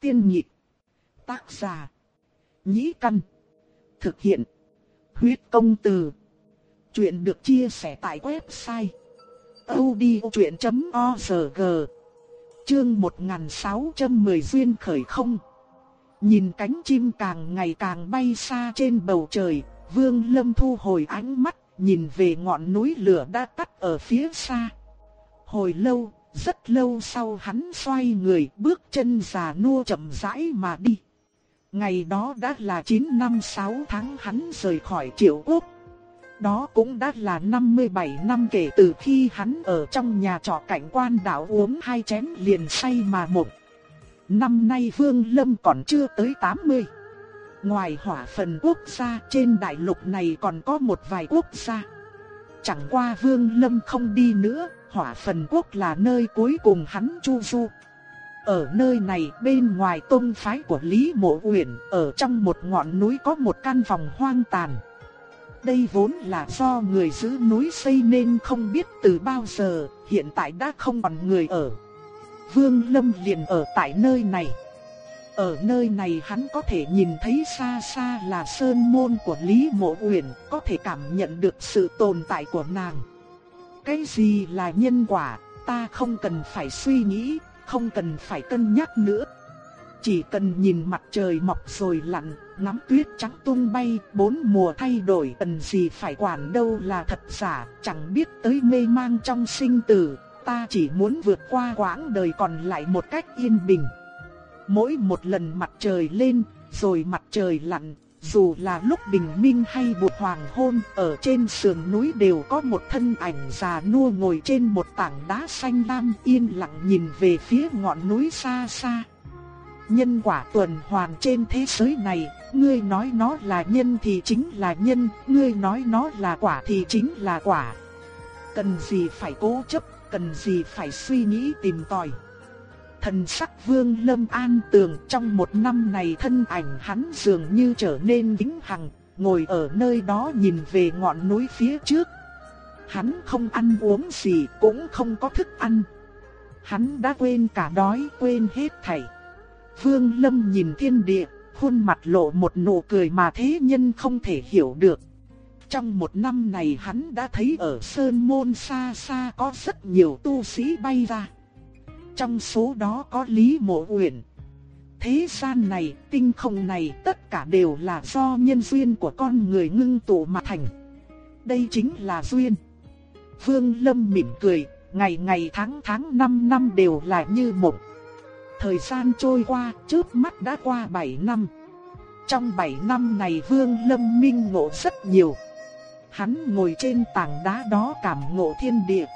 Tiên nhị Tác giả. Nhĩ căn. Thực hiện. Huyết công từ. Chuyện được chia sẻ tại website. odchuyện.org Chương 1610 Duyên khởi không. Nhìn cánh chim càng ngày càng bay xa trên bầu trời, Vương Lâm thu hồi ánh mắt, nhìn về ngọn núi lửa đã tắt ở phía xa. Hồi lâu, rất lâu sau hắn xoay người bước chân già nua chậm rãi mà đi. Ngày đó đã là 9 năm 6 tháng hắn rời khỏi triệu quốc. Đó cũng đã là 57 năm kể từ khi hắn ở trong nhà trọ cảnh quan đảo uống hai chén liền say mà mộng. Năm nay Vương Lâm còn chưa tới 80. Ngoài hỏa phần quốc gia trên đại lục này còn có một vài quốc gia. Chẳng qua Vương Lâm không đi nữa, hỏa phần quốc là nơi cuối cùng hắn chu du. Ở nơi này bên ngoài tôn phái của Lý Mộ Uyển, ở trong một ngọn núi có một căn phòng hoang tàn. Đây vốn là do người giữ núi xây nên không biết từ bao giờ, hiện tại đã không còn người ở. Vương Lâm liền ở tại nơi này. Ở nơi này hắn có thể nhìn thấy xa xa là sơn môn của Lý Mộ Uyển, có thể cảm nhận được sự tồn tại của nàng. Cái gì là nhân quả, ta không cần phải suy nghĩ, không cần phải cân nhắc nữa. Chỉ cần nhìn mặt trời mọc rồi lặn, ngắm tuyết trắng tung bay, bốn mùa thay đổi cần gì phải quản đâu là thật giả, chẳng biết tới mê mang trong sinh tử, ta chỉ muốn vượt qua quãng đời còn lại một cách yên bình. Mỗi một lần mặt trời lên, rồi mặt trời lặn, dù là lúc bình minh hay buổi hoàng hôn, ở trên sườn núi đều có một thân ảnh già nua ngồi trên một tảng đá xanh lam yên lặng nhìn về phía ngọn núi xa xa. Nhân quả tuần hoàn trên thế giới này, ngươi nói nó là nhân thì chính là nhân, ngươi nói nó là quả thì chính là quả. Cần gì phải cố chấp, cần gì phải suy nghĩ tìm tòi. Thần sắc vương lâm an tường trong một năm này thân ảnh hắn dường như trở nên vĩnh hằng, ngồi ở nơi đó nhìn về ngọn núi phía trước. Hắn không ăn uống gì cũng không có thức ăn. Hắn đã quên cả đói quên hết thảy. Vương lâm nhìn thiên địa, khuôn mặt lộ một nụ cười mà thế nhân không thể hiểu được. Trong một năm này hắn đã thấy ở Sơn Môn xa xa có rất nhiều tu sĩ bay ra trong số đó có Lý Mộ Uyển. Thế gian này, tinh không này tất cả đều là do nhân duyên của con người ngưng tụ mà thành. Đây chính là duyên. Vương Lâm mỉm cười, ngày ngày tháng tháng năm năm đều là như một Thời gian trôi qua, trước mắt đã qua 7 năm. Trong 7 năm này Vương Lâm minh ngộ rất nhiều. Hắn ngồi trên tảng đá đó cảm ngộ thiên địa.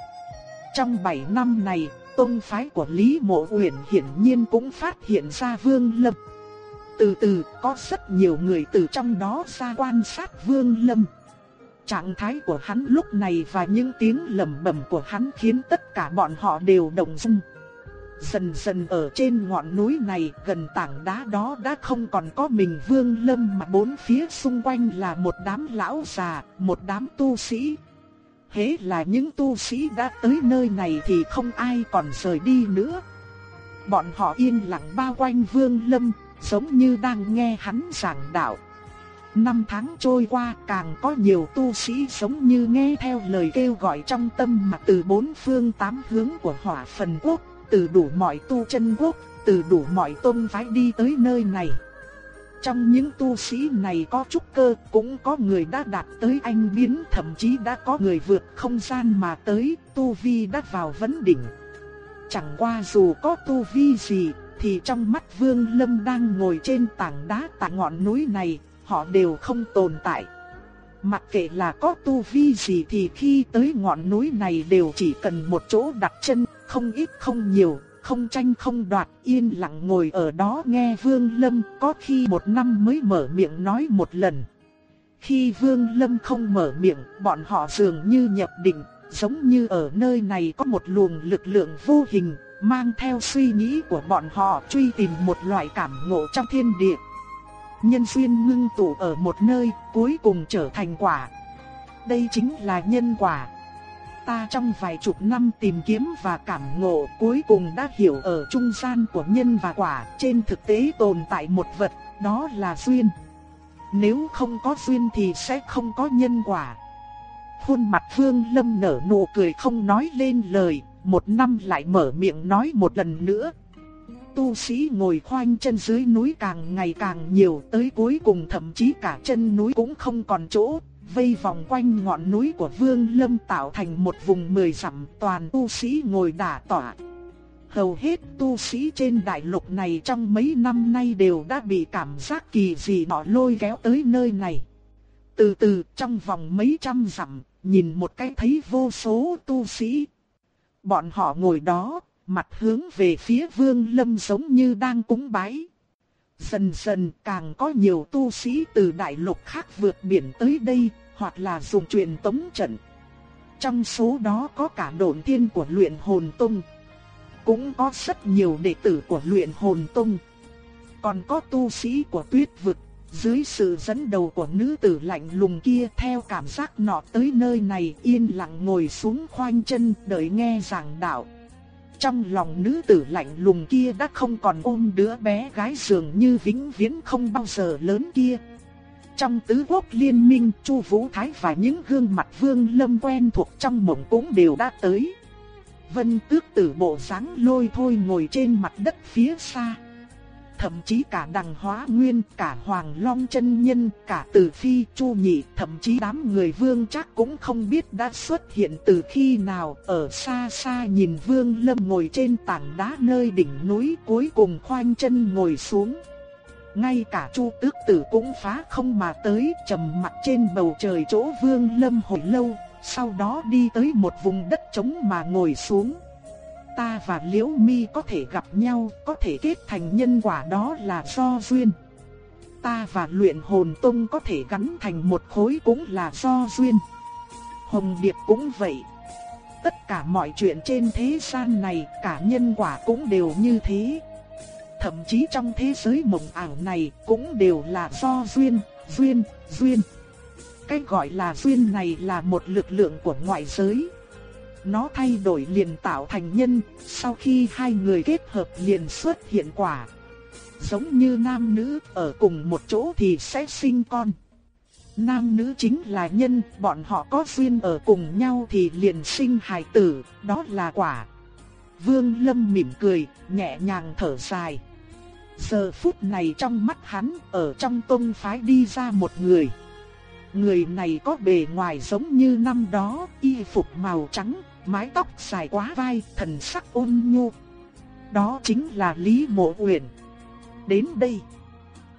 Trong 7 năm này, tông phái của Lý Mộ Uyển hiển nhiên cũng phát hiện ra Vương Lâm. Từ từ, có rất nhiều người từ trong đó ra quan sát Vương Lâm. Trạng thái của hắn lúc này và những tiếng lẩm bẩm của hắn khiến tất cả bọn họ đều động dung. Dần dần ở trên ngọn núi này, gần tảng đá đó đã không còn có mình Vương Lâm mà bốn phía xung quanh là một đám lão già, một đám tu sĩ, hễ là những tu sĩ đã tới nơi này thì không ai còn rời đi nữa. Bọn họ yên lặng bao quanh Vương Lâm, giống như đang nghe hắn giảng đạo. Năm tháng trôi qua càng có nhiều tu sĩ giống như nghe theo lời kêu gọi trong tâm mà từ bốn phương tám hướng của hỏa phần quốc, từ đủ mọi tu chân quốc, từ đủ mọi tôn phái đi tới nơi này. Trong những tu sĩ này có trúc cơ, cũng có người đã đạt tới anh biến, thậm chí đã có người vượt không gian mà tới, tu vi đã vào vấn đỉnh. Chẳng qua dù có tu vi gì, thì trong mắt Vương Lâm đang ngồi trên tảng đá tại ngọn núi này, họ đều không tồn tại. Mặc kệ là có tu vi gì thì khi tới ngọn núi này đều chỉ cần một chỗ đặt chân, không ít không nhiều, không tranh không đoạt, yên lặng ngồi ở đó nghe Vương Lâm có khi một năm mới mở miệng nói một lần. Khi Vương Lâm không mở miệng, bọn họ dường như nhập định, giống như ở nơi này có một luồng lực lượng vô hình, mang theo suy nghĩ của bọn họ truy tìm một loại cảm ngộ trong thiên địa. Nhân duyên ngưng tụ ở một nơi, cuối cùng trở thành quả. Đây chính là nhân quả. Ta trong vài chục năm tìm kiếm và cảm ngộ cuối cùng đã hiểu ở trung gian của nhân và quả trên thực tế tồn tại một vật, đó là duyên. Nếu không có duyên thì sẽ không có nhân quả. Khuôn mặt Vương Lâm nở nụ cười không nói lên lời, một năm lại mở miệng nói một lần nữa. Tu sĩ ngồi khoanh chân dưới núi càng ngày càng nhiều tới cuối cùng thậm chí cả chân núi cũng không còn chỗ, vây vòng quanh ngọn núi của Vương Lâm tạo thành một vùng mười dặm toàn tu sĩ ngồi đả tỏa. Hầu hết tu sĩ trên đại lục này trong mấy năm nay đều đã bị cảm giác kỳ dị nọ lôi kéo tới nơi này. Từ từ trong vòng mấy trăm dặm, nhìn một cái thấy vô số tu sĩ. Bọn họ ngồi đó, mặt hướng về phía vương lâm giống như đang cúng bái. Dần dần càng có nhiều tu sĩ từ đại lục khác vượt biển tới đây, hoặc là dùng truyền tống trận. Trong số đó có cả độn tiên của luyện hồn tông. Cũng có rất nhiều đệ tử của luyện hồn tông. Còn có tu sĩ của tuyết vực, dưới sự dẫn đầu của nữ tử lạnh lùng kia theo cảm giác nọ tới nơi này yên lặng ngồi xuống khoanh chân đợi nghe giảng đạo. Trong lòng nữ tử lạnh lùng kia đã không còn ôm đứa bé gái dường như vĩnh viễn không bao giờ lớn kia. Trong tứ quốc liên minh, Chu Vũ Thái và những gương mặt Vương Lâm quen thuộc trong mộng cũng đều đã tới. Vân Tước Tử bộ dáng lôi thôi ngồi trên mặt đất phía xa thậm chí cả đằng hóa nguyên, cả hoàng long chân nhân, cả tử phi, chu nhị, thậm chí đám người vương chắc cũng không biết đã xuất hiện từ khi nào, ở xa xa nhìn vương lâm ngồi trên tảng đá nơi đỉnh núi cuối cùng khoanh chân ngồi xuống. Ngay cả chu tước tử cũng phá không mà tới trầm mặt trên bầu trời chỗ vương lâm hồi lâu, sau đó đi tới một vùng đất trống mà ngồi xuống ta và Liễu Mi có thể gặp nhau, có thể kết thành nhân quả đó là do duyên. Ta và luyện hồn tông có thể gắn thành một khối cũng là do duyên. Hồng Điệp cũng vậy. Tất cả mọi chuyện trên thế gian này, cả nhân quả cũng đều như thế. Thậm chí trong thế giới mộng ảo này cũng đều là do duyên, duyên, duyên. Cái gọi là duyên này là một lực lượng của ngoại giới nó thay đổi liền tạo thành nhân, sau khi hai người kết hợp liền xuất hiện quả. Giống như nam nữ ở cùng một chỗ thì sẽ sinh con. Nam nữ chính là nhân, bọn họ có duyên ở cùng nhau thì liền sinh hài tử, đó là quả. Vương Lâm mỉm cười, nhẹ nhàng thở dài. Giờ phút này trong mắt hắn, ở trong tông phái đi ra một người. Người này có bề ngoài giống như năm đó, y phục màu trắng, mái tóc dài quá vai, thần sắc ôn nhu. Đó chính là Lý Mộ Uyển. Đến đây,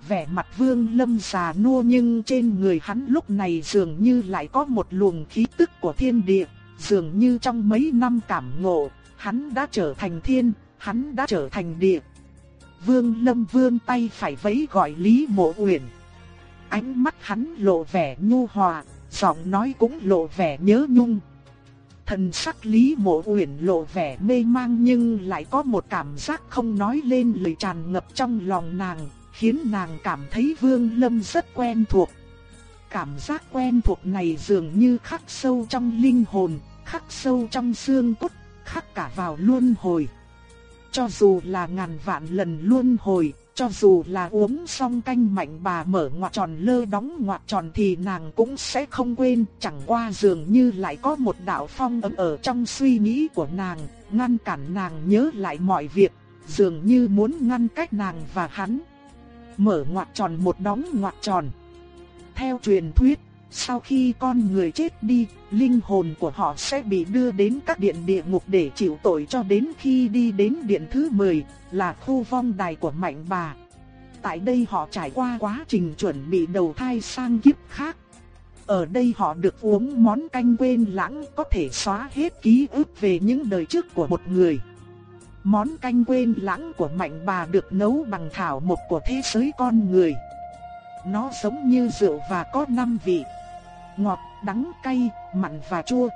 vẻ mặt Vương Lâm già nua nhưng trên người hắn lúc này dường như lại có một luồng khí tức của thiên địa, dường như trong mấy năm cảm ngộ, hắn đã trở thành thiên, hắn đã trở thành địa. Vương Lâm vươn tay phải vẫy gọi Lý Mộ Uyển. Ánh mắt hắn lộ vẻ nhu hòa, giọng nói cũng lộ vẻ nhớ nhung. Thần sắc Lý Mộ Uyển lộ vẻ mê mang nhưng lại có một cảm giác không nói lên lời tràn ngập trong lòng nàng, khiến nàng cảm thấy Vương Lâm rất quen thuộc. Cảm giác quen thuộc này dường như khắc sâu trong linh hồn, khắc sâu trong xương cốt, khắc cả vào luân hồi. Cho dù là ngàn vạn lần luân hồi, cho dù là uống xong canh mạnh bà mở ngoặt tròn lơ đóng ngoặt tròn thì nàng cũng sẽ không quên, chẳng qua dường như lại có một đạo phong ấm ở trong suy nghĩ của nàng, ngăn cản nàng nhớ lại mọi việc, dường như muốn ngăn cách nàng và hắn. Mở ngoặt tròn một đóng ngoặt tròn. Theo truyền thuyết, sau khi con người chết đi, linh hồn của họ sẽ bị đưa đến các điện địa ngục để chịu tội cho đến khi đi đến điện thứ 10, là khu vong đài của mạnh bà. Tại đây họ trải qua quá trình chuẩn bị đầu thai sang kiếp khác. Ở đây họ được uống món canh quên lãng có thể xóa hết ký ức về những đời trước của một người. Món canh quên lãng của mạnh bà được nấu bằng thảo mộc của thế giới con người. Nó giống như rượu và có năm vị ngọt, đắng, cay, mặn và chua.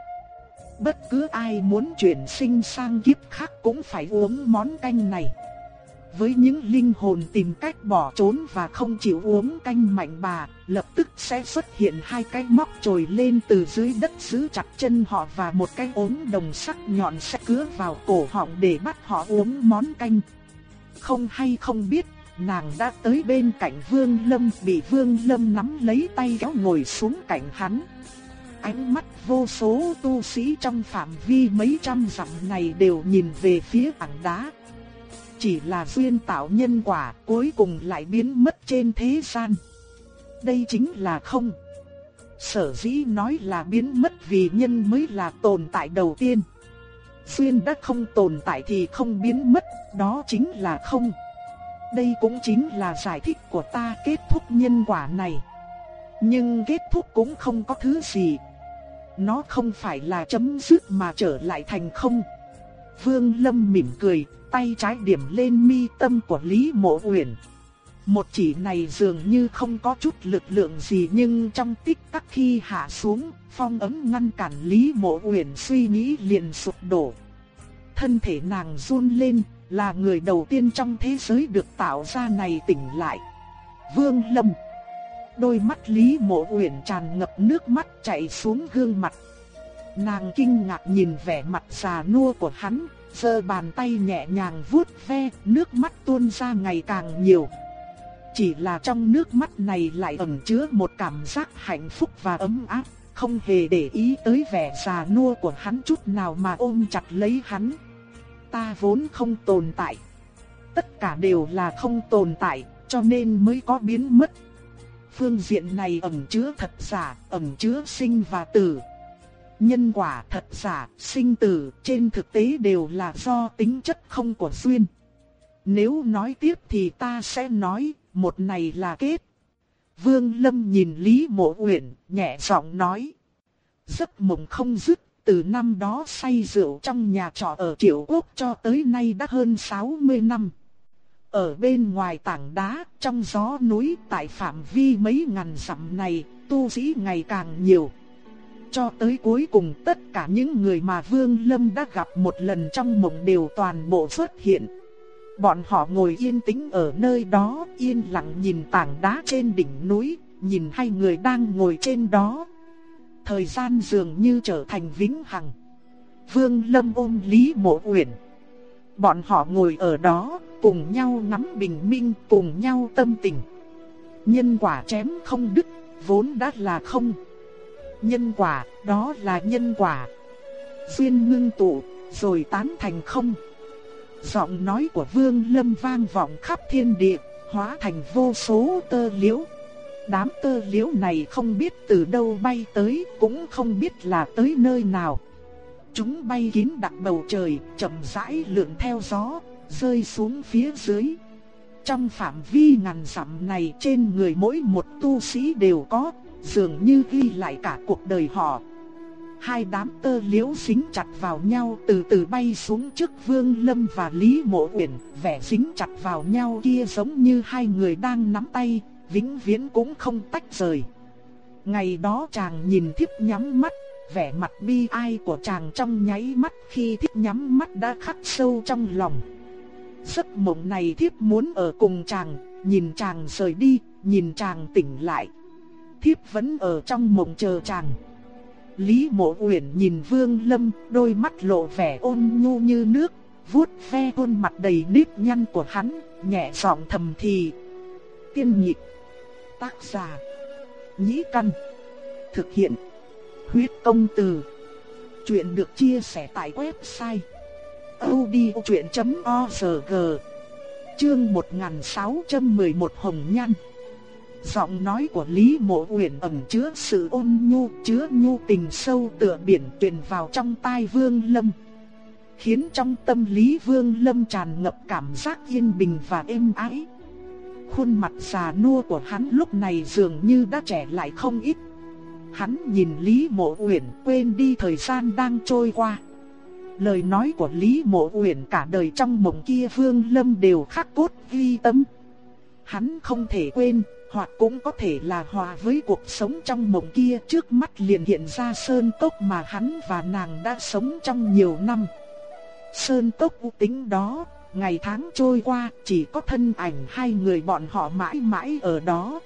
Bất cứ ai muốn chuyển sinh sang kiếp khác cũng phải uống món canh này. với những linh hồn tìm cách bỏ trốn và không chịu uống canh mạnh bà, lập tức sẽ xuất hiện hai cái móc trồi lên từ dưới đất giữ chặt chân họ và một cái ốm đồng sắc nhọn sẽ cứa vào cổ họng để bắt họ uống món canh. Không hay không biết, nàng đã tới bên cạnh Vương Lâm bị Vương Lâm nắm lấy tay kéo ngồi xuống cạnh hắn. Ánh mắt vô số tu sĩ trong phạm vi mấy trăm dặm này đều nhìn về phía tảng đá. Chỉ là duyên tạo nhân quả cuối cùng lại biến mất trên thế gian. Đây chính là không. Sở dĩ nói là biến mất vì nhân mới là tồn tại đầu tiên. Duyên đã không tồn tại thì không biến mất, đó chính là không. Đây cũng chính là giải thích của ta kết thúc nhân quả này. Nhưng kết thúc cũng không có thứ gì. Nó không phải là chấm dứt mà trở lại thành không. Vương Lâm mỉm cười, tay trái điểm lên mi tâm của Lý Mộ Uyển. Một chỉ này dường như không có chút lực lượng gì nhưng trong tích tắc khi hạ xuống, phong ấm ngăn cản Lý Mộ Uyển suy nghĩ liền sụp đổ. Thân thể nàng run lên, là người đầu tiên trong thế giới được tạo ra này tỉnh lại. Vương Lâm Đôi mắt Lý Mộ Uyển tràn ngập nước mắt chảy xuống gương mặt. Nàng kinh ngạc nhìn vẻ mặt già nua của hắn, giơ bàn tay nhẹ nhàng vuốt ve, nước mắt tuôn ra ngày càng nhiều. Chỉ là trong nước mắt này lại ẩn chứa một cảm giác hạnh phúc và ấm áp, không hề để ý tới vẻ già nua của hắn chút nào mà ôm chặt lấy hắn. Ta vốn không tồn tại. Tất cả đều là không tồn tại, cho nên mới có biến mất. Phương diện này ẩn chứa thật giả, ẩn chứa sinh và tử. Nhân quả thật giả, sinh tử trên thực tế đều là do tính chất không của duyên. Nếu nói tiếp thì ta sẽ nói, một này là kết. Vương Lâm nhìn Lý Mộ Uyển, nhẹ giọng nói. Giấc mộng không dứt, từ năm đó say rượu trong nhà trọ ở Triệu Quốc cho tới nay đã hơn 60 năm. Ở bên ngoài tảng đá, trong gió núi tại phạm vi mấy ngàn dặm này, tu sĩ ngày càng nhiều. Cho tới cuối cùng tất cả những người mà Vương Lâm đã gặp một lần trong mộng đều toàn bộ xuất hiện. Bọn họ ngồi yên tĩnh ở nơi đó, yên lặng nhìn tảng đá trên đỉnh núi, nhìn hai người đang ngồi trên đó. Thời gian dường như trở thành vĩnh hằng. Vương Lâm ôm Lý Mộ Uyển. Bọn họ ngồi ở đó, cùng nhau nắm bình minh, cùng nhau tâm tình. Nhân quả chém không đứt, vốn đã là không. Nhân quả, đó là nhân quả. Duyên ngưng tụ, rồi tán thành không. Giọng nói của Vương Lâm vang vọng khắp thiên địa, hóa thành vô số tơ liễu. Đám tơ liễu này không biết từ đâu bay tới, cũng không biết là tới nơi nào. Chúng bay kín đặc bầu trời, chậm rãi lượn theo gió, rơi xuống phía dưới. Trong phạm vi ngàn dặm này trên người mỗi một tu sĩ đều có, dường như ghi lại cả cuộc đời họ. Hai đám tơ liễu dính chặt vào nhau từ từ bay xuống trước Vương Lâm và Lý Mộ Uyển, vẻ dính chặt vào nhau kia giống như hai người đang nắm tay, vĩnh viễn cũng không tách rời. Ngày đó chàng nhìn thiếp nhắm mắt, vẻ mặt bi ai của chàng trong nháy mắt khi thiếp nhắm mắt đã khắc sâu trong lòng. Giấc mộng này thiếp muốn ở cùng chàng, nhìn chàng rời đi, nhìn chàng tỉnh lại. Thiếp vẫn ở trong mộng chờ chàng. Lý Mộ Uyển nhìn Vương Lâm, đôi mắt lộ vẻ ôn nhu như nước, vuốt ve khuôn mặt đầy nếp nhăn của hắn, nhẹ giọng thầm thì. Tiên nhịp, tác giả, nhĩ căn, thực hiện, huyết công từ. Chuyện được chia sẻ tại website odchuyện.org Chương 1611 Hồng Nhan Giọng nói của Lý Mộ Uyển ẩn chứa sự ôn nhu, chứa nhu tình sâu tựa biển truyền vào trong tai Vương Lâm. Khiến trong tâm lý Vương Lâm tràn ngập cảm giác yên bình và êm ái. Khuôn mặt già nua của hắn lúc này dường như đã trẻ lại không ít. Hắn nhìn Lý Mộ Uyển quên đi thời gian đang trôi qua. Lời nói của Lý Mộ Uyển cả đời trong mộng kia Vương Lâm đều khắc cốt ghi tâm. Hắn không thể quên, hoặc cũng có thể là hòa với cuộc sống trong mộng kia trước mắt liền hiện ra sơn cốc mà hắn và nàng đã sống trong nhiều năm. Sơn cốc u tính đó, Ngày tháng trôi qua, chỉ có thân ảnh hai người bọn họ mãi mãi ở đó.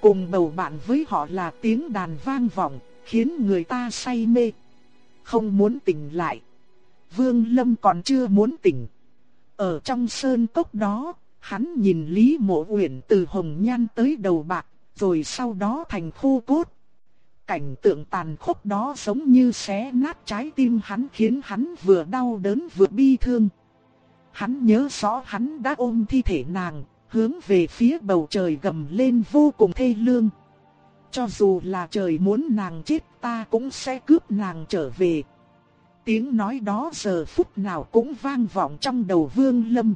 Cùng bầu bạn với họ là tiếng đàn vang vọng, khiến người ta say mê. Không muốn tỉnh lại. Vương Lâm còn chưa muốn tỉnh. Ở trong sơn cốc đó, hắn nhìn Lý Mộ Uyển từ hồng nhan tới đầu bạc, rồi sau đó thành khô cốt. Cảnh tượng tàn khốc đó giống như xé nát trái tim hắn khiến hắn vừa đau đớn vừa bi thương. Hắn nhớ rõ hắn đã ôm thi thể nàng, hướng về phía bầu trời gầm lên vô cùng thê lương. Cho dù là trời muốn nàng chết ta cũng sẽ cướp nàng trở về. Tiếng nói đó giờ phút nào cũng vang vọng trong đầu vương lâm.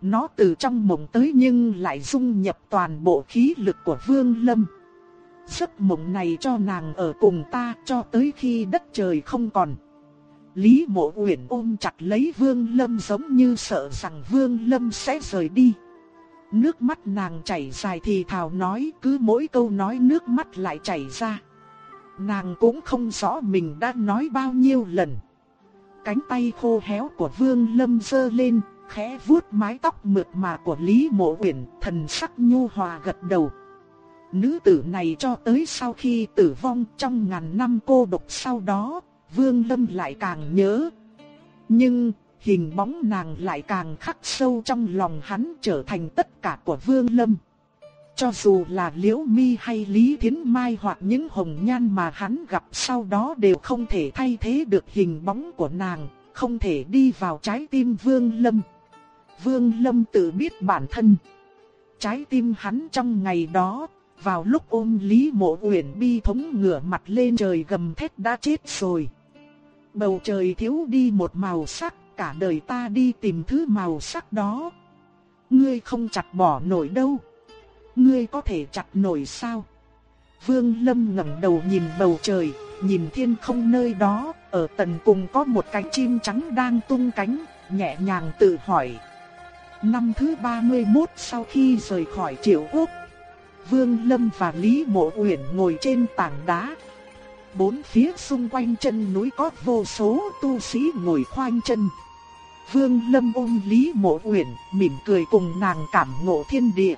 Nó từ trong mộng tới nhưng lại dung nhập toàn bộ khí lực của vương lâm. Giấc mộng này cho nàng ở cùng ta cho tới khi đất trời không còn. Lý mộ uyển ôm chặt lấy vương lâm giống như sợ rằng vương lâm sẽ rời đi. Nước mắt nàng chảy dài thì thào nói cứ mỗi câu nói nước mắt lại chảy ra. Nàng cũng không rõ mình đã nói bao nhiêu lần. Cánh tay khô héo của Vương Lâm giơ lên, khẽ vuốt mái tóc mượt mà của Lý Mộ Uyển, thần sắc nhu hòa gật đầu. Nữ tử này cho tới sau khi tử vong trong ngàn năm cô độc sau đó, Vương Lâm lại càng nhớ. Nhưng, hình bóng nàng lại càng khắc sâu trong lòng hắn trở thành tất cả của Vương Lâm. Cho dù là Liễu Mi hay Lý Thiến Mai hoặc những hồng nhan mà hắn gặp sau đó đều không thể thay thế được hình bóng của nàng, không thể đi vào trái tim Vương Lâm. Vương Lâm tự biết bản thân. Trái tim hắn trong ngày đó, vào lúc ôm Lý Mộ Uyển bi thống ngửa mặt lên trời gầm thét đã chết rồi. Bầu trời thiếu đi một màu sắc, cả đời ta đi tìm thứ màu sắc đó. Ngươi không chặt bỏ nổi đâu. Ngươi có thể chặt nổi sao? Vương Lâm ngẩng đầu nhìn bầu trời, nhìn thiên không nơi đó, ở tận cùng có một cánh chim trắng đang tung cánh, nhẹ nhàng tự hỏi. Năm thứ 31 sau khi rời khỏi Triệu Quốc, Vương Lâm và Lý Mộ Uyển ngồi trên tảng đá. Bốn phía xung quanh chân núi có vô số tu sĩ ngồi khoanh chân. Vương Lâm ôm Lý Mộ Uyển, mỉm cười cùng nàng cảm ngộ thiên địa.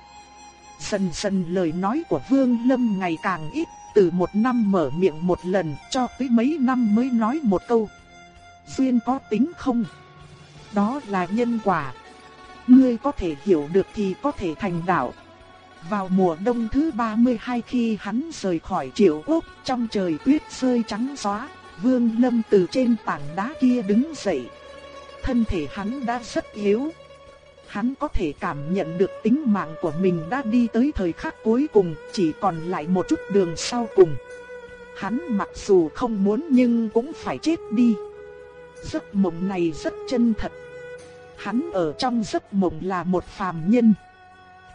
Dần dần lời nói của Vương Lâm ngày càng ít, từ một năm mở miệng một lần cho tới mấy năm mới nói một câu. Duyên có tính không? Đó là nhân quả. Ngươi có thể hiểu được thì có thể thành đạo. Vào mùa đông thứ 32 khi hắn rời khỏi triệu quốc trong trời tuyết rơi trắng xóa, Vương Lâm từ trên tảng đá kia đứng dậy. Thân thể hắn đã rất yếu, hắn có thể cảm nhận được tính mạng của mình đã đi tới thời khắc cuối cùng, chỉ còn lại một chút đường sau cùng. Hắn mặc dù không muốn nhưng cũng phải chết đi. Giấc mộng này rất chân thật. Hắn ở trong giấc mộng là một phàm nhân.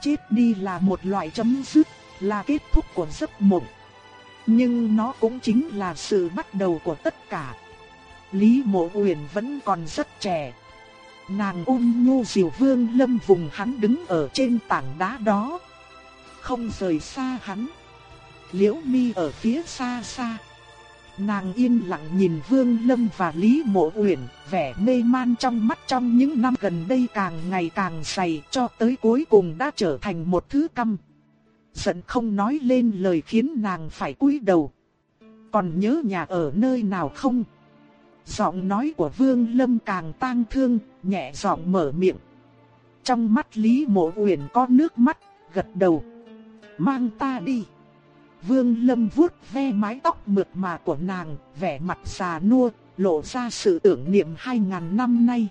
Chết đi là một loại chấm dứt, là kết thúc của giấc mộng. Nhưng nó cũng chính là sự bắt đầu của tất cả. Lý Mộ Uyển vẫn còn rất trẻ, Nàng ung nhu diều vương lâm vùng hắn đứng ở trên tảng đá đó. Không rời xa hắn. Liễu mi ở phía xa xa. Nàng yên lặng nhìn Vương Lâm và Lý Mộ Uyển, vẻ mê man trong mắt trong những năm gần đây càng ngày càng dày, cho tới cuối cùng đã trở thành một thứ căm. Giận không nói lên lời khiến nàng phải cúi đầu. Còn nhớ nhà ở nơi nào không? Giọng nói của Vương Lâm càng tang thương, nhẹ giọng mở miệng. Trong mắt Lý Mộ Uyển có nước mắt, gật đầu. Mang ta đi. Vương Lâm vuốt ve mái tóc mượt mà của nàng, vẻ mặt già nua, lộ ra sự tưởng niệm hai ngàn năm nay.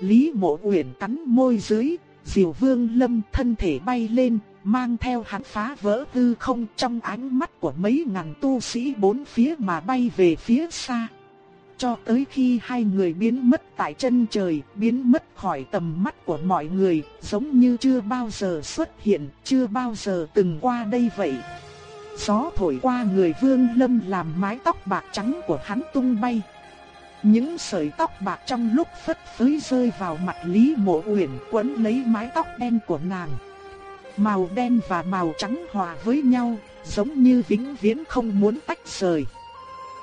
Lý Mộ Uyển cắn môi dưới, dìu Vương Lâm thân thể bay lên, mang theo hắn phá vỡ hư không trong ánh mắt của mấy ngàn tu sĩ bốn phía mà bay về phía xa cho tới khi hai người biến mất tại chân trời, biến mất khỏi tầm mắt của mọi người, giống như chưa bao giờ xuất hiện, chưa bao giờ từng qua đây vậy. Gió thổi qua người Vương Lâm làm mái tóc bạc trắng của hắn tung bay. Những sợi tóc bạc trong lúc phất phới rơi vào mặt Lý Mộ Uyển quấn lấy mái tóc đen của nàng. Màu đen và màu trắng hòa với nhau, giống như vĩnh viễn không muốn tách rời.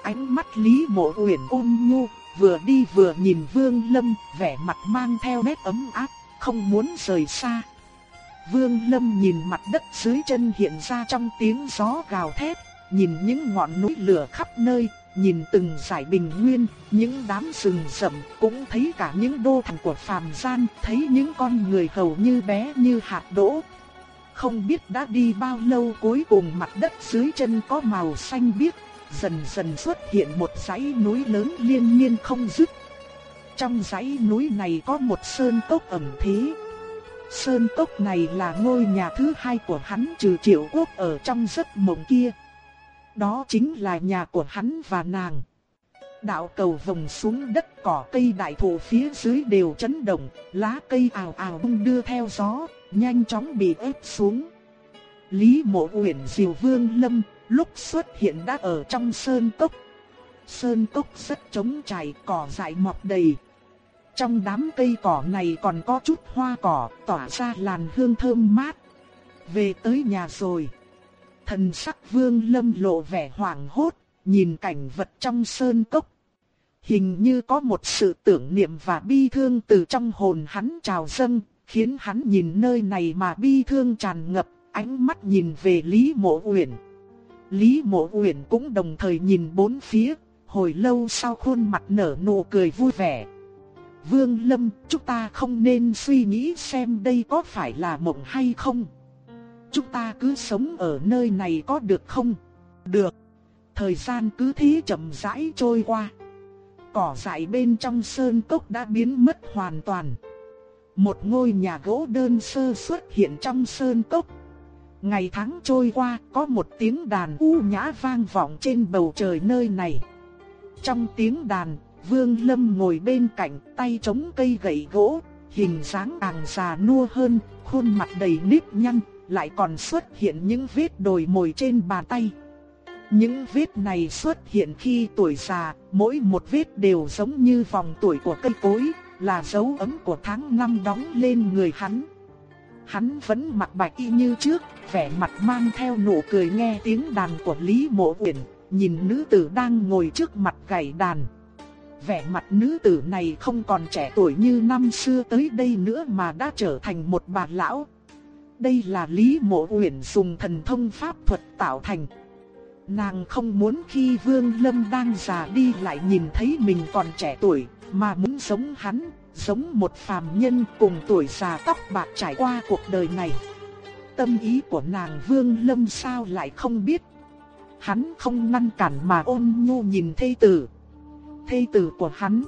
Ánh mắt Lý Mộ Uyển ôn nhu, vừa đi vừa nhìn Vương Lâm, vẻ mặt mang theo nét ấm áp, không muốn rời xa. Vương Lâm nhìn mặt đất dưới chân hiện ra trong tiếng gió gào thét, nhìn những ngọn núi lửa khắp nơi, nhìn từng giải bình nguyên, những đám rừng rậm, cũng thấy cả những đô thành của phàm gian, thấy những con người hầu như bé như hạt đỗ. Không biết đã đi bao lâu cuối cùng mặt đất dưới chân có màu xanh biếc, dần dần xuất hiện một dãy núi lớn liên miên không dứt. Trong dãy núi này có một sơn cốc ẩm thế. Sơn cốc này là ngôi nhà thứ hai của hắn trừ triệu quốc ở trong giấc mộng kia. Đó chính là nhà của hắn và nàng. Đạo cầu vòng xuống đất cỏ cây đại thụ phía dưới đều chấn động, lá cây ào ào bung đưa theo gió, nhanh chóng bị ép xuống. Lý mộ uyển diều vương lâm, lúc xuất hiện đã ở trong sơn cốc. Sơn cốc rất trống trải, cỏ dại mọc đầy. Trong đám cây cỏ này còn có chút hoa cỏ tỏa ra làn hương thơm mát. Về tới nhà rồi. Thần sắc vương lâm lộ vẻ hoảng hốt, nhìn cảnh vật trong sơn cốc. Hình như có một sự tưởng niệm và bi thương từ trong hồn hắn trào dâng, khiến hắn nhìn nơi này mà bi thương tràn ngập, ánh mắt nhìn về Lý Mộ Uyển. Lý Mộ Uyển cũng đồng thời nhìn bốn phía, hồi lâu sau khuôn mặt nở nụ cười vui vẻ. Vương Lâm, chúng ta không nên suy nghĩ xem đây có phải là mộng hay không. Chúng ta cứ sống ở nơi này có được không? Được. Thời gian cứ thế chậm rãi trôi qua. Cỏ dại bên trong sơn cốc đã biến mất hoàn toàn. Một ngôi nhà gỗ đơn sơ xuất hiện trong sơn cốc. Ngày tháng trôi qua, có một tiếng đàn u nhã vang vọng trên bầu trời nơi này. Trong tiếng đàn, Vương Lâm ngồi bên cạnh, tay chống cây gậy gỗ, hình dáng càng già nua hơn, khuôn mặt đầy nếp nhăn, lại còn xuất hiện những vết đồi mồi trên bàn tay. Những vết này xuất hiện khi tuổi già, mỗi một vết đều giống như vòng tuổi của cây cối, là dấu ấn của tháng năm đóng lên người hắn. Hắn vẫn mặc bạch y như trước, vẻ mặt mang theo nụ cười nghe tiếng đàn của Lý Mộ Uyển, nhìn nữ tử đang ngồi trước mặt gảy đàn. Vẻ mặt nữ tử này không còn trẻ tuổi như năm xưa tới đây nữa mà đã trở thành một bà lão, đây là Lý Mộ Uyển dùng thần thông pháp thuật tạo thành. Nàng không muốn khi Vương Lâm đang già đi lại nhìn thấy mình còn trẻ tuổi, mà muốn giống hắn, giống một phàm nhân cùng tuổi già tóc bạc trải qua cuộc đời này. Tâm ý của nàng Vương Lâm sao lại không biết. Hắn không ngăn cản mà ôn nhu nhìn thê tử. Thê tử của hắn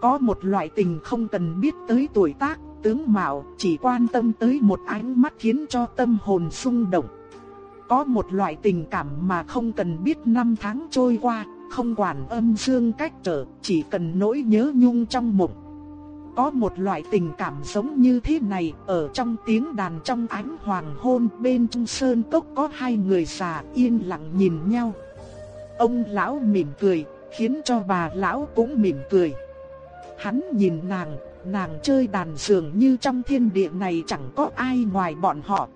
có một loại tình không cần biết tới tuổi tác, tướng mạo, chỉ quan tâm tới một ánh mắt khiến cho tâm hồn xung động. Có một loại tình cảm mà không cần biết năm tháng trôi qua, không quản âm dương cách trở, chỉ cần nỗi nhớ nhung trong mộng. Có một loại tình cảm giống như thế này, ở trong tiếng đàn trong ánh hoàng hôn bên trong sơn cốc có hai người già yên lặng nhìn nhau. Ông lão mỉm cười, khiến cho bà lão cũng mỉm cười. Hắn nhìn nàng, nàng chơi đàn dường như trong thiên địa này chẳng có ai ngoài bọn họ.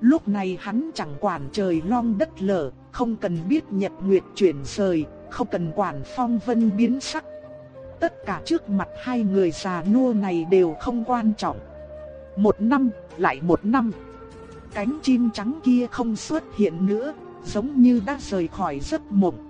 Lúc này hắn chẳng quản trời long đất lở, không cần biết nhật nguyệt chuyển rời, không cần quản phong vân biến sắc. Tất cả trước mặt hai người già nua này đều không quan trọng. Một năm, lại một năm. Cánh chim trắng kia không xuất hiện nữa, giống như đã rời khỏi giấc mộng.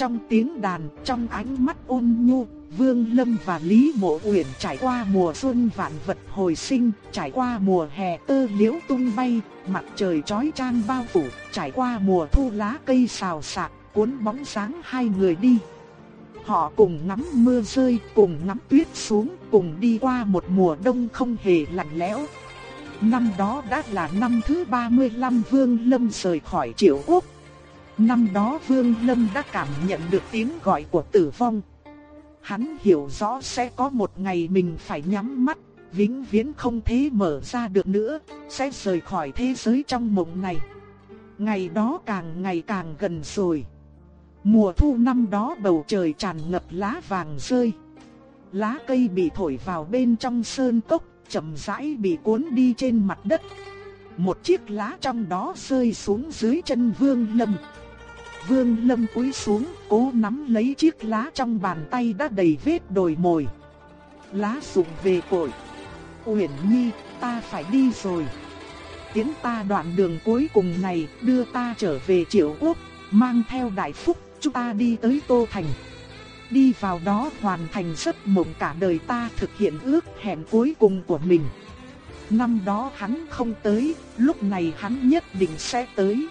Trong tiếng đàn, trong ánh mắt ôn nhu, Vương Lâm và Lý Mộ Uyển trải qua mùa xuân vạn vật hồi sinh, trải qua mùa hè tơ liễu tung bay, mặt trời chói chang bao phủ, trải qua mùa thu lá cây xào xạc, cuốn bóng sáng hai người đi. Họ cùng ngắm mưa rơi, cùng ngắm tuyết xuống, cùng đi qua một mùa đông không hề lạnh lẽo. Năm đó đã là năm thứ 35 Vương Lâm rời khỏi Triệu Quốc. Năm đó Vương Lâm đã cảm nhận được tiếng gọi của tử vong. Hắn hiểu rõ sẽ có một ngày mình phải nhắm mắt, vĩnh viễn không thể mở ra được nữa, sẽ rời khỏi thế giới trong mộng này. Ngày đó càng ngày càng gần rồi. Mùa thu năm đó bầu trời tràn ngập lá vàng rơi. Lá cây bị thổi vào bên trong sơn cốc, chậm rãi bị cuốn đi trên mặt đất. Một chiếc lá trong đó rơi xuống dưới chân Vương Lâm. Vương Lâm cúi xuống, cố nắm lấy chiếc lá trong bàn tay đã đầy vết đồi mồi. Lá rụng về cội. Uyển Nhi, ta phải đi rồi. Tiến ta đoạn đường cuối cùng này, đưa ta trở về Triệu Quốc, mang theo đại phúc, chúng ta đi tới Tô Thành. Đi vào đó hoàn thành giấc mộng cả đời ta thực hiện ước hẹn cuối cùng của mình. Năm đó hắn không tới, lúc này hắn nhất định sẽ tới.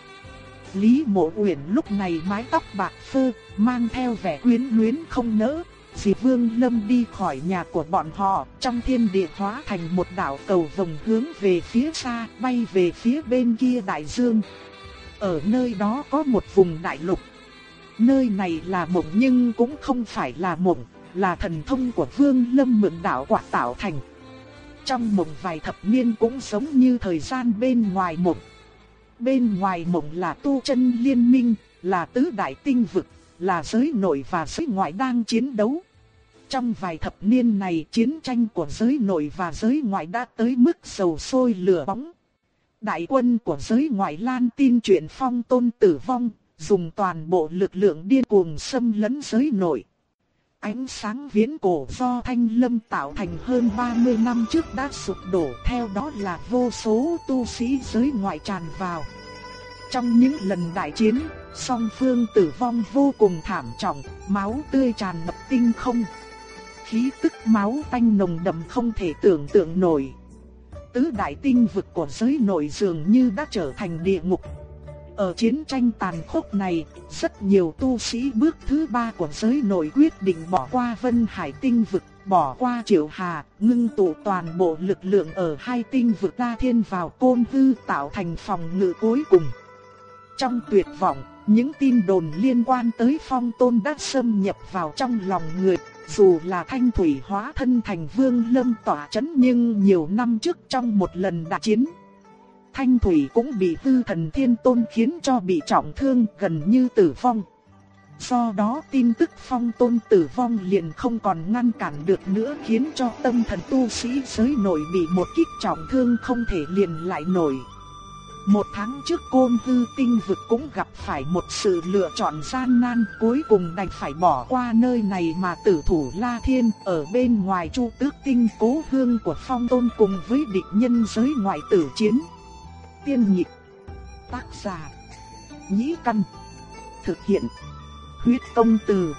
Lý Mộ Uyển lúc này mái tóc bạc phơ, mang theo vẻ quyến luyến không nỡ. Dì Vương Lâm đi khỏi nhà của bọn họ, trong thiên địa hóa thành một đảo cầu vòng hướng về phía xa, bay về phía bên kia đại dương. Ở nơi đó có một vùng đại lục. Nơi này là mộng nhưng cũng không phải là mộng, là thần thông của Vương Lâm mượn đảo quả tạo thành. Trong mộng vài thập niên cũng giống như thời gian bên ngoài mộng. Bên ngoài mộng là tu chân liên minh, là tứ đại tinh vực, là giới nội và giới ngoại đang chiến đấu. Trong vài thập niên này chiến tranh của giới nội và giới ngoại đã tới mức sầu sôi lửa bóng. Đại quân của giới ngoại lan tin chuyện phong tôn tử vong, dùng toàn bộ lực lượng điên cuồng xâm lấn giới nội. Ánh sáng viễn cổ do Thanh Lâm tạo thành hơn 30 năm trước đã sụp đổ theo đó là vô số tu sĩ giới ngoại tràn vào. Trong những lần đại chiến, song phương tử vong vô cùng thảm trọng, máu tươi tràn ngập tinh không. Khí tức máu tanh nồng đậm không thể tưởng tượng nổi. Tứ đại tinh vực của giới nội dường như đã trở thành địa ngục. Ở chiến tranh tàn khốc này, rất nhiều tu sĩ bước thứ ba của giới nội quyết định bỏ qua Vân Hải tinh vực, bỏ qua Triệu Hà, ngưng tụ toàn bộ lực lượng ở hai tinh vực đa thiên vào côn hư tạo thành phòng ngự cuối cùng. Trong tuyệt vọng, những tin đồn liên quan tới phong tôn đã xâm nhập vào trong lòng người, dù là thanh thủy hóa thân thành vương lâm tỏa chấn nhưng nhiều năm trước trong một lần đại chiến. Thanh thủy cũng bị hư thần thiên tôn khiến cho bị trọng thương, gần như tử vong. Do đó tin tức phong tôn tử vong liền không còn ngăn cản được nữa, khiến cho tâm thần tu sĩ giới nổi bị một kích trọng thương không thể liền lại nổi. Một tháng trước côn hư tinh vực cũng gặp phải một sự lựa chọn gian nan, cuối cùng đành phải bỏ qua nơi này mà tử thủ La Thiên, ở bên ngoài chu tước tinh cố hương của phong tôn cùng với địch nhân giới ngoại tử chiến. Tiên nhịp Tác giả Nhĩ Căn. Thực hiện Huyết công từ.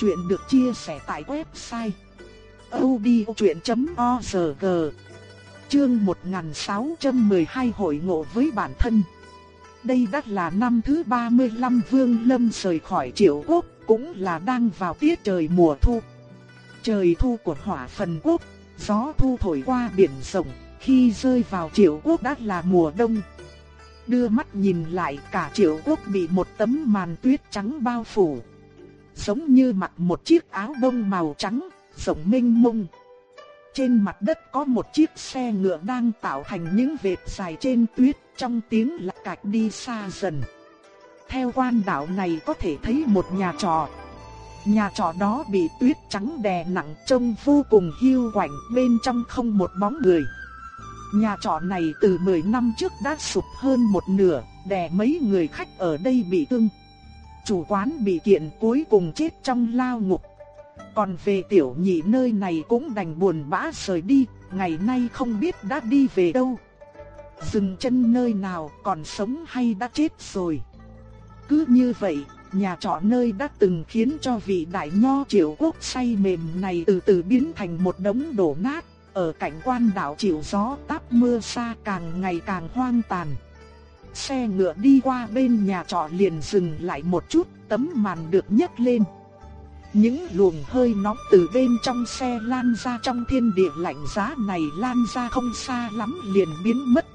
Chuyện được chia sẻ tại website odchuyện.org Chương 1612 hội ngộ với bản thân. Đây đã là năm thứ 35 Vương Lâm rời khỏi Triệu Quốc, cũng là đang vào tiết trời mùa thu. Trời thu của hỏa phần quốc, gió thu thổi qua biển rộng, khi rơi vào Triệu Quốc đã là mùa đông. Đưa mắt nhìn lại cả Triệu Quốc bị một tấm màn tuyết trắng bao phủ. Giống như mặc một chiếc áo bông màu trắng, rộng mênh mông. Trên mặt đất có một chiếc xe ngựa đang tạo thành những vệt dài trên tuyết trong tiếng lạc cạch đi xa dần. Theo quan đảo này có thể thấy một nhà trọ. Nhà trọ đó bị tuyết trắng đè nặng trông vô cùng hiu quạnh bên trong không một bóng người. Nhà trọ này từ 10 năm trước đã sụp hơn một nửa, đè mấy người khách ở đây bị thương. Chủ quán bị kiện cuối cùng chết trong lao ngục. Còn về tiểu nhị nơi này cũng đành buồn bã rời đi, ngày nay không biết đã đi về đâu. Dừng chân nơi nào còn sống hay đã chết rồi. Cứ như vậy, nhà trọ nơi đã từng khiến cho vị đại nho triệu quốc say mềm này từ từ biến thành một đống đổ nát, ở cảnh quan đảo chịu gió táp mưa xa càng ngày càng hoang tàn. Xe ngựa đi qua bên nhà trọ liền dừng lại một chút, tấm màn được nhấc lên. Những luồng hơi nóng từ bên trong xe lan ra trong thiên địa lạnh giá này lan ra không xa lắm liền biến mất.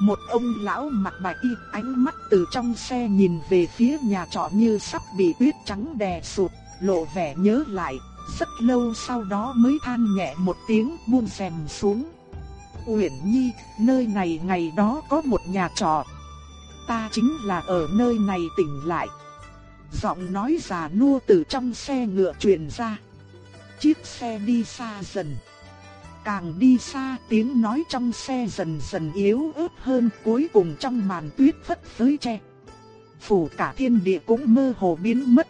Một ông lão mặt bạch y ánh mắt từ trong xe nhìn về phía nhà trọ như sắp bị tuyết trắng đè sụt, lộ vẻ nhớ lại, rất lâu sau đó mới than nhẹ một tiếng buông rèm xuống. Uyển Nhi, nơi này ngày đó có một nhà trọ. Ta chính là ở nơi này tỉnh lại. Giọng nói già nua từ trong xe ngựa truyền ra. Chiếc xe đi xa dần. Càng đi xa tiếng nói trong xe dần dần yếu ớt hơn cuối cùng trong màn tuyết phất phới che. phủ cả thiên địa cũng mơ hồ biến mất.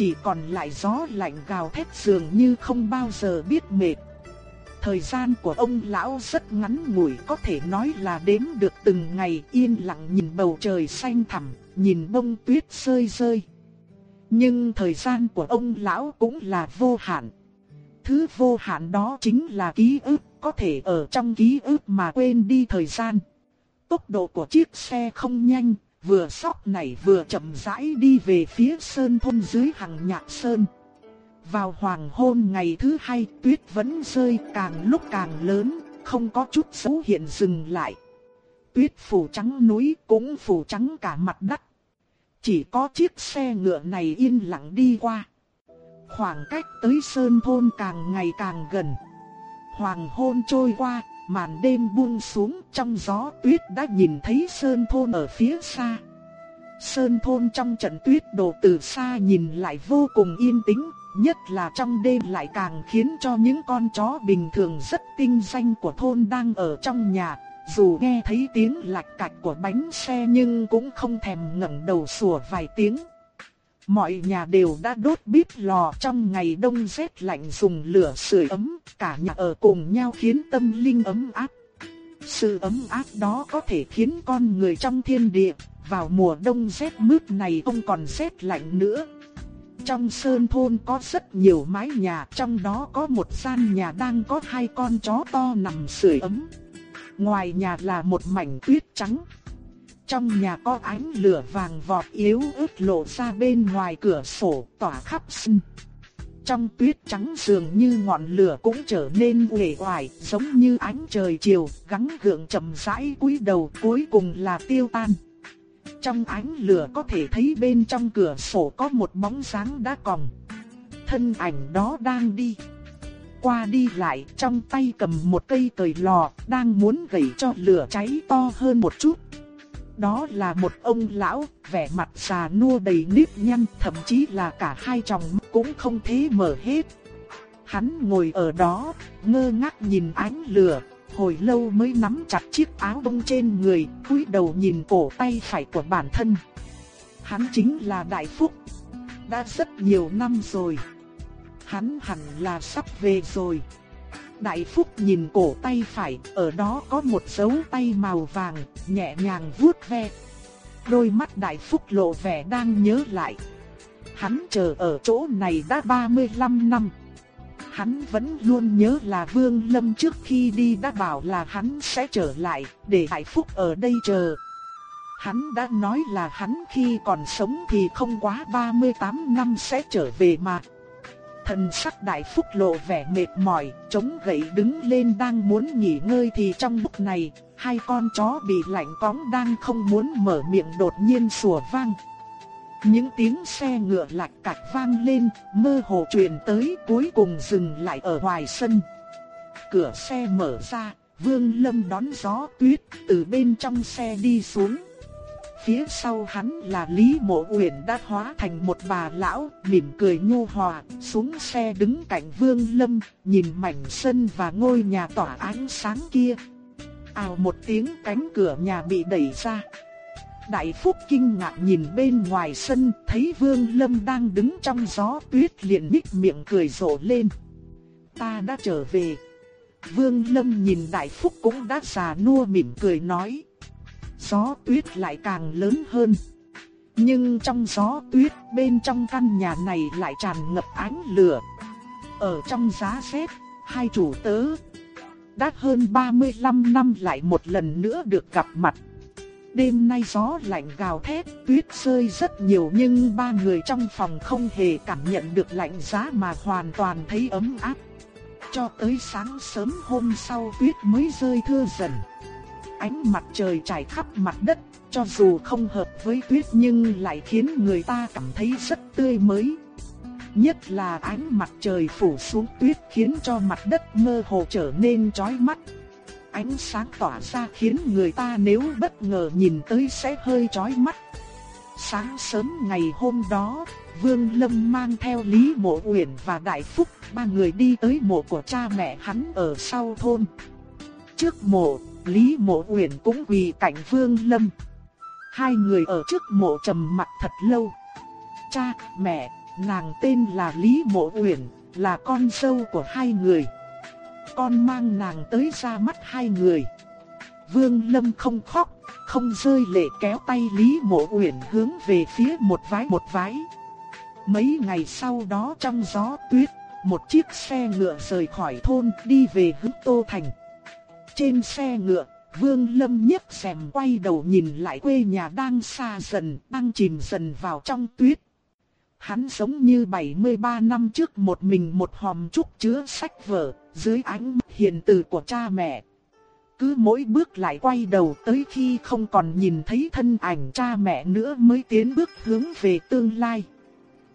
Chỉ còn lại gió lạnh gào thét dường như không bao giờ biết mệt. Thời gian của ông lão rất ngắn ngủi có thể nói là đếm được từng ngày yên lặng nhìn bầu trời xanh thẳm, nhìn bông tuyết rơi rơi. Nhưng thời gian của ông lão cũng là vô hạn. Thứ vô hạn đó chính là ký ức, có thể ở trong ký ức mà quên đi thời gian. Tốc độ của chiếc xe không nhanh, vừa sóc nảy vừa chậm rãi đi về phía sơn thôn dưới hàng nhạc sơn. Vào hoàng hôn ngày thứ hai tuyết vẫn rơi càng lúc càng lớn, không có chút dấu hiện dừng lại. Tuyết phủ trắng núi cũng phủ trắng cả mặt đất. Chỉ có chiếc xe ngựa này yên lặng đi qua. Khoảng cách tới sơn thôn càng ngày càng gần. Hoàng hôn trôi qua, màn đêm buông xuống trong gió tuyết đã nhìn thấy sơn thôn ở phía xa. Sơn thôn trong trận tuyết đổ từ xa nhìn lại vô cùng yên tĩnh, nhất là trong đêm lại càng khiến cho những con chó bình thường rất tinh danh của thôn đang ở trong nhà, dù nghe thấy tiếng lạch cạch của bánh xe nhưng cũng không thèm ngẩng đầu sủa vài tiếng. Mọi nhà đều đã đốt bếp lò trong ngày đông rét lạnh dùng lửa sưởi ấm, cả nhà ở cùng nhau khiến tâm linh ấm áp. Sự ấm áp đó có thể khiến con người trong thiên địa, vào mùa đông rét mướt này không còn rét lạnh nữa. Trong sơn thôn có rất nhiều mái nhà, trong đó có một gian nhà đang có hai con chó to nằm sưởi ấm. Ngoài nhà là một mảnh tuyết trắng. Trong nhà có ánh lửa vàng vọt yếu ớt lộ ra bên ngoài cửa sổ tỏa khắp sân. Trong tuyết trắng dường như ngọn lửa cũng trở nên uể oải, giống như ánh trời chiều, gắng gượng chậm rãi cúi đầu cuối cùng là tiêu tan. Trong ánh lửa có thể thấy bên trong cửa sổ có một bóng dáng đã còng. Thân ảnh đó đang đi. Qua đi lại trong tay cầm một cây cời lò, đang muốn gẩy cho lửa cháy to hơn một chút. Đó là một ông lão, vẻ mặt già nua đầy nếp nhăn, thậm chí là cả hai tròng mắt cũng không thế mở hết. Hắn ngồi ở đó, ngơ ngác nhìn ánh lửa, hồi lâu mới nắm chặt chiếc áo bông trên người, cúi đầu nhìn cổ tay phải của bản thân. Hắn chính là Đại Phúc. Đã rất nhiều năm rồi. Hắn hẳn là sắp về rồi. Đại Phúc nhìn cổ tay phải, ở đó có một dấu tay màu vàng, nhẹ nhàng vuốt ve. Đôi mắt Đại Phúc lộ vẻ đang nhớ lại. Hắn chờ ở chỗ này đã 35 năm. Hắn vẫn luôn nhớ là Vương Lâm trước khi đi đã bảo là hắn sẽ trở lại, để Đại Phúc ở đây chờ. Hắn đã nói là hắn khi còn sống thì không quá 38 năm sẽ trở về mà. Thần sắc đại phúc lộ vẻ mệt mỏi, chống gậy đứng lên đang muốn nghỉ ngơi thì trong lúc này, hai con chó bị lạnh cóng đang không muốn mở miệng đột nhiên sủa vang. Những tiếng xe ngựa lạch cạch vang lên, mơ hồ truyền tới cuối cùng dừng lại ở ngoài sân. Cửa xe mở ra, Vương Lâm đón gió tuyết từ bên trong xe đi xuống. Phía sau hắn là Lý Mộ Uyển đã hóa thành một bà lão, mỉm cười nhu hòa, xuống xe đứng cạnh Vương Lâm, nhìn mảnh sân và ngôi nhà tỏa ánh sáng kia. Ào một tiếng cánh cửa nhà bị đẩy ra. Đại Phúc kinh ngạc nhìn bên ngoài sân, thấy Vương Lâm đang đứng trong gió tuyết liền nhích miệng cười rộ lên. Ta đã trở về. Vương Lâm nhìn Đại Phúc cũng đã già nua mỉm cười nói gió tuyết lại càng lớn hơn. Nhưng trong gió tuyết bên trong căn nhà này lại tràn ngập ánh lửa. Ở trong giá rét, hai chủ tớ đã hơn 35 năm lại một lần nữa được gặp mặt. Đêm nay gió lạnh gào thét, tuyết rơi rất nhiều nhưng ba người trong phòng không hề cảm nhận được lạnh giá mà hoàn toàn thấy ấm áp. Cho tới sáng sớm hôm sau tuyết mới rơi thưa dần ánh mặt trời trải khắp mặt đất, cho dù không hợp với tuyết nhưng lại khiến người ta cảm thấy rất tươi mới. Nhất là ánh mặt trời phủ xuống tuyết khiến cho mặt đất mơ hồ trở nên chói mắt. Ánh sáng tỏa ra khiến người ta nếu bất ngờ nhìn tới sẽ hơi chói mắt. Sáng sớm ngày hôm đó, Vương Lâm mang theo Lý Mộ Uyển và Đại Phúc, ba người đi tới mộ của cha mẹ hắn ở sau thôn. Trước mộ, Lý Mộ Uyển cũng quỳ cạnh Vương Lâm. Hai người ở trước mộ trầm mặt thật lâu. Cha, mẹ, nàng tên là Lý Mộ Uyển, là con dâu của hai người. Con mang nàng tới ra mắt hai người. Vương Lâm không khóc, không rơi lệ kéo tay Lý Mộ Uyển hướng về phía một vái một vái. Mấy ngày sau đó trong gió tuyết, một chiếc xe ngựa rời khỏi thôn đi về hướng Tô Thành. Trên xe ngựa, Vương Lâm nhấc rèm quay đầu nhìn lại quê nhà đang xa dần, đang chìm dần vào trong tuyết. Hắn giống như 73 năm trước một mình một hòm trúc chứa sách vở, dưới ánh hiền từ của cha mẹ. Cứ mỗi bước lại quay đầu tới khi không còn nhìn thấy thân ảnh cha mẹ nữa mới tiến bước hướng về tương lai.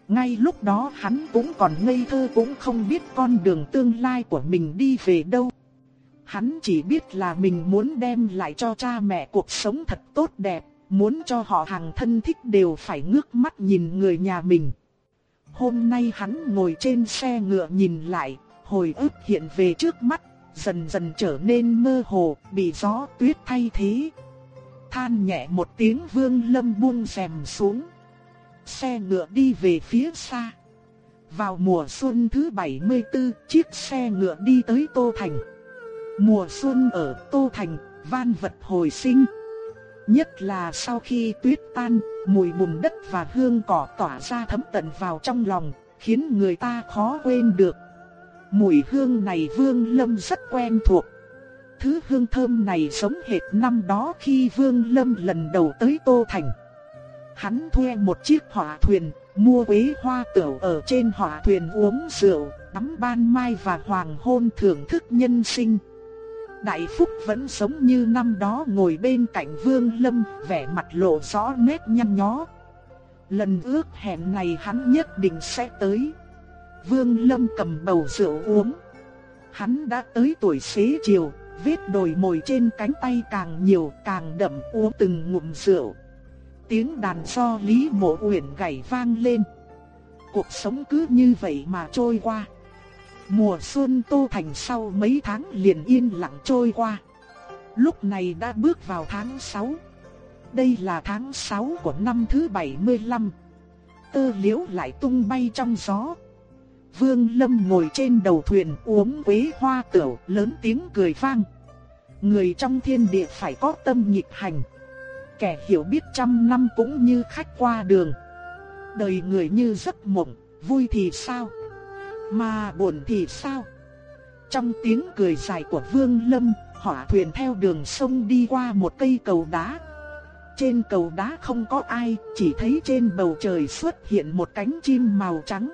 Ngay lúc đó hắn cũng còn ngây thơ cũng không biết con đường tương lai của mình đi về đâu. Hắn chỉ biết là mình muốn đem lại cho cha mẹ cuộc sống thật tốt đẹp, muốn cho họ hàng thân thích đều phải ngước mắt nhìn người nhà mình. Hôm nay hắn ngồi trên xe ngựa nhìn lại, hồi ức hiện về trước mắt, dần dần trở nên mơ hồ, bị gió tuyết thay thế. Than nhẹ một tiếng vương lâm buông rèm xuống. Xe ngựa đi về phía xa. Vào mùa xuân thứ 74, chiếc xe ngựa đi tới Tô Thành. Mùa xuân ở Tô Thành, van vật hồi sinh. Nhất là sau khi tuyết tan, mùi bùn đất và hương cỏ tỏa ra thấm tận vào trong lòng, khiến người ta khó quên được. Mùi hương này Vương Lâm rất quen thuộc. Thứ hương thơm này giống hệt năm đó khi Vương Lâm lần đầu tới Tô Thành. Hắn thuê một chiếc hỏa thuyền, mua quế hoa tửu ở trên hỏa thuyền uống rượu, tắm ban mai và hoàng hôn thưởng thức nhân sinh. Đại Phúc vẫn sống như năm đó ngồi bên cạnh Vương Lâm, vẻ mặt lộ rõ nét nhăn nhó. Lần ước hẹn này hắn nhất định sẽ tới. Vương Lâm cầm bầu rượu uống. Hắn đã tới tuổi xế chiều, vết đồi mồi trên cánh tay càng nhiều càng đậm uống từng ngụm rượu. Tiếng đàn so Lý Mộ Uyển gảy vang lên. Cuộc sống cứ như vậy mà trôi qua. Mùa xuân Tô Thành sau mấy tháng liền yên lặng trôi qua. Lúc này đã bước vào tháng 6. Đây là tháng 6 của năm thứ 75. Tơ liễu lại tung bay trong gió. Vương Lâm ngồi trên đầu thuyền uống quế hoa tửu lớn tiếng cười vang. Người trong thiên địa phải có tâm nhịp hành. Kẻ hiểu biết trăm năm cũng như khách qua đường. Đời người như giấc mộng, vui thì sao? Mà buồn thì sao? Trong tiếng cười dài của Vương Lâm, hỏa thuyền theo đường sông đi qua một cây cầu đá. Trên cầu đá không có ai, chỉ thấy trên bầu trời xuất hiện một cánh chim màu trắng.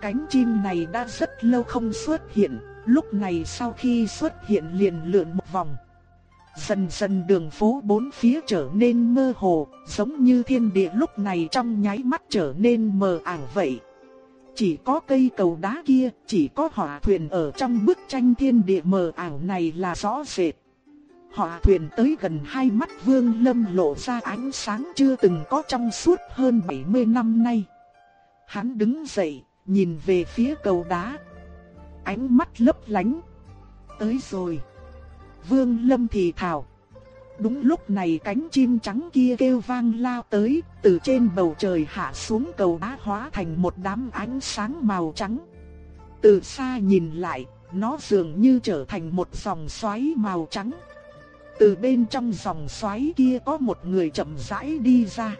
Cánh chim này đã rất lâu không xuất hiện, lúc này sau khi xuất hiện liền lượn một vòng. Dần dần đường phố bốn phía trở nên mơ hồ, giống như thiên địa lúc này trong nháy mắt trở nên mờ ảo vậy. Chỉ có cây cầu đá kia, chỉ có hỏa thuyền ở trong bức tranh thiên địa mờ ảo này là rõ rệt. Hỏa thuyền tới gần hai mắt Vương Lâm lộ ra ánh sáng chưa từng có trong suốt hơn 70 năm nay. Hắn đứng dậy, nhìn về phía cầu đá. Ánh mắt lấp lánh. Tới rồi. Vương Lâm thì thào. Đúng lúc này cánh chim trắng kia kêu vang lao tới, từ trên bầu trời hạ xuống cầu đá hóa thành một đám ánh sáng màu trắng. Từ xa nhìn lại, nó dường như trở thành một dòng xoáy màu trắng. Từ bên trong dòng xoáy kia có một người chậm rãi đi ra.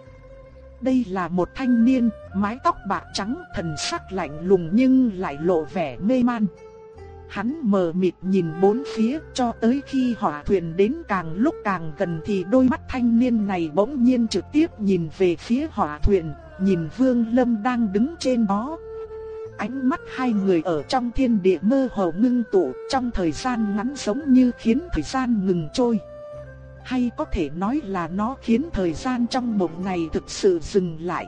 Đây là một thanh niên, mái tóc bạc trắng, thần sắc lạnh lùng nhưng lại lộ vẻ mê man. Hắn mờ mịt nhìn bốn phía cho tới khi hỏa thuyền đến càng lúc càng gần thì đôi mắt thanh niên này bỗng nhiên trực tiếp nhìn về phía hỏa thuyền, nhìn Vương Lâm đang đứng trên đó. Ánh mắt hai người ở trong thiên địa mơ hồ ngưng tụ trong thời gian ngắn giống như khiến thời gian ngừng trôi. Hay có thể nói là nó khiến thời gian trong mộng này thực sự dừng lại.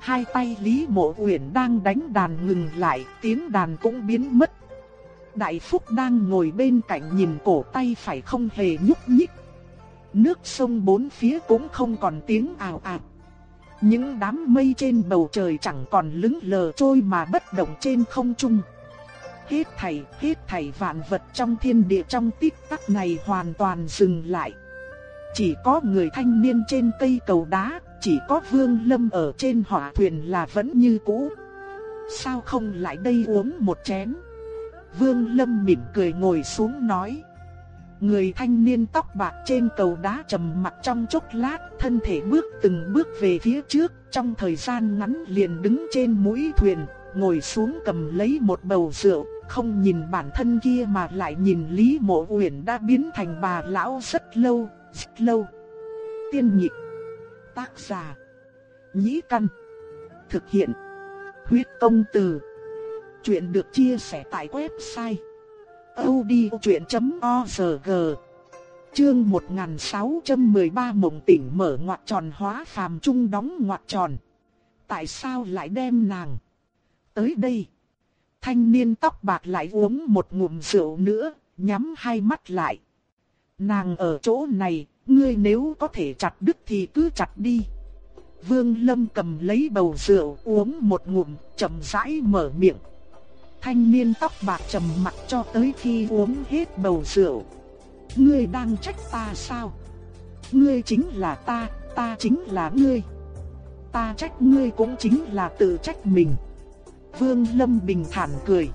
Hai tay Lý Mộ Uyển đang đánh đàn ngừng lại, tiếng đàn cũng biến mất Đại Phúc đang ngồi bên cạnh nhìn cổ tay phải không hề nhúc nhích. Nước sông bốn phía cũng không còn tiếng ào ạt. Những đám mây trên bầu trời chẳng còn lững lờ trôi mà bất động trên không trung. Hết thảy, hết thảy vạn vật trong thiên địa trong tích tắc này hoàn toàn dừng lại. chỉ có người thanh niên trên cây cầu đá, chỉ có Vương Lâm ở trên hỏa thuyền là vẫn như cũ. Sao không lại đây uống một chén? Vương Lâm mỉm cười ngồi xuống nói. Người thanh niên tóc bạc trên cầu đá trầm mặt trong chốc lát, thân thể bước từng bước về phía trước, trong thời gian ngắn liền đứng trên mũi thuyền, ngồi xuống cầm lấy một bầu rượu, không nhìn bản thân kia mà lại nhìn Lý Mộ Uyển đã biến thành bà lão rất lâu, rất lâu. Tiên nhị tác giả, nhĩ căn, thực hiện, huyết công từ. Chuyện được chia sẻ tại website odchuyện.org Chương 1613 mộng tỉnh mở ngoặc tròn hóa phàm trung đóng ngoặc tròn. Tại sao lại đem nàng tới đây? Thanh niên tóc bạc lại uống một ngụm rượu nữa, nhắm hai mắt lại. Nàng ở chỗ này, ngươi nếu có thể chặt đứt thì cứ chặt đi. Vương Lâm cầm lấy bầu rượu uống một ngụm, chậm rãi mở miệng. Thanh niên tóc bạc trầm mặt cho tới khi uống hết bầu rượu. Ngươi đang trách ta sao? Ngươi chính là ta, ta chính là ngươi. Ta trách ngươi cũng chính là tự trách mình. Vương Lâm bình thản cười.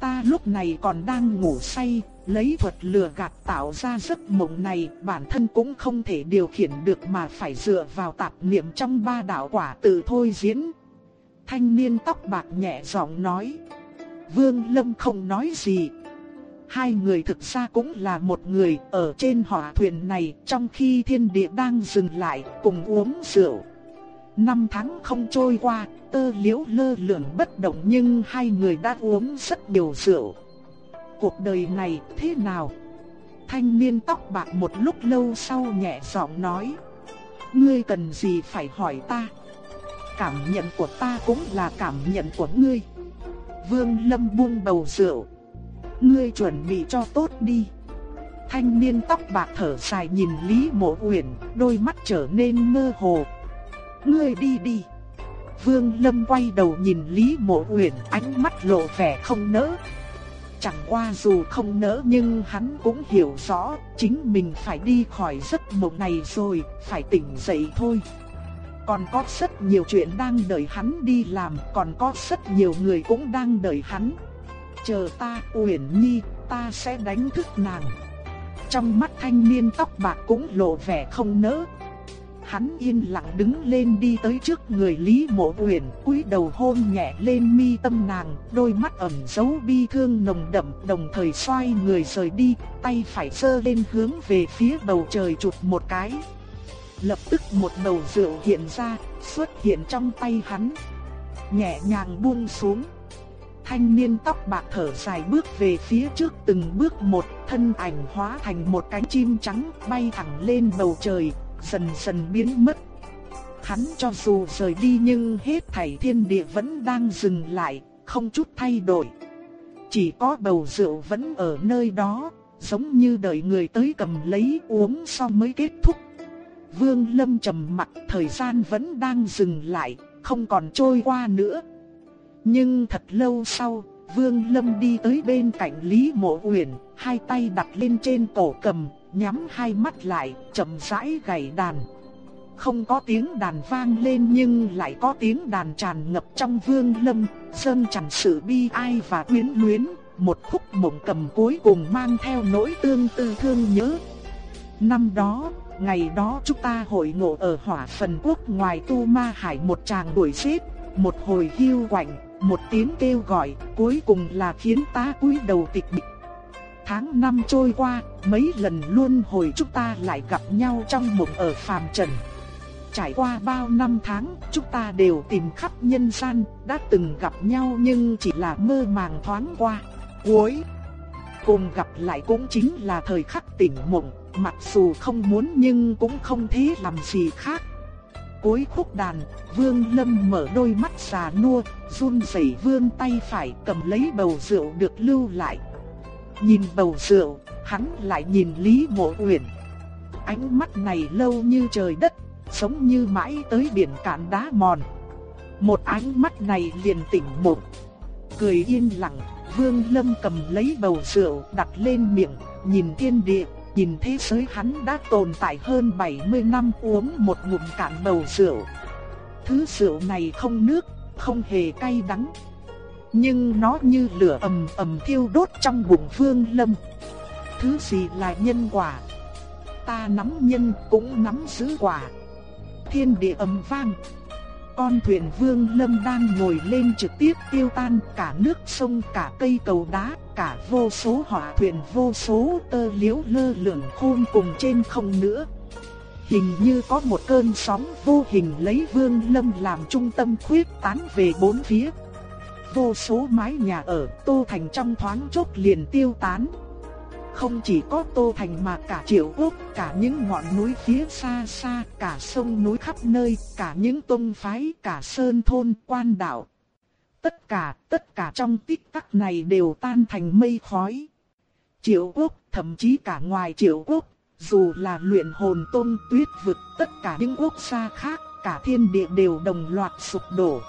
Ta lúc này còn đang ngủ say, lấy thuật lừa gạt tạo ra giấc mộng này, bản thân cũng không thể điều khiển được mà phải dựa vào tạp niệm trong ba đạo quả tự thôi diễn. Thanh niên tóc bạc nhẹ giọng nói. Vương Lâm không nói gì. Hai người thực ra cũng là một người ở trên hỏa thuyền này trong khi thiên địa đang dừng lại cùng uống rượu. Năm tháng không trôi qua, tơ liễu lơ lửng bất động nhưng hai người đã uống rất nhiều rượu. Cuộc đời này thế nào? Thanh niên tóc bạc một lúc lâu sau nhẹ giọng nói. Ngươi cần gì phải hỏi ta? Cảm nhận của ta cũng là cảm nhận của ngươi. Vương Lâm buông bầu rượu. Ngươi chuẩn bị cho tốt đi. Thanh niên tóc bạc thở dài nhìn Lý Mộ Uyển, đôi mắt trở nên mơ hồ. Ngươi đi đi. Vương Lâm quay đầu nhìn Lý Mộ Uyển, ánh mắt lộ vẻ không nỡ. Chẳng qua dù không nỡ nhưng hắn cũng hiểu rõ, chính mình phải đi khỏi giấc mộng này rồi, phải tỉnh dậy thôi. Còn có rất nhiều chuyện đang đợi hắn đi làm, còn có rất nhiều người cũng đang đợi hắn. Chờ ta, Uyển Nhi, ta sẽ đánh thức nàng. Trong mắt thanh niên tóc bạc cũng lộ vẻ không nỡ. Hắn yên lặng đứng lên đi tới trước người Lý Mộ Uyển, cúi đầu hôn nhẹ lên mi tâm nàng, đôi mắt ẩn giấu bi thương nồng đậm, đồng thời xoay người rời đi, tay phải giơ lên hướng về phía bầu trời chụp một cái. Lập tức một bầu rượu hiện ra, xuất hiện trong tay hắn. Nhẹ nhàng buông xuống. Thanh niên tóc bạc thở dài bước về phía trước từng bước một, thân ảnh hóa thành một cánh chim trắng bay thẳng lên bầu trời, dần dần biến mất. Hắn cho dù rời đi nhưng hết thảy thiên địa vẫn đang dừng lại, không chút thay đổi. Chỉ có bầu rượu vẫn ở nơi đó, giống như đợi người tới cầm lấy uống xong mới kết thúc. Vương Lâm trầm mặt, thời gian vẫn đang dừng lại, không còn trôi qua nữa. Nhưng thật lâu sau, Vương Lâm đi tới bên cạnh Lý Mộ Uyển, hai tay đặt lên trên cổ cầm, nhắm hai mắt lại, chậm rãi gảy đàn. Không có tiếng đàn vang lên nhưng lại có tiếng đàn tràn ngập trong Vương Lâm, sơn tràn sự bi ai và quyến luyến, một khúc mộng cầm cuối cùng mang theo nỗi tương tư thương nhớ. Năm đó, ngày đó chúng ta hội ngộ ở hỏa phần quốc ngoài tu ma hải một tràng đuổi giết, một hồi hưu quạnh, một tiếng kêu gọi, cuối cùng là khiến ta cúi đầu tịch mịch. Tháng năm trôi qua, mấy lần luôn hồi chúng ta lại gặp nhau trong mộng ở phàm trần. Trải qua bao năm tháng, chúng ta đều tìm khắp nhân gian, đã từng gặp nhau nhưng chỉ là mơ màng thoáng qua. Cuối cùng gặp lại cũng chính là thời khắc tỉnh mộng, mặc dù không muốn nhưng cũng không thế làm gì khác. Cuối khúc đàn, Vương Lâm mở đôi mắt già nua, run rẩy vươn tay phải cầm lấy bầu rượu được lưu lại. Nhìn bầu rượu, hắn lại nhìn Lý Mộ Uyển. Ánh mắt này lâu như trời đất, giống như mãi tới biển cạn đá mòn. Một ánh mắt này liền tỉnh mộng. Cười yên lặng, Vương Lâm cầm lấy bầu rượu đặt lên miệng, nhìn thiên địa, nhìn thế giới hắn đã tồn tại hơn 70 năm uống một ngụm cạn bầu rượu. Thứ rượu này không nước, không hề cay đắng. Nhưng nó như lửa ầm ầm thiêu đốt trong bụng Vương Lâm. Thứ gì là nhân quả? Ta nắm nhân cũng nắm giữ quả. Thiên địa ầm vang. Con thuyền Vương Lâm đang ngồi lên trực tiếp tiêu tan cả nước sông cả cây cầu đá, cả vô số hỏa thuyền vô số tơ liễu lơ lửng khôn cùng trên không nữa. Hình như có một cơn sóng vô hình lấy Vương Lâm làm trung tâm khuyết tán về bốn phía. Vô số mái nhà ở Tô Thành trong thoáng chốc liền tiêu tán. Không chỉ có Tô Thành mà cả Triệu Quốc, cả những ngọn núi phía xa xa, cả sông núi khắp nơi, cả những tông phái, cả sơn thôn, quan đảo. Tất cả, tất cả trong tích tắc này đều tan thành mây khói. Triệu Quốc, thậm chí cả ngoài Triệu Quốc, dù là luyện hồn tôn tuyết vực, tất cả những quốc gia khác, cả thiên địa đều đồng loạt sụp đổ.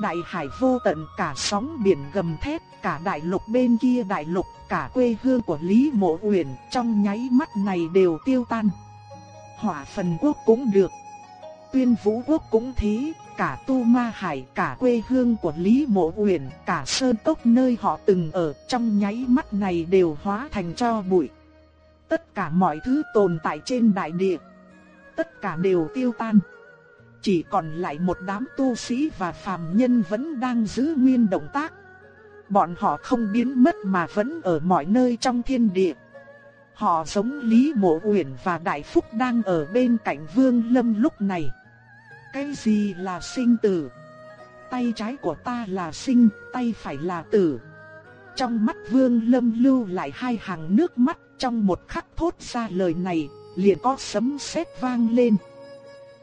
Đại hải vô tận cả sóng biển gầm thét, cả đại lục bên kia đại lục, cả quê hương của Lý Mộ Uyển trong nháy mắt này đều tiêu tan. Hỏa phần quốc cũng được. Tuyên vũ quốc cũng thế, cả tu ma hải, cả quê hương của Lý Mộ Uyển, cả sơn cốc nơi họ từng ở trong nháy mắt này đều hóa thành cho bụi. Tất cả mọi thứ tồn tại trên đại địa, tất cả đều tiêu tan. Chỉ còn lại một đám tu sĩ và phàm nhân vẫn đang giữ nguyên động tác. Bọn họ không biến mất mà vẫn ở mọi nơi trong thiên địa. Họ giống Lý Mộ Uyển và Đại Phúc đang ở bên cạnh Vương Lâm lúc này. Cái gì là sinh tử? Tay trái của ta là sinh, tay phải là tử. Trong mắt Vương Lâm lưu lại hai hàng nước mắt, trong một khắc thốt ra lời này, liền có sấm sét vang lên.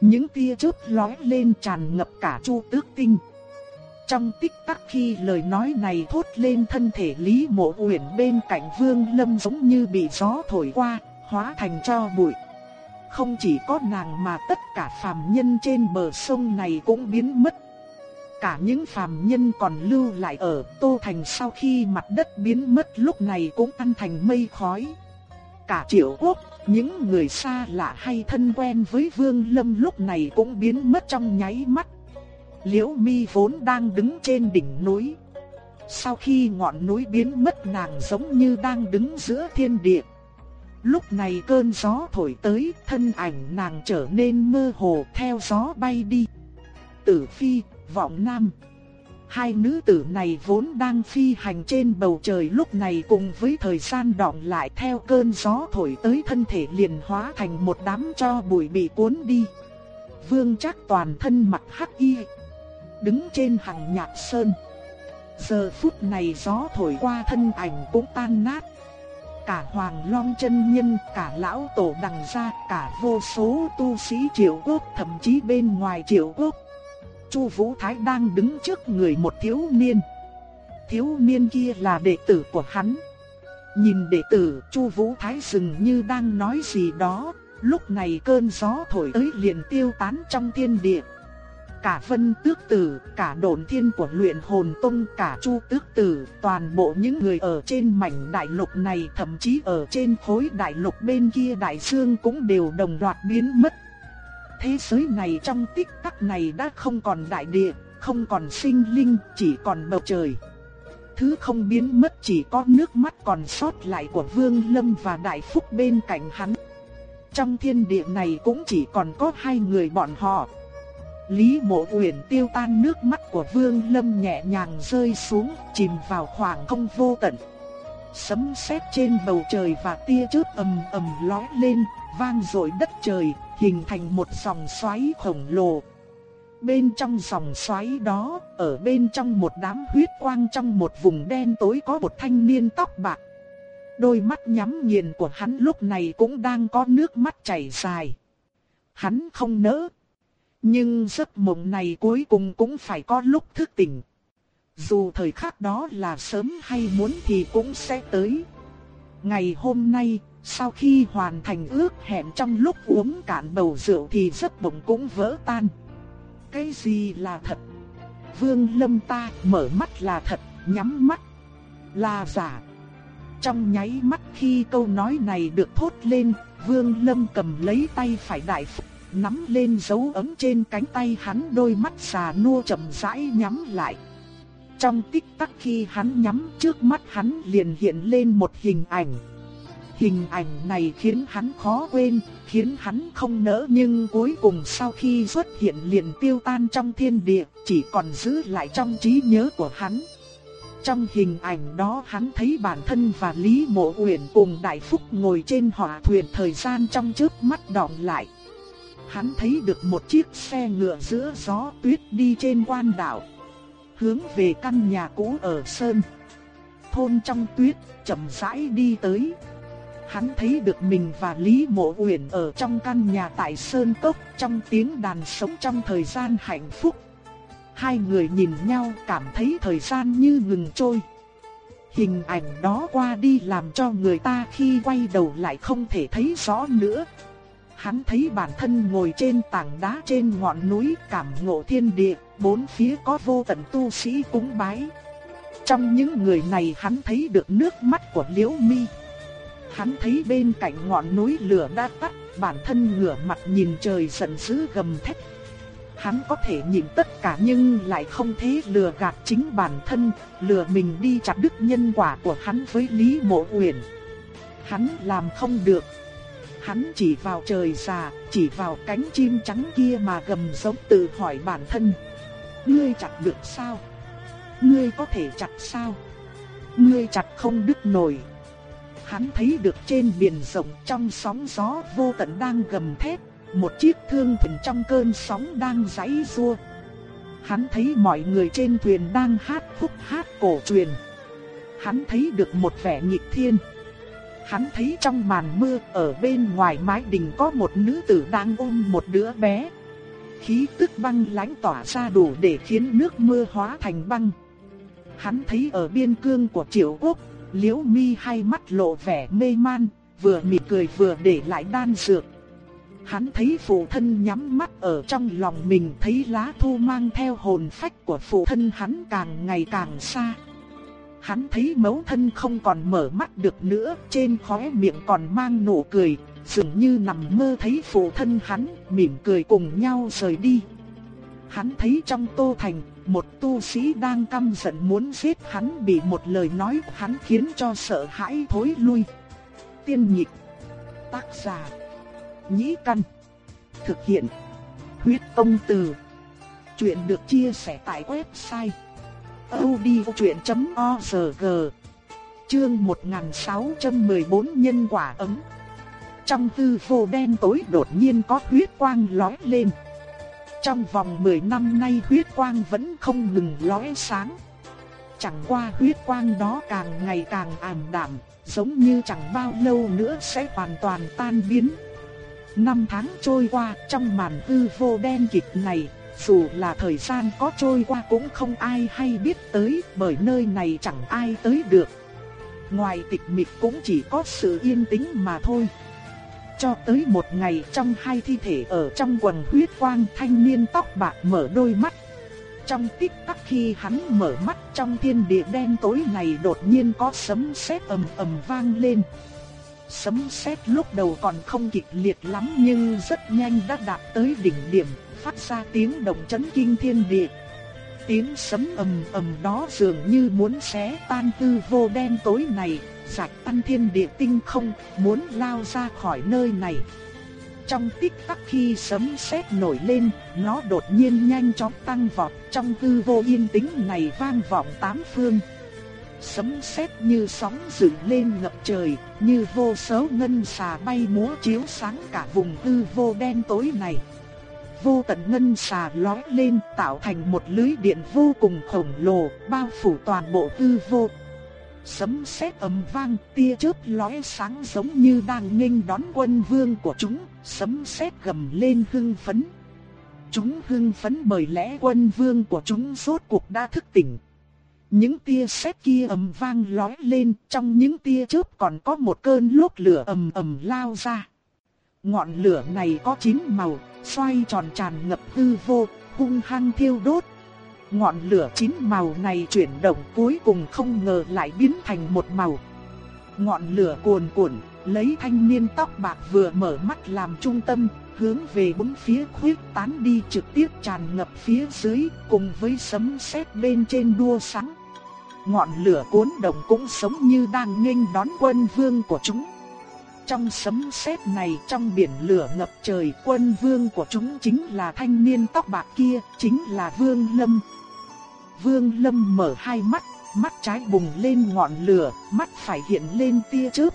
Những tia chớp lóe lên tràn ngập cả Chu Tước Tinh. Trong tích tắc khi lời nói này thốt lên thân thể Lý Mộ Uyển bên cạnh Vương Lâm giống như bị gió thổi qua, hóa thành cho bụi. Không chỉ có nàng mà tất cả phàm nhân trên bờ sông này cũng biến mất. Cả những phàm nhân còn lưu lại ở Tô Thành sau khi mặt đất biến mất lúc này cũng tan thành mây khói. Cả triệu quốc, những người xa lạ hay thân quen với Vương Lâm lúc này cũng biến mất trong nháy mắt. Liễu Mi vốn đang đứng trên đỉnh núi. Sau khi ngọn núi biến mất nàng giống như đang đứng giữa thiên địa. Lúc này cơn gió thổi tới, thân ảnh nàng trở nên mơ hồ theo gió bay đi. Tử Phi, Vọng Nam Hai nữ tử này vốn đang phi hành trên bầu trời lúc này cùng với thời gian đọng lại theo cơn gió thổi tới thân thể liền hóa thành một đám cho bụi bị cuốn đi. Vương chắc toàn thân mặt hắc y, đứng trên hàng nhạc sơn. Giờ phút này gió thổi qua thân ảnh cũng tan nát. Cả Hoàng Long chân nhân, cả lão tổ đằng gia, cả vô số tu sĩ triệu quốc, thậm chí bên ngoài triệu quốc Chu Vũ Thái đang đứng trước người một thiếu niên. Thiếu niên kia là đệ tử của hắn. Nhìn đệ tử, Chu Vũ Thái dường như đang nói gì đó, lúc này cơn gió thổi tới liền tiêu tán trong thiên địa. Cả Vân Tước Tử, cả Độn Thiên của Luyện Hồn Tông, cả Chu Tước Tử, toàn bộ những người ở trên mảnh đại lục này, thậm chí ở trên khối đại lục bên kia đại dương cũng đều đồng loạt biến mất thế giới này trong tích tắc này đã không còn đại địa, không còn sinh linh, chỉ còn bầu trời. Thứ không biến mất chỉ có nước mắt còn sót lại của Vương Lâm và Đại Phúc bên cạnh hắn. Trong thiên địa này cũng chỉ còn có hai người bọn họ. Lý Mộ Uyển tiêu tan nước mắt của Vương Lâm nhẹ nhàng rơi xuống, chìm vào khoảng không vô tận. Sấm sét trên bầu trời và tia chớp ầm ầm lóe lên, vang dội đất trời, hình thành một dòng xoáy khổng lồ. Bên trong dòng xoáy đó, ở bên trong một đám huyết quang trong một vùng đen tối có một thanh niên tóc bạc. Đôi mắt nhắm nghiền của hắn lúc này cũng đang có nước mắt chảy dài. Hắn không nỡ. Nhưng giấc mộng này cuối cùng cũng phải có lúc thức tỉnh. Dù thời khắc đó là sớm hay muốn thì cũng sẽ tới. Ngày hôm nay, sau khi hoàn thành ước hẹn trong lúc uống cạn bầu rượu thì giấc mộng cũng vỡ tan. Cái gì là thật? Vương Lâm ta mở mắt là thật, nhắm mắt là giả. Trong nháy mắt khi câu nói này được thốt lên, Vương Lâm cầm lấy tay phải đại phúc, nắm lên dấu ấm trên cánh tay hắn đôi mắt xà nua chậm rãi nhắm lại. Trong tích tắc khi hắn nhắm trước mắt hắn liền hiện lên một hình ảnh. Hình ảnh này khiến hắn khó quên, khiến hắn không nỡ nhưng cuối cùng sau khi xuất hiện liền tiêu tan trong thiên địa, chỉ còn giữ lại trong trí nhớ của hắn. Trong hình ảnh đó hắn thấy bản thân và Lý Mộ Uyển cùng Đại Phúc ngồi trên hỏa thuyền thời gian trong trước mắt đọng lại. Hắn thấy được một chiếc xe ngựa giữa gió tuyết đi trên quan đảo, hướng về căn nhà cũ ở Sơn. Thôn trong tuyết, chậm rãi đi tới. Hắn thấy được mình và Lý Mộ Uyển ở trong căn nhà tại Sơn Cốc trong tiếng đàn sống trong thời gian hạnh phúc. Hai người nhìn nhau cảm thấy thời gian như ngừng trôi. Hình ảnh đó qua đi làm cho người ta khi quay đầu lại không thể thấy rõ nữa. Hắn thấy bản thân ngồi trên tảng đá trên ngọn núi cảm ngộ thiên địa, bốn phía có vô tận tu sĩ cúng bái. Trong những người này hắn thấy được nước mắt của Liễu Mi. Hắn thấy bên cạnh ngọn núi lửa đã tắt, bản thân ngửa mặt nhìn trời giận dữ gầm thét. Hắn có thể nhìn tất cả nhưng lại không thể lừa gạt chính bản thân, lừa mình đi chặt đứt nhân quả của hắn với Lý Mộ Uyển. Hắn làm không được. Hắn chỉ vào trời già, chỉ vào cánh chim trắng kia mà gầm giống tự hỏi bản thân. Ngươi chặt được sao? Ngươi có thể chặt sao? Ngươi chặt không đứt nổi. Hắn thấy được trên biển rộng trong sóng gió vô tận đang gầm thét, một chiếc thương thuyền trong cơn sóng đang giãy giụa. Hắn thấy mọi người trên thuyền đang hát khúc hát cổ truyền. Hắn thấy được một vẻ nghịch thiên. Hắn thấy trong màn mưa ở bên ngoài mái đình có một nữ tử đang ôm một đứa bé. Khí tức băng lãnh tỏa ra đủ để khiến nước mưa hóa thành băng. Hắn thấy ở biên cương của triệu quốc, liễu mi hai mắt lộ vẻ mê man, vừa mỉm cười vừa để lại đan dược. Hắn thấy phụ thân nhắm mắt ở trong lòng mình thấy lá thu mang theo hồn phách của phụ thân hắn càng ngày càng xa. Hắn thấy mẫu thân không còn mở mắt được nữa, trên khóe miệng còn mang nụ cười, dường như nằm mơ thấy phụ thân hắn, mỉm cười cùng nhau rời đi. Hắn thấy trong tô thành, một tu sĩ đang căm giận muốn giết hắn bị một lời nói hắn khiến cho sợ hãi thối lui. Tiên nhịch. tác giả, nhĩ căn, thực hiện, huyết công từ. Chuyện được chia sẻ tại website odchuyện.org Chương 1614 Nhân quả ấm Trong tư vô đen tối đột nhiên có huyết quang lóe lên trong vòng 10 năm nay huyết quang vẫn không ngừng lóe sáng Chẳng qua huyết quang đó càng ngày càng ảm đạm, Giống như chẳng bao lâu nữa sẽ hoàn toàn tan biến Năm tháng trôi qua, trong màn hư vô đen kịch này, dù là thời gian có trôi qua cũng không ai hay biết tới, bởi nơi này chẳng ai tới được. Ngoài tịch mịch cũng chỉ có sự yên tĩnh mà thôi. Cho tới một ngày trong hai thi thể ở trong quần huyết quang thanh niên tóc bạc mở đôi mắt. Trong tích tắc khi hắn mở mắt trong thiên địa đen tối này đột nhiên có sấm sét ầm ầm vang lên. Sấm sét lúc đầu còn không kịch liệt lắm nhưng rất nhanh đã đạt tới đỉnh điểm, phát ra tiếng động chấn kinh thiên địa. Tiếng sấm ầm ầm đó dường như muốn xé tan tư vô đen tối này, rạch tan thiên địa tinh không, muốn lao ra khỏi nơi này. Trong tích tắc khi sấm sét nổi lên, nó đột nhiên nhanh chóng tăng vọt, trong hư vô yên tĩnh này vang vọng tám phương. Sấm sét như sóng dựng lên ngập trời, như vô số ngân xà bay múa chiếu sáng cả vùng hư vô đen tối này vô tận ngân xà lói lên tạo thành một lưới điện vô cùng khổng lồ, bao phủ toàn bộ hư vô. Sấm sét ầm vang, tia chớp lóe sáng giống như đang nghênh đón quân vương của chúng, sấm sét gầm lên hưng phấn. Chúng hưng phấn bởi lẽ quân vương của chúng rốt cuộc đã thức tỉnh. Những tia sét kia ầm vang lói lên, trong những tia chớp còn có một cơn lốc lửa ầm ầm lao ra. Ngọn lửa này có chín màu, xoay tròn tràn ngập hư vô, hung hăng thiêu đốt. Ngọn lửa chín màu này chuyển động cuối cùng không ngờ lại biến thành một màu. Ngọn lửa cuồn cuộn, lấy thanh niên tóc bạc vừa mở mắt làm trung tâm, hướng về bốn phía khuyết tán đi trực tiếp tràn ngập phía dưới, cùng với sấm sét bên trên đua sáng. Ngọn lửa cuốn động cũng sống như đang nghênh đón quân vương của chúng. Trong sấm sét này trong biển lửa ngập trời quân vương của chúng chính là thanh niên tóc bạc kia, chính là Vương Lâm. Vương Lâm mở hai mắt, mắt trái bùng lên ngọn lửa, mắt phải hiện lên tia chớp.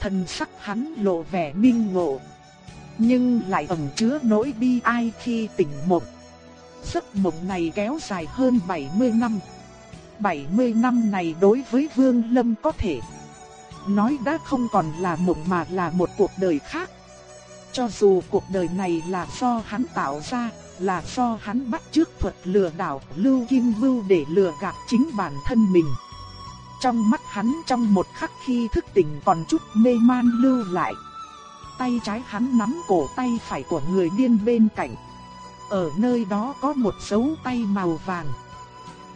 Thần sắc hắn lộ vẻ minh ngộ, nhưng lại ẩn chứa nỗi bi ai khi tỉnh mộng. Giấc mộng này kéo dài hơn 70 năm. 70 năm này đối với Vương Lâm có thể nói đã không còn là mộng mà là một cuộc đời khác. Cho dù cuộc đời này là do hắn tạo ra, là do hắn bắt trước thuật lừa đảo Lưu Kim Vưu để lừa gạt chính bản thân mình. Trong mắt hắn trong một khắc khi thức tỉnh còn chút mê man lưu lại. Tay trái hắn nắm cổ tay phải của người điên bên cạnh. Ở nơi đó có một dấu tay màu vàng.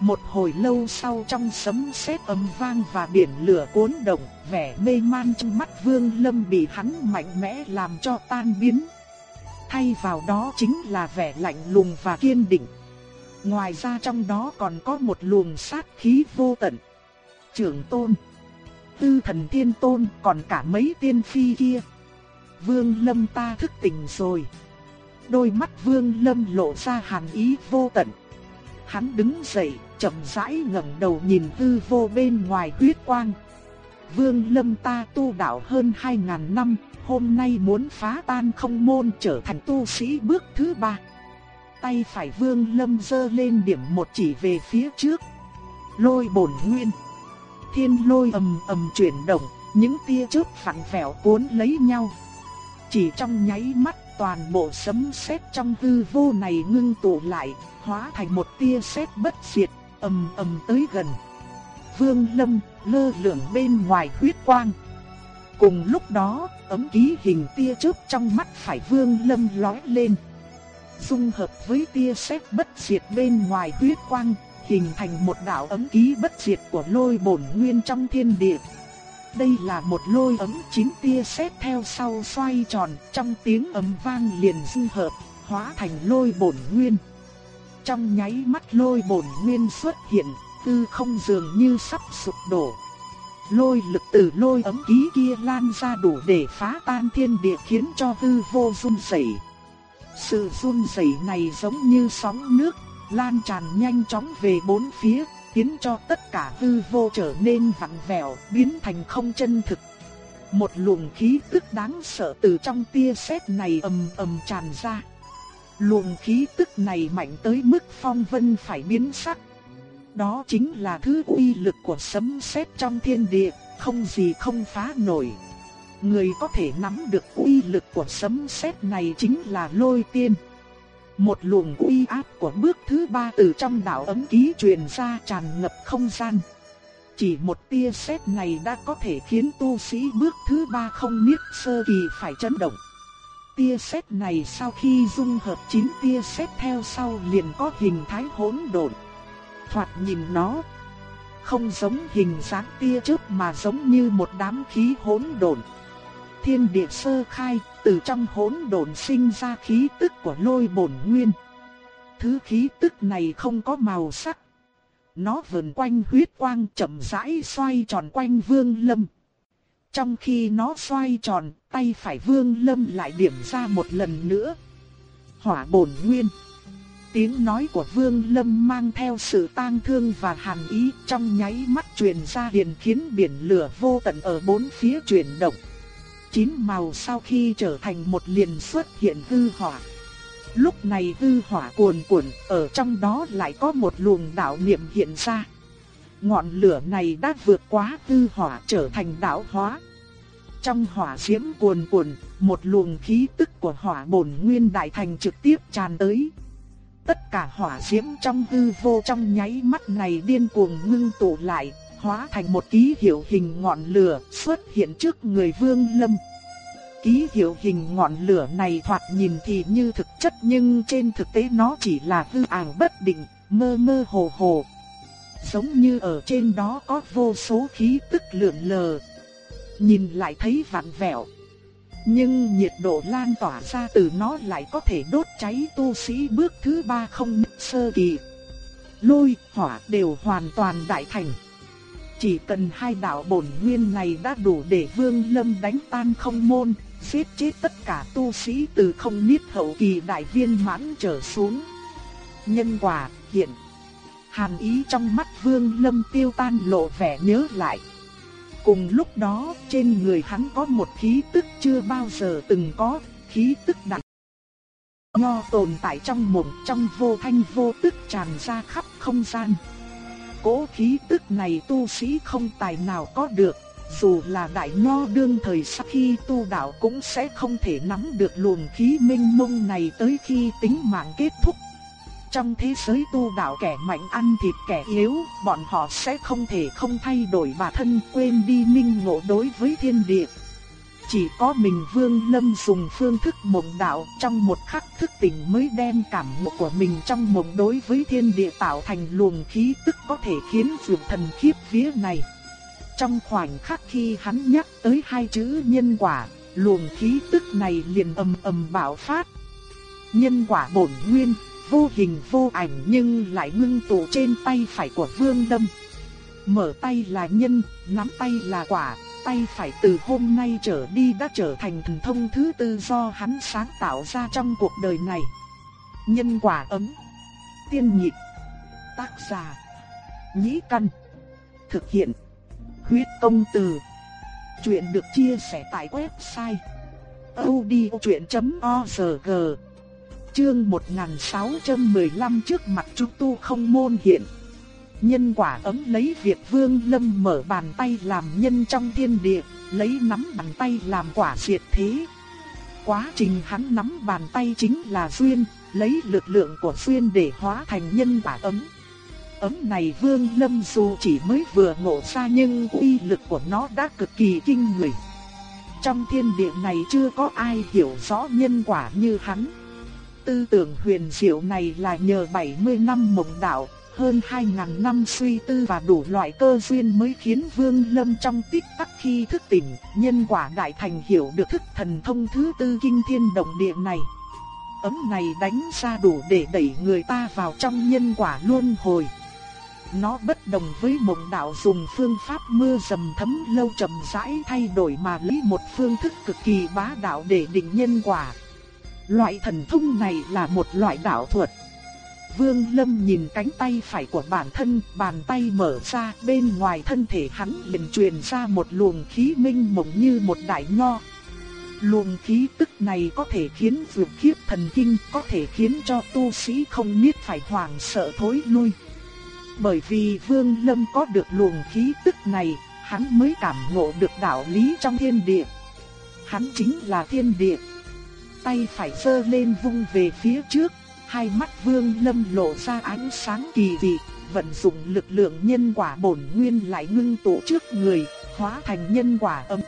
Một hồi lâu sau trong sấm sét ầm vang và biển lửa cuốn động, vẻ mê man trong mắt Vương Lâm bị hắn mạnh mẽ làm cho tan biến. Thay vào đó chính là vẻ lạnh lùng và kiên định. Ngoài ra trong đó còn có một luồng sát khí vô tận. Trưởng tôn, tư thần thiên tôn còn cả mấy tiên phi kia. Vương Lâm ta thức tỉnh rồi. Đôi mắt Vương Lâm lộ ra hàn ý vô tận. Hắn đứng dậy, chậm rãi ngẩng đầu nhìn hư vô bên ngoài huyết quang. Vương Lâm ta tu đạo hơn 2000 năm, hôm nay muốn phá tan không môn trở thành tu sĩ bước thứ ba. Tay phải Vương Lâm dơ lên điểm một chỉ về phía trước. Lôi bổn nguyên. Thiên lôi ầm ầm chuyển động, những tia chớp phẳng phèo cuốn lấy nhau. Chỉ trong nháy mắt toàn bộ sấm sét trong hư vô này ngưng tụ lại, hóa thành một tia sét bất diệt, ầm ầm tới gần. Vương Lâm lơ lửng bên ngoài huyết quang. Cùng lúc đó, ấm ký hình tia chớp trong mắt phải Vương Lâm lói lên. Dung hợp với tia sét bất diệt bên ngoài huyết quang, hình thành một đạo ấm ký bất diệt của lôi bổn nguyên trong thiên địa. Đây là một lôi ấm chín tia sét theo sau xoay tròn, trong tiếng ấm vang liền dung hợp, hóa thành lôi bổn nguyên. Trong nháy mắt lôi bổn nguyên xuất hiện, tư không dường như sắp sụp đổ. Lôi lực từ lôi ấm ký kia lan ra đủ để phá tan thiên địa khiến cho hư vô run rẩy. Sự run rẩy này giống như sóng nước, lan tràn nhanh chóng về bốn phía, khiến cho tất cả hư vô trở nên vặn vẹo, biến thành không chân thực. Một luồng khí tức đáng sợ từ trong tia sét này ầm ầm tràn ra. Luồng khí tức này mạnh tới mức phong vân phải biến sắc. Đó chính là thứ uy lực của sấm sét trong thiên địa, không gì không phá nổi. Người có thể nắm được uy lực của sấm sét này chính là lôi tiên. Một luồng uy áp của bước thứ ba từ trong đạo ấm ký truyền ra tràn ngập không gian. Chỉ một tia sét này đã có thể khiến tu sĩ bước thứ ba không niết sơ kỳ phải chấn động. Tia sét này sau khi dung hợp chín tia sét theo sau liền có hình thái hỗn độn. Thoạt nhìn nó không giống hình dáng tia chớp mà giống như một đám khí hỗn độn. Thiên địa sơ khai, từ trong hỗn độn sinh ra khí tức của lôi bổn nguyên. Thứ khí tức này không có màu sắc. Nó vần quanh huyết quang chậm rãi xoay tròn quanh Vương Lâm. Trong khi nó xoay tròn, tay phải Vương Lâm lại điểm ra một lần nữa. Hỏa bổn nguyên. Tiếng nói của Vương Lâm mang theo sự tang thương và hàn ý trong nháy mắt truyền ra liền khiến biển lửa vô tận ở bốn phía chuyển động. Chín màu sau khi trở thành một liền xuất hiện hư hỏa. Lúc này hư hỏa cuồn cuộn, ở trong đó lại có một luồng đạo niệm hiện ra. Ngọn lửa này đã vượt quá hư hỏa trở thành đạo hóa. Trong hỏa diễm cuồn cuộn, một luồng khí tức của hỏa bổn nguyên đại thành trực tiếp tràn tới. Tất cả hỏa diễm trong hư vô trong nháy mắt này điên cuồng ngưng tụ lại, hóa thành một ký hiệu hình ngọn lửa xuất hiện trước người Vương Lâm. Ký hiệu hình ngọn lửa này thoạt nhìn thì như thực chất nhưng trên thực tế nó chỉ là hư ảo bất định, mơ mơ hồ hồ. Giống như ở trên đó có vô số khí tức lượn lờ. nhìn lại thấy vặn vẹo. Nhưng nhiệt độ lan tỏa ra từ nó lại có thể đốt cháy tu sĩ bước thứ ba không sơ kỳ. Lôi, hỏa đều hoàn toàn đại thành. Chỉ cần hai đạo bổn nguyên này đã đủ để Vương Lâm đánh tan không môn, giết chết tất cả tu sĩ từ không niết hậu kỳ đại viên mãn trở xuống. Nhân quả, hiện. Hàn ý trong mắt Vương Lâm tiêu tan lộ vẻ nhớ lại. Cùng lúc đó, trên người hắn có một khí tức chưa bao giờ từng có, khí tức đặc. Nho tồn tại trong mộng trong vô thanh vô tức tràn ra khắp không gian. Cố khí tức này tu sĩ không tài nào có được, dù là đại nho đương thời sau khi tu đạo cũng sẽ không thể nắm được luồng khí minh mông này tới khi tính mạng kết thúc. Trong thế giới tu đạo kẻ mạnh ăn thịt kẻ yếu, bọn họ sẽ không thể không thay đổi bản thân quên đi minh ngộ đối với thiên địa. Chỉ có mình Vương Lâm dùng phương thức mộng đạo trong một khắc thức tỉnh mới đem cảm ngộ của mình trong mộng đối với thiên địa tạo thành luồng khí tức có thể khiến vượt thần khiếp vía này. Trong khoảnh khắc khi hắn nhắc tới hai chữ nhân quả, luồng khí tức này liền ầm ầm bạo phát. Nhân quả bổn nguyên, vô hình vô ảnh nhưng lại ngưng tụ trên tay phải của Vương Lâm. Mở tay là nhân, nắm tay là quả, tay phải từ hôm nay trở đi đã trở thành thần thông thứ tư do hắn sáng tạo ra trong cuộc đời này. Nhân quả ấm, tiên nhịp, tác giả, nhĩ căn, thực hiện, huyết công từ. Chuyện được chia sẻ tại website odchuyện.org Chương 1615 trước mặt chúng tu không môn hiện. Nhân quả ấm lấy việc Vương Lâm mở bàn tay làm nhân trong thiên địa, lấy nắm bàn tay làm quả diệt thế. Quá trình hắn nắm bàn tay chính là duyên, lấy lực lượng của duyên để hóa thành nhân quả ấm. Ấm này Vương Lâm dù chỉ mới vừa ngộ ra nhưng uy lực của nó đã cực kỳ kinh người. Trong thiên địa này chưa có ai hiểu rõ nhân quả như hắn. Tư tưởng huyền diệu này là nhờ 70 năm mộng đạo, hơn 2.000 năm suy tư và đủ loại cơ duyên mới khiến Vương Lâm trong tích tắc khi thức tỉnh, nhân quả đại thành hiểu được thức thần thông thứ tư kinh thiên động địa này. Ấm này đánh ra đủ để đẩy người ta vào trong nhân quả luân hồi. Nó bất đồng với mộng đạo dùng phương pháp mưa dầm thấm lâu chậm rãi thay đổi mà lấy một phương thức cực kỳ bá đạo để định nhân quả. Loại thần thông này là một loại đạo thuật. Vương Lâm nhìn cánh tay phải của bản thân, bàn tay mở ra, bên ngoài thân thể hắn liền truyền ra một luồng khí minh mộng như một đại nho. Luồng khí tức này có thể khiến vượt khiếp thần kinh, có thể khiến cho tu sĩ không biết phải hoảng sợ thối lui. Bởi vì Vương Lâm có được luồng khí tức này, hắn mới cảm ngộ được đạo lý trong thiên địa. Hắn chính là thiên địa. Tay phải sơ lên vung về phía trước, hai mắt Vương Lâm lộ ra ánh sáng kỳ dị, vận dụng lực lượng nhân quả bổn nguyên lại ngưng tụ trước người, hóa thành nhân quả ấm.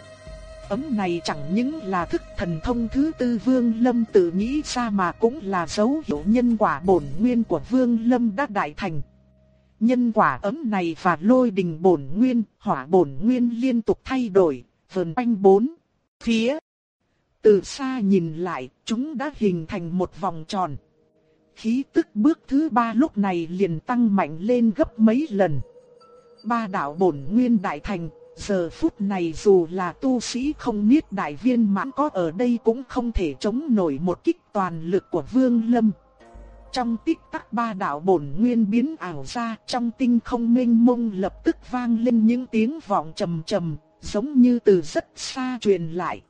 Ấm này chẳng những là thức thần thông thứ tư Vương Lâm tự nghĩ ra mà cũng là dấu hiệu nhân quả bổn nguyên của Vương Lâm đã đại thành. Nhân quả ấm này và lôi đình bổn nguyên, hỏa bổn nguyên liên tục thay đổi, vờn quanh bốn phía. Từ xa nhìn lại, chúng đã hình thành một vòng tròn khí tức bước thứ ba lúc này liền tăng mạnh lên gấp mấy lần. Ba đạo bổn nguyên đại thành, giờ phút này dù là tu sĩ không niết đại viên mãn có ở đây cũng không thể chống nổi một kích toàn lực của Vương Lâm. Trong tích tắc ba đạo bổn nguyên biến ảo ra, trong tinh không mênh mông lập tức vang lên những tiếng vọng trầm trầm, giống như từ rất xa truyền lại.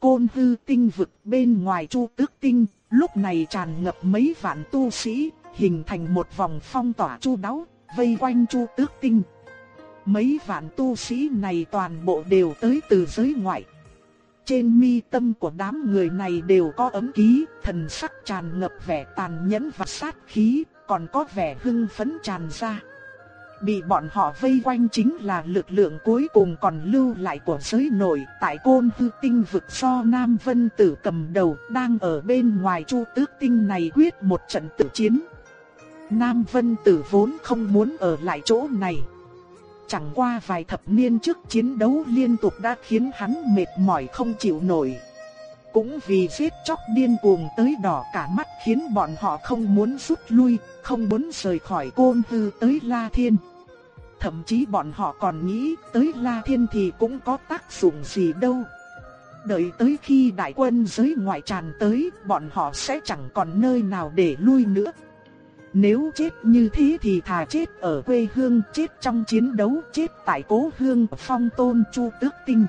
Côn hư tinh vực bên ngoài chu tước tinh, Lúc này tràn ngập mấy vạn tu sĩ, hình thành một vòng phong tỏa chu đáo, vây quanh chu tước tinh. Mấy vạn tu sĩ này toàn bộ đều tới từ giới ngoại. Trên mi tâm của đám người này đều có ấm ký, thần sắc tràn ngập vẻ tàn nhẫn và sát khí, còn có vẻ hưng phấn tràn ra. Bị bọn họ vây quanh chính là lực lượng cuối cùng còn lưu lại của giới nổi tại côn hư tinh vực do Nam Vân Tử cầm đầu đang ở bên ngoài chu tước tinh này quyết một trận tử chiến. Nam Vân Tử vốn không muốn ở lại chỗ này. chẳng qua vài thập niên trước chiến đấu liên tục đã khiến hắn mệt mỏi không chịu nổi. Cũng vì giết chóc điên cuồng tới đỏ cả mắt khiến bọn họ không muốn rút lui, không muốn rời khỏi côn hư tới La Thiên. Thậm chí bọn họ còn nghĩ tới La Thiên thì cũng có tác dụng gì đâu. Đợi tới khi đại quân giới ngoại tràn tới, bọn họ sẽ chẳng còn nơi nào để lui nữa. Nếu chết như thế thì thà chết ở quê hương, chết trong chiến đấu, chết tại cố hương phong tôn chu tước tinh.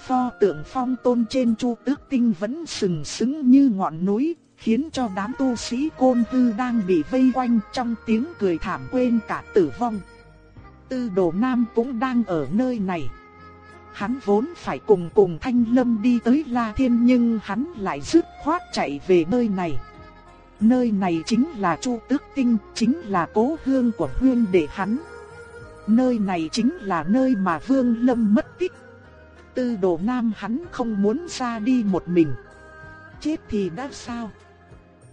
Pho tượng phong tôn trên chu tước tinh vẫn sừng sững như ngọn núi, khiến cho đám tu sĩ côn tư đang bị vây quanh trong tiếng cười thảm quên cả tử vong. Tư đồ nam cũng đang ở nơi này. Hắn vốn phải cùng cùng Thanh Lâm đi tới La Thiên nhưng hắn lại dứt khoát chạy về nơi này. Nơi này chính là Chu Tước Tinh, chính là cố hương của huyên đệ hắn. Nơi này chính là nơi mà Vương Lâm mất tích. Tư đồ nam hắn không muốn ra đi một mình. Chết thì đã sao?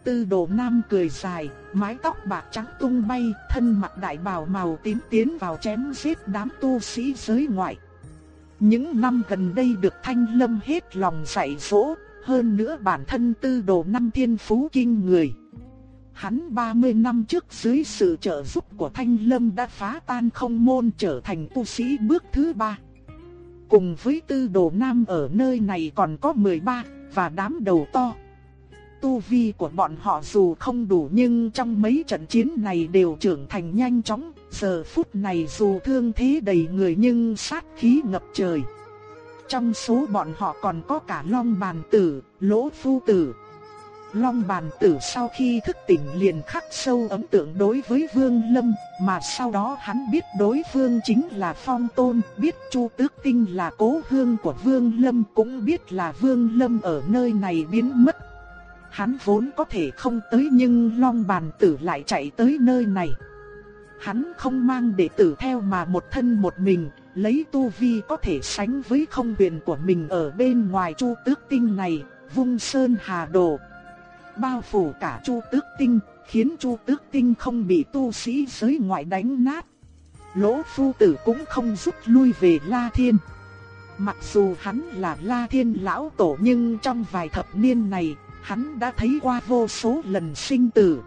Tư đồ nam cười dài, mái tóc bạc trắng tung bay, thân mặc đại bào màu tím tiến vào chém giết đám tu sĩ giới ngoại. Những năm gần đây được Thanh Lâm hết lòng dạy dỗ, hơn nữa bản thân tư đồ năm thiên phú kinh người. Hắn 30 năm trước dưới sự trợ giúp của Thanh Lâm đã phá tan không môn trở thành tu sĩ bước thứ ba. Cùng với tư đồ nam ở nơi này còn có 13 và đám đầu to. Tu vi của bọn họ dù không đủ nhưng trong mấy trận chiến này đều trưởng thành nhanh chóng, giờ phút này dù thương thế đầy người nhưng sát khí ngập trời. Trong số bọn họ còn có cả Long Bàn Tử, Lỗ Phu Tử. Long Bàn Tử sau khi thức tỉnh liền khắc sâu ấn tượng đối với Vương Lâm, mà sau đó hắn biết đối phương chính là Phong Tôn, biết Chu Tước Tinh là cố hương của Vương Lâm, cũng biết là Vương Lâm ở nơi này biến mất. Hắn vốn có thể không tới nhưng Long Bàn Tử lại chạy tới nơi này. Hắn không mang đệ tử theo mà một thân một mình, lấy tu vi có thể sánh với không huyền của mình ở bên ngoài chu tước tinh này, vung sơn hà đồ. Bao phủ cả chu tước tinh, khiến chu tước tinh không bị tu sĩ giới ngoại đánh nát. Lỗ phu tử cũng không rút lui về La Thiên. Mặc dù hắn là La Thiên lão tổ nhưng trong vài thập niên này, hắn đã thấy qua vô số lần sinh tử.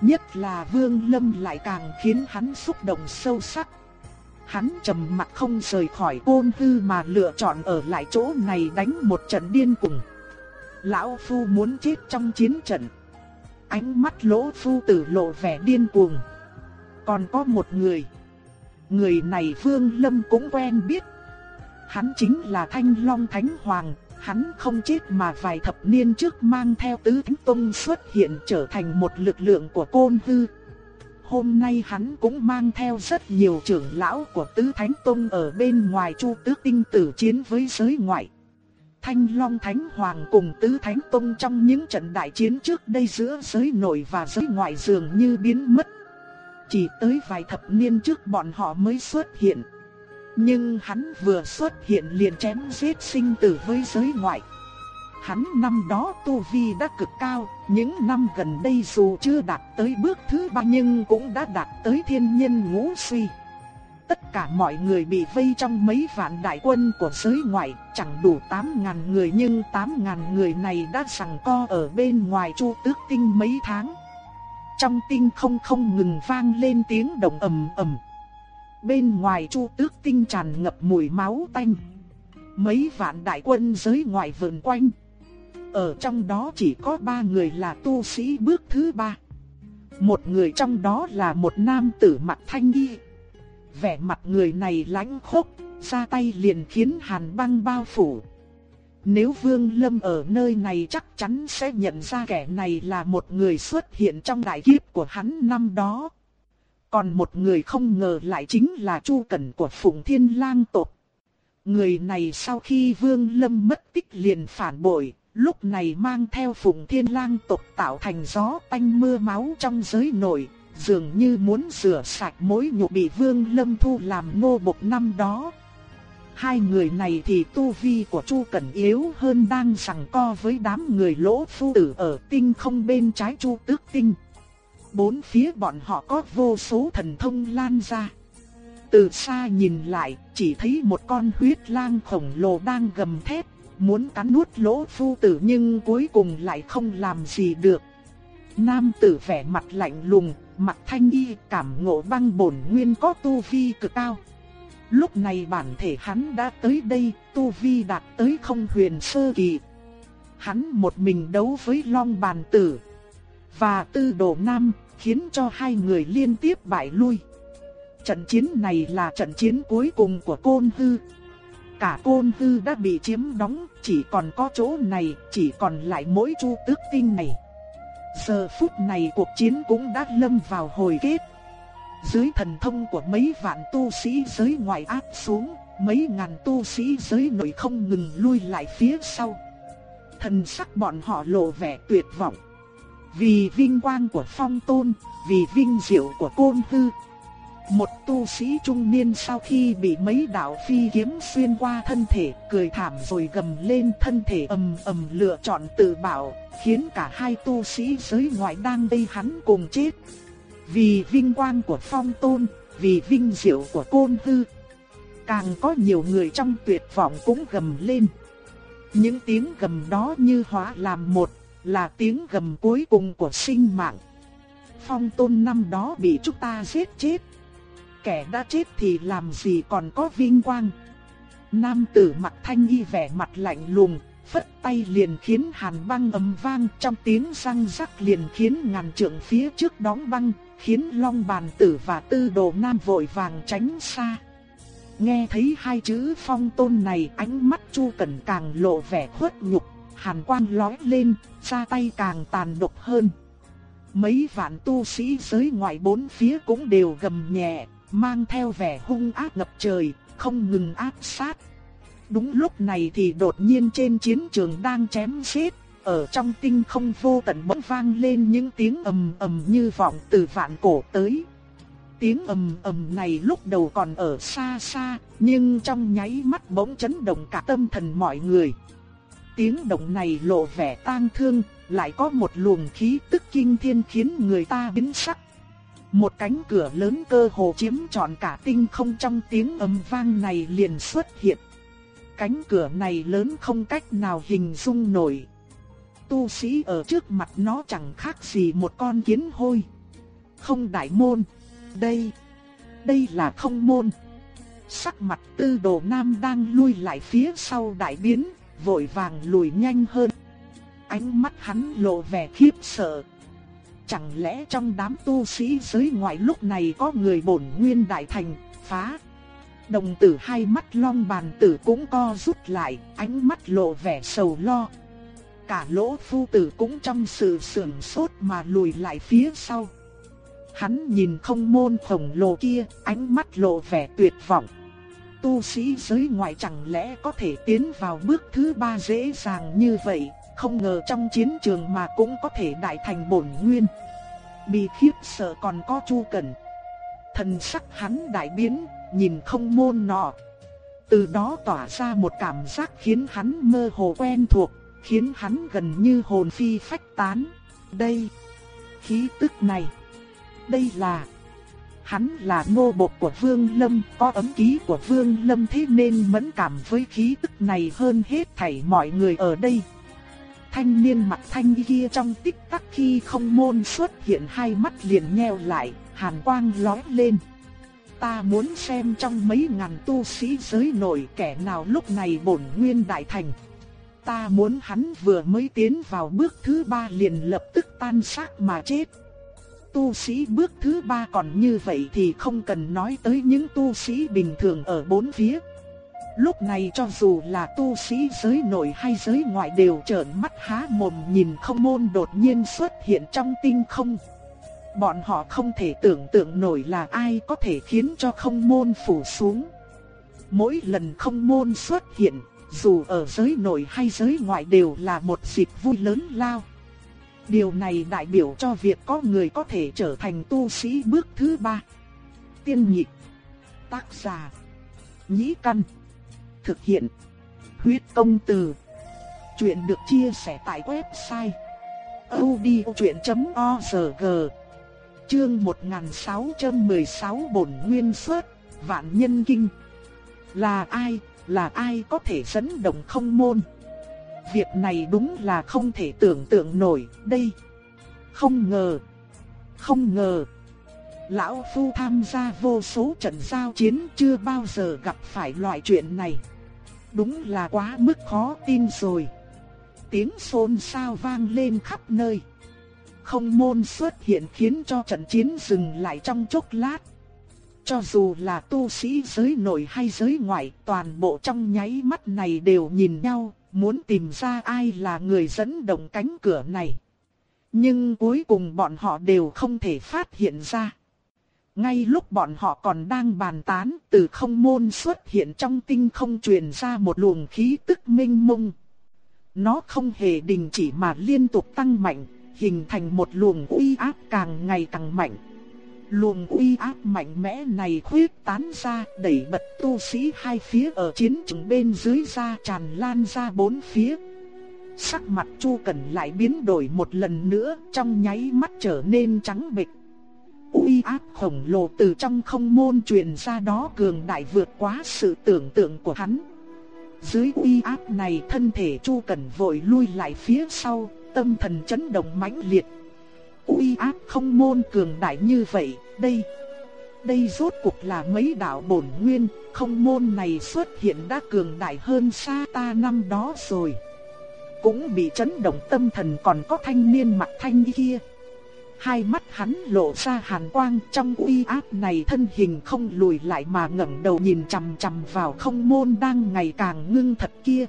Nhất là Vương Lâm lại càng khiến hắn xúc động sâu sắc. Hắn trầm mặt không rời khỏi côn hư mà lựa chọn ở lại chỗ này đánh một trận điên cuồng. Lão Phu muốn chết trong chiến trận. Ánh mắt lỗ phu tử lộ vẻ điên cuồng. Còn có một người. Người này Vương Lâm cũng quen biết. Hắn chính là Thanh Long Thánh Hoàng, hắn không chết mà vài thập niên trước mang theo tứ thánh tông xuất hiện trở thành một lực lượng của côn hư. Hôm nay hắn cũng mang theo rất nhiều trưởng lão của tứ thánh tông ở bên ngoài chu tước tinh tử chiến với giới ngoại. Thanh Long Thánh Hoàng cùng tứ thánh tông trong những trận đại chiến trước đây giữa giới nội và giới ngoại dường như biến mất. Chỉ tới vài thập niên trước bọn họ mới xuất hiện. Nhưng hắn vừa xuất hiện liền chém giết sinh tử với giới ngoại. Hắn năm đó tu vi đã cực cao, những năm gần đây dù chưa đạt tới bước thứ ba nhưng cũng đã đạt tới thiên nhân ngũ suy. Tất cả mọi người bị vây trong mấy vạn đại quân của giới ngoại, chẳng đủ 8.000 người nhưng 8.000 người này đã sẵn co ở bên ngoài chu tước tinh mấy tháng. Trong tinh không không ngừng vang lên tiếng động ầm ầm. Bên ngoài chu tước tinh tràn ngập mùi máu tanh. Mấy vạn đại quân giới ngoài vườn quanh. Ở trong đó chỉ có ba người là tu sĩ bước thứ ba. Một người trong đó là một nam tử mặt thanh y. Vẻ mặt người này lãnh khốc, ra tay liền khiến hàn băng bao phủ. Nếu Vương Lâm ở nơi này chắc chắn sẽ nhận ra kẻ này là một người xuất hiện trong đại kiếp của hắn năm đó. Còn một người không ngờ lại chính là Chu Cẩn của Phụng Thiên Lang tộc. Người này sau khi Vương Lâm mất tích liền phản bội, lúc này mang theo Phụng Thiên Lang tộc tạo thành gió tanh mưa máu trong giới nội, dường như muốn rửa sạch mối nhục bị Vương Lâm thu làm nô bộc năm đó. Hai người này thì tu vi của Chu Cẩn yếu hơn đang sằng co với đám người lỗ phu tử ở tinh không bên trái Chu Tước Tinh. Bốn phía bọn họ có vô số thần thông lan ra. từ xa nhìn lại, chỉ thấy một con huyết lang khổng lồ đang gầm thét, muốn cắn nuốt lỗ phu tử nhưng cuối cùng lại không làm gì được. Nam tử vẻ mặt lạnh lùng, mặt thanh y cảm ngộ băng bổn nguyên có tu vi cực cao. Lúc này bản thể hắn đã tới đây, tu vi đạt tới không huyền sơ kỳ. Hắn một mình đấu với long bàn tử và tư đồ nam, khiến cho hai người liên tiếp bại lui. Trận chiến này là trận chiến cuối cùng của Côn Hư. Cả Côn Hư đã bị chiếm đóng, chỉ còn có chỗ này, chỉ còn lại mỗi chu tước tinh này. Giờ phút này cuộc chiến cũng đã lâm vào hồi kết. Dưới thần thông của mấy vạn tu sĩ giới ngoại áp xuống, mấy ngàn tu sĩ giới nội không ngừng lui lại phía sau. Thần sắc bọn họ lộ vẻ tuyệt vọng. Vì vinh quang của phong tôn, vì vinh diệu của côn tư. Một tu sĩ trung niên sau khi bị mấy đạo phi kiếm xuyên qua thân thể, cười thảm rồi gầm lên thân thể ầm ầm lựa chọn tự bảo, khiến cả hai tu sĩ giới ngoại đang đây hắn cùng chết. Vì vinh quang của phong tôn, vì vinh diệu của côn tư. Càng có nhiều người trong tuyệt vọng cũng gầm lên. Những tiếng gầm đó như hóa làm một, là tiếng gầm cuối cùng của sinh mạng. Phong tôn năm đó bị chúng ta giết chết. Kẻ đã chết thì làm gì còn có vinh quang. Nam tử mặt thanh y vẻ mặt lạnh lùng, phất tay liền khiến hàn băng ầm vang trong tiếng răng rắc liền khiến ngàn trượng phía trước đóng băng, khiến long bàn tử và tư đồ nam vội vàng tránh xa. Nghe thấy hai chữ phong tôn này ánh mắt chu cẩn càng lộ vẻ khuất nhục, hàn quang lói lên, ra tay càng tàn độc hơn. Mấy vạn tu sĩ giới ngoại bốn phía cũng đều gầm nhẹ, mang theo vẻ hung ác ngập trời, không ngừng áp sát. Đúng lúc này thì đột nhiên trên chiến trường đang chém giết, ở trong tinh không vô tận bỗng vang lên những tiếng ầm ầm như vọng từ vạn cổ tới. Tiếng ầm ầm này lúc đầu còn ở xa xa, nhưng trong nháy mắt bỗng chấn động cả tâm thần mọi người. Tiếng động này lộ vẻ tang thương, lại có một luồng khí tức kinh thiên khiến người ta biến sắc. Một cánh cửa lớn cơ hồ chiếm trọn cả tinh không trong tiếng ầm vang này liền xuất hiện. Cánh cửa này lớn không cách nào hình dung nổi. Tu sĩ ở trước mặt nó chẳng khác gì một con kiến hôi. Không đại môn. Đây, đây là không môn. Sắc mặt tư đồ nam đang lui lại phía sau đại biến, vội vàng lùi nhanh hơn. Ánh mắt hắn lộ vẻ khiếp sợ. Chẳng lẽ trong đám tu sĩ giới ngoại lúc này có người bổn nguyên đại thành, phá. Đồng tử hai mắt long bàn tử cũng co rút lại, ánh mắt lộ vẻ sầu lo. Cả lỗ phu tử cũng trong sự sưởng sốt mà lùi lại phía sau. Hắn nhìn không môn khổng lồ kia, ánh mắt lộ vẻ tuyệt vọng tu sĩ giới ngoại chẳng lẽ có thể tiến vào bước thứ ba dễ dàng như vậy, không ngờ trong chiến trường mà cũng có thể đại thành bổn nguyên. Bị khiếp sợ còn có chu cẩn. Thần sắc hắn đại biến, nhìn không môn nọ. Từ đó tỏa ra một cảm giác khiến hắn mơ hồ quen thuộc, khiến hắn gần như hồn phi phách tán. Đây, khí tức này, đây là Hắn là nô bộc của Vương Lâm, có ấm ký của Vương Lâm thế nên mẫn cảm với khí tức này hơn hết thảy mọi người ở đây. Thanh niên mặt thanh kia trong tích tắc khi không môn xuất hiện hai mắt liền nheo lại, hàn quang lóe lên. Ta muốn xem trong mấy ngàn tu sĩ giới nổi kẻ nào lúc này bổn nguyên đại thành. Ta muốn hắn vừa mới tiến vào bước thứ ba liền lập tức tan xác mà chết tu sĩ bước thứ ba còn như vậy thì không cần nói tới những tu sĩ bình thường ở bốn phía. Lúc này cho dù là tu sĩ giới nội hay giới ngoại đều trợn mắt há mồm nhìn không môn đột nhiên xuất hiện trong tinh không. Bọn họ không thể tưởng tượng nổi là ai có thể khiến cho không môn phủ xuống. Mỗi lần không môn xuất hiện, dù ở giới nội hay giới ngoại đều là một dịp vui lớn lao. Điều này đại biểu cho việc có người có thể trở thành tu sĩ bước thứ ba. Tiên nhị Tác giả. Nhĩ căn. Thực hiện. Huyết công từ. Chuyện được chia sẻ tại website. odchuyện.org Chương 1616 bổn nguyên xuất vạn nhân kinh. Là ai, là ai có thể dẫn động không môn? Việc này đúng là không thể tưởng tượng nổi, đây. Không ngờ, không ngờ. Lão Phu tham gia vô số trận giao chiến chưa bao giờ gặp phải loại chuyện này. Đúng là quá mức khó tin rồi. Tiếng xôn xao vang lên khắp nơi. Không môn xuất hiện khiến cho trận chiến dừng lại trong chốc lát. Cho dù là tu sĩ giới nội hay giới ngoại, toàn bộ trong nháy mắt này đều nhìn nhau, muốn tìm ra ai là người dẫn động cánh cửa này. Nhưng cuối cùng bọn họ đều không thể phát hiện ra. Ngay lúc bọn họ còn đang bàn tán, từ không môn xuất hiện trong tinh không truyền ra một luồng khí tức minh mông. Nó không hề đình chỉ mà liên tục tăng mạnh, hình thành một luồng uy áp càng ngày càng mạnh. Luồng uy áp mạnh mẽ này khuyết tán ra, đẩy bật tu sĩ hai phía ở chiến trường bên dưới ra tràn lan ra bốn phía. Sắc mặt Chu Cẩn lại biến đổi một lần nữa, trong nháy mắt trở nên trắng bệch. Uy áp khổng lồ từ trong không môn truyền ra đó cường đại vượt quá sự tưởng tượng của hắn. Dưới uy áp này thân thể Chu Cẩn vội lui lại phía sau, tâm thần chấn động mãnh liệt. Uy áp không môn cường đại như vậy, đây, đây rốt cuộc là mấy đạo bổn nguyên, không môn này xuất hiện đã cường đại hơn xa ta năm đó rồi. Cũng bị chấn động tâm thần còn có thanh niên mặt thanh kia. Hai mắt hắn lộ ra hàn quang trong uy áp này thân hình không lùi lại mà ngẩng đầu nhìn chằm chằm vào không môn đang ngày càng ngưng thật kia.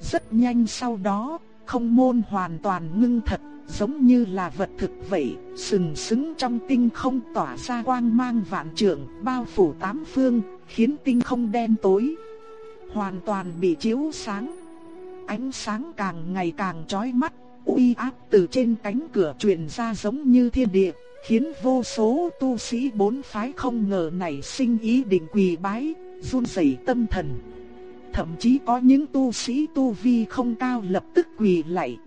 Rất nhanh sau đó, không môn hoàn toàn ngưng thật, giống như là vật thực vậy, sừng sững trong tinh không tỏa ra quang mang vạn trượng, bao phủ tám phương, khiến tinh không đen tối. Hoàn toàn bị chiếu sáng. Ánh sáng càng ngày càng chói mắt, uy áp từ trên cánh cửa truyền ra giống như thiên địa, khiến vô số tu sĩ bốn phái không ngờ nảy sinh ý định quỳ bái, run rẩy tâm thần. Thậm chí có những tu sĩ tu vi không cao lập tức quỳ lạy.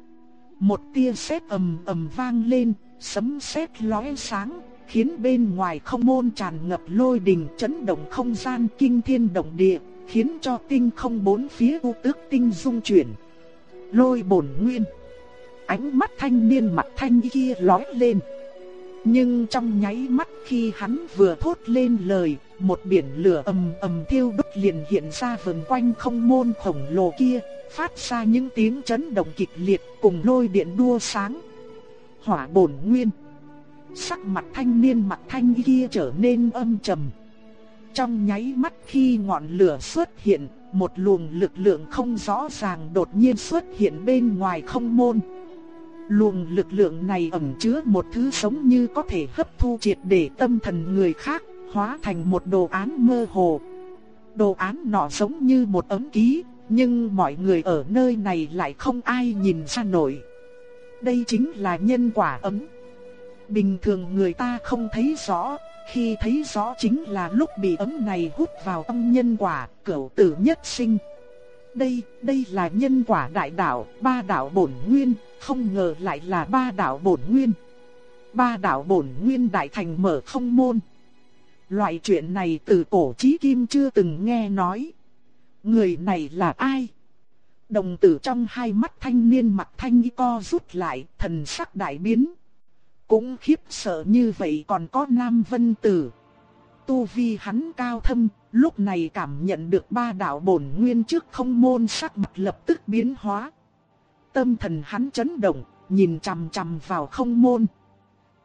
Một tia sét ầm ầm vang lên, sấm sét lóe sáng, khiến bên ngoài không môn tràn ngập lôi đình chấn động không gian kinh thiên động địa, khiến cho tinh không bốn phía u tước tinh dung chuyển. Lôi bổn nguyên ánh mắt thanh niên mặt thanh kia lóe lên. Nhưng trong nháy mắt khi hắn vừa thốt lên lời, một biển lửa ầm ầm thiêu đốt liền hiện ra vần quanh không môn khổng lồ kia, phát ra những tiếng chấn động kịch liệt cùng lôi điện đua sáng. Hỏa bổn nguyên. Sắc mặt thanh niên mặt thanh kia trở nên âm trầm. Trong nháy mắt khi ngọn lửa xuất hiện, một luồng lực lượng không rõ ràng đột nhiên xuất hiện bên ngoài không môn. Luồng lực lượng này ẩn chứa một thứ sống như có thể hấp thu triệt để tâm thần người khác, hóa thành một đồ án mơ hồ. Đồ án nọ giống như một ấm ký, nhưng mọi người ở nơi này lại không ai nhìn ra nổi. Đây chính là nhân quả ấm. Bình thường người ta không thấy rõ, khi thấy rõ chính là lúc bị ấm này hút vào tâm nhân quả, cửu tử nhất sinh. Đây, đây là nhân quả đại đạo, ba đạo bổn nguyên, không ngờ lại là ba đạo bổn nguyên. Ba đạo bổn nguyên đại thành mở không môn. Loại chuyện này từ cổ chí kim chưa từng nghe nói. Người này là ai? Đồng tử trong hai mắt thanh niên mặt thanh co rút lại, thần sắc đại biến. Cũng khiếp sợ như vậy còn có Nam Vân Tử. Tu vi hắn cao thâm, lúc này cảm nhận được ba đạo bổn nguyên trước không môn sắc mặt lập tức biến hóa. Tâm thần hắn chấn động, nhìn chằm chằm vào không môn.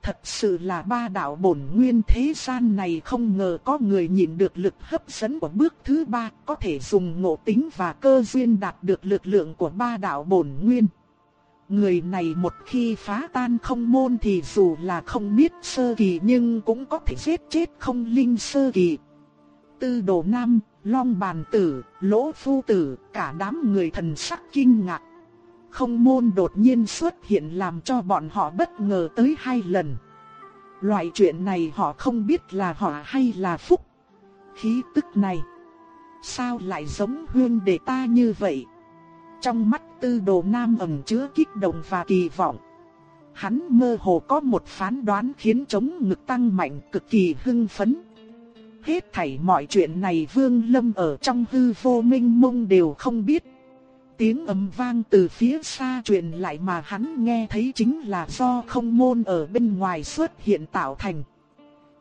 Thật sự là ba đạo bổn nguyên thế gian này không ngờ có người nhìn được lực hấp dẫn của bước thứ ba, có thể dùng ngộ tính và cơ duyên đạt được lực lượng của ba đạo bổn nguyên. Người này một khi phá tan không môn thì dù là không biết sơ kỳ nhưng cũng có thể giết chết không linh sơ kỳ. Tư đồ nam, long bàn tử, lỗ phu tử, cả đám người thần sắc kinh ngạc không môn đột nhiên xuất hiện làm cho bọn họ bất ngờ tới hai lần. Loại chuyện này họ không biết là họ hay là phúc. Khí tức này, sao lại giống huyên đệ ta như vậy? Trong mắt tư đồ nam ẩn chứa kích động và kỳ vọng. Hắn mơ hồ có một phán đoán khiến chống ngực tăng mạnh cực kỳ hưng phấn. Hết thảy mọi chuyện này Vương Lâm ở trong hư vô minh mông đều không biết. Tiếng ầm vang từ phía xa truyền lại mà hắn nghe thấy chính là do không môn ở bên ngoài xuất hiện tạo thành.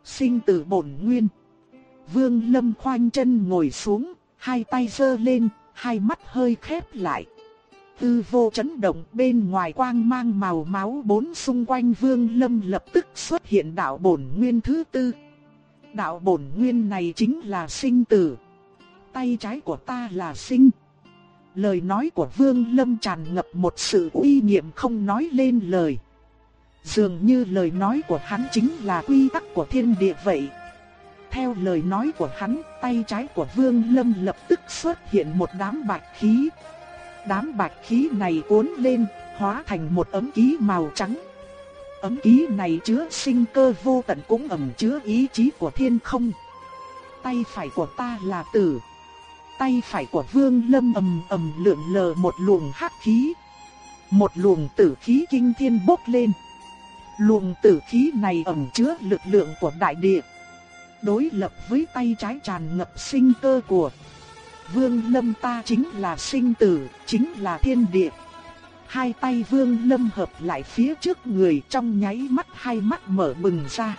Sinh tử bổn nguyên. Vương Lâm khoanh chân ngồi xuống, hai tay giơ lên, hai mắt hơi khép lại. Tư vô chấn động bên ngoài quang mang màu máu bốn xung quanh Vương Lâm lập tức xuất hiện đạo bổn nguyên thứ tư. Đạo bổn nguyên này chính là sinh tử. Tay trái của ta là sinh. Lời nói của Vương Lâm tràn ngập một sự uy nghiêm không nói lên lời. Dường như lời nói của hắn chính là quy tắc của thiên địa vậy. Theo lời nói của hắn, tay trái của Vương Lâm lập tức xuất hiện một đám bạch khí. Đám bạch khí này cuốn lên, hóa thành một ấm ký màu trắng. Ấm ký này chứa sinh cơ vô tận cũng ẩn chứa ý chí của thiên không. Tay phải của ta là tử. Tay phải của Vương Lâm ầm ầm lượn lờ một luồng hắc khí. Một luồng tử khí kinh thiên bốc lên. Luồng tử khí này ẩn chứa lực lượng của đại địa. Đối lập với tay trái tràn ngập sinh cơ của Vương Lâm ta chính là sinh tử, chính là thiên địa. Hai tay Vương Lâm hợp lại phía trước người trong nháy mắt hai mắt mở bừng ra.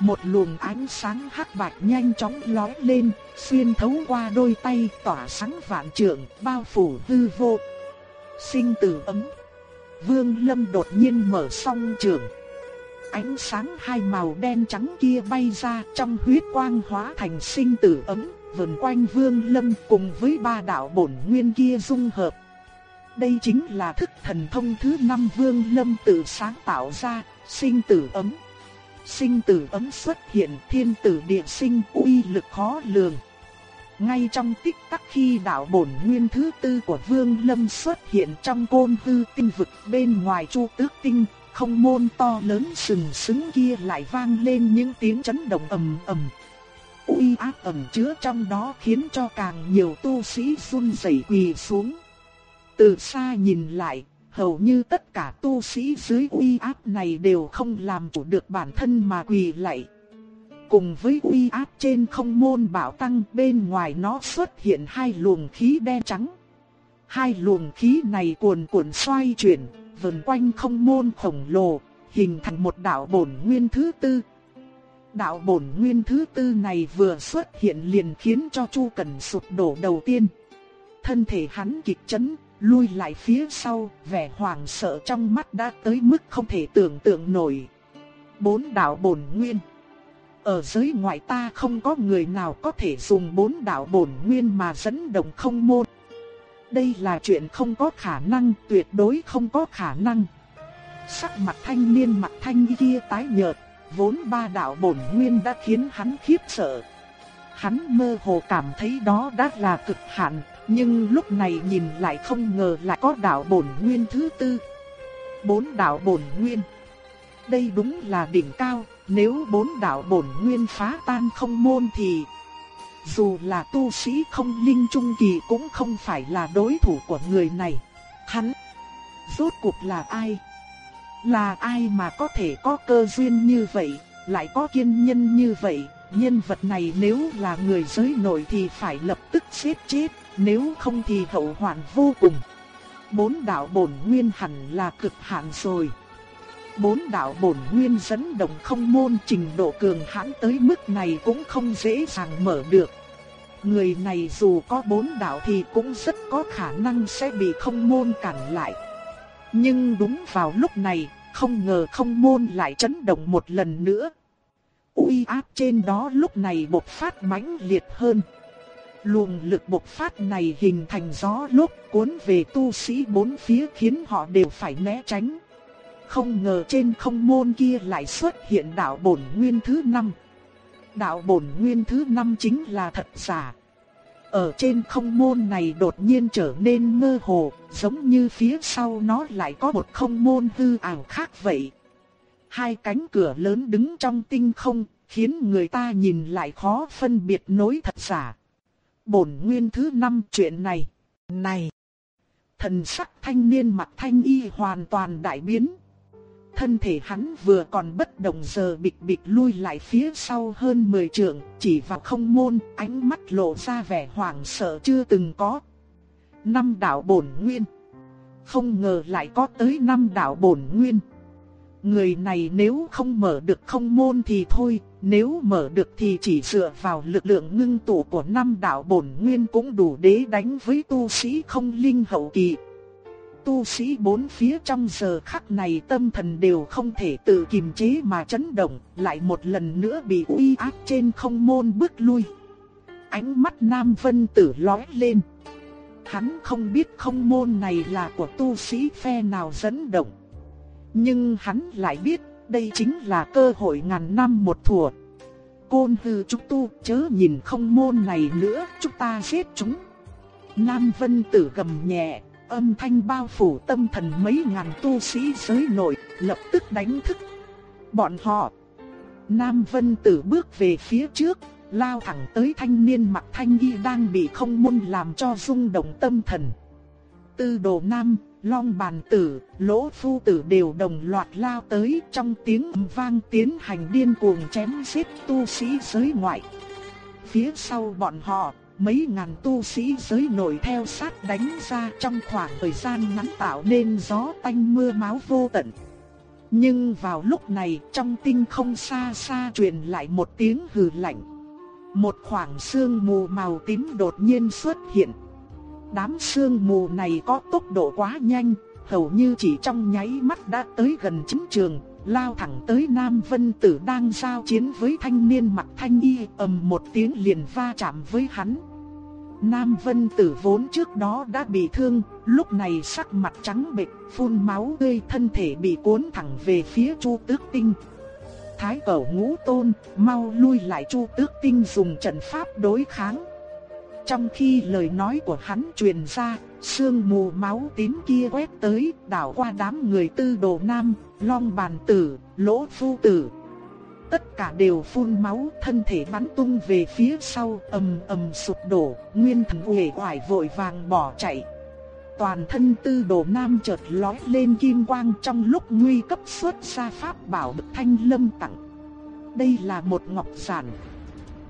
Một luồng ánh sáng hắc bạch nhanh chóng lóe lên, xuyên thấu qua đôi tay tỏa sáng vạn trượng, bao phủ hư vô. Sinh tử ấm. Vương Lâm đột nhiên mở song trường. Ánh sáng hai màu đen trắng kia bay ra trong huyết quang hóa thành sinh tử ấm, vần quanh Vương Lâm cùng với ba đạo bổn nguyên kia dung hợp. Đây chính là thức thần thông thứ năm Vương Lâm tự sáng tạo ra, sinh tử ấm. Sinh tử ấm xuất hiện thiên tử địa sinh uy lực khó lường. Ngay trong tích tắc khi đạo bổn nguyên thứ tư của Vương Lâm xuất hiện trong côn hư tinh vực bên ngoài chu tước tinh, không môn to lớn sừng sững kia lại vang lên những tiếng chấn động ầm ầm. Uy áp ẩn chứa trong đó khiến cho càng nhiều tu sĩ run rẩy quỳ xuống. Từ xa nhìn lại, hầu như tất cả tu sĩ dưới uy áp này đều không làm chủ được bản thân mà quỳ lạy. Cùng với uy áp trên không môn bảo tăng bên ngoài nó xuất hiện hai luồng khí đen trắng. Hai luồng khí này cuồn cuộn xoay chuyển, vần quanh không môn khổng lồ, hình thành một đạo bổn nguyên thứ tư. Đạo bổn nguyên thứ tư này vừa xuất hiện liền khiến cho Chu Cẩn sụp đổ đầu tiên. Thân thể hắn kịch chấn, lui lại phía sau, vẻ hoảng sợ trong mắt đã tới mức không thể tưởng tượng nổi. Bốn đạo bổn nguyên. Ở giới ngoại ta không có người nào có thể dùng bốn đạo bổn nguyên mà dẫn động không môn. Đây là chuyện không có khả năng, tuyệt đối không có khả năng. Sắc mặt thanh niên mặt thanh kia tái nhợt, vốn ba đạo bổn nguyên đã khiến hắn khiếp sợ. Hắn mơ hồ cảm thấy đó đã là cực hạn, nhưng lúc này nhìn lại không ngờ lại có đạo bổn nguyên thứ tư. Bốn đạo bổn nguyên. Đây đúng là đỉnh cao, nếu bốn đạo bổn nguyên phá tan không môn thì dù là tu sĩ không linh trung kỳ cũng không phải là đối thủ của người này. Hắn rốt cuộc là ai? Là ai mà có thể có cơ duyên như vậy, lại có kiên nhân như vậy? Nhân vật này nếu là người giới nội thì phải lập tức giết chết, nếu không thì hậu hoạn vô cùng. Bốn đạo bổn nguyên hẳn là cực hạn rồi. Bốn đạo bổn nguyên dẫn động không môn trình độ cường hãn tới mức này cũng không dễ dàng mở được. Người này dù có bốn đạo thì cũng rất có khả năng sẽ bị không môn cản lại. Nhưng đúng vào lúc này, không ngờ không môn lại chấn động một lần nữa. Uy áp trên đó lúc này bộc phát mãnh liệt hơn. Luồng lực bộc phát này hình thành gió lốc cuốn về tu sĩ bốn phía khiến họ đều phải né tránh. Không ngờ trên không môn kia lại xuất hiện đạo bổn nguyên thứ năm. Đạo bổn nguyên thứ năm chính là thật giả. Ở trên không môn này đột nhiên trở nên mơ hồ, giống như phía sau nó lại có một không môn hư ảo khác vậy. Hai cánh cửa lớn đứng trong tinh không, khiến người ta nhìn lại khó phân biệt nối thật giả. Bổn nguyên thứ năm chuyện này. Này! Thần sắc thanh niên mặt thanh y hoàn toàn đại biến. thân thể hắn vừa còn bất động giờ bịch bịch lui lại phía sau hơn 10 trượng, chỉ vào không môn, ánh mắt lộ ra vẻ hoảng sợ chưa từng có. Năm đạo bổn nguyên. Không ngờ lại có tới năm đạo bổn nguyên. Người này nếu không mở được không môn thì thôi, nếu mở được thì chỉ dựa vào lực lượng ngưng tụ của năm đạo bổn nguyên cũng đủ để đánh với tu sĩ không linh hậu kỳ. Tu sĩ bốn phía trong giờ khắc này tâm thần đều không thể tự kiềm chế mà chấn động, lại một lần nữa bị uy áp trên không môn bước lui. Ánh mắt Nam Vân Tử lóe lên. Hắn không biết không môn này là của tu sĩ phe nào dẫn động. Nhưng hắn lại biết đây chính là cơ hội ngàn năm một thùa. Côn hư chúng tu chớ nhìn không môn này nữa, chúng ta giết chúng. Nam Vân Tử gầm nhẹ, âm thanh bao phủ tâm thần mấy ngàn tu sĩ giới nội, lập tức đánh thức. Bọn họ. Nam Vân Tử bước về phía trước, lao thẳng tới thanh niên mặc thanh y đang bị không môn làm cho rung động tâm thần. Tư đồ Nam, Long bàn tử, lỗ phu tử đều đồng loạt lao tới trong tiếng vang tiến hành điên cuồng chém giết tu sĩ giới ngoại. Phía sau bọn họ, mấy ngàn tu sĩ giới nổi theo sát đánh ra trong khoảng thời gian ngắn tạo nên gió tanh mưa máu vô tận. Nhưng vào lúc này trong tinh không xa xa truyền lại một tiếng hừ lạnh. Một khoảng sương mù màu tím đột nhiên xuất hiện. Đám sương mù này có tốc độ quá nhanh, hầu như chỉ trong nháy mắt đã tới gần chính trường, lao thẳng tới Nam Vân Tử đang giao chiến với thanh niên mặc thanh y, ầm một tiếng liền va chạm với hắn. Nam Vân Tử vốn trước đó đã bị thương, lúc này sắc mặt trắng bệch, phun máu tươi, thân thể bị cuốn thẳng về phía Chu Tước Tinh. Thái Cẩu Ngũ Tôn, mau lui lại Chu Tước Tinh dùng trận pháp đối kháng. Trong khi lời nói của hắn truyền ra, sương mù máu tím kia quét tới, đảo qua đám người tư đồ nam, long bàn tử, lỗ phu tử. Tất cả đều phun máu, thân thể bắn tung về phía sau, ầm ầm sụp đổ, nguyên thần uể oải vội vàng bỏ chạy. Toàn thân tư đồ nam chợt lói lên kim quang trong lúc nguy cấp xuất ra pháp bảo được thanh lâm tặng. Đây là một ngọc giản,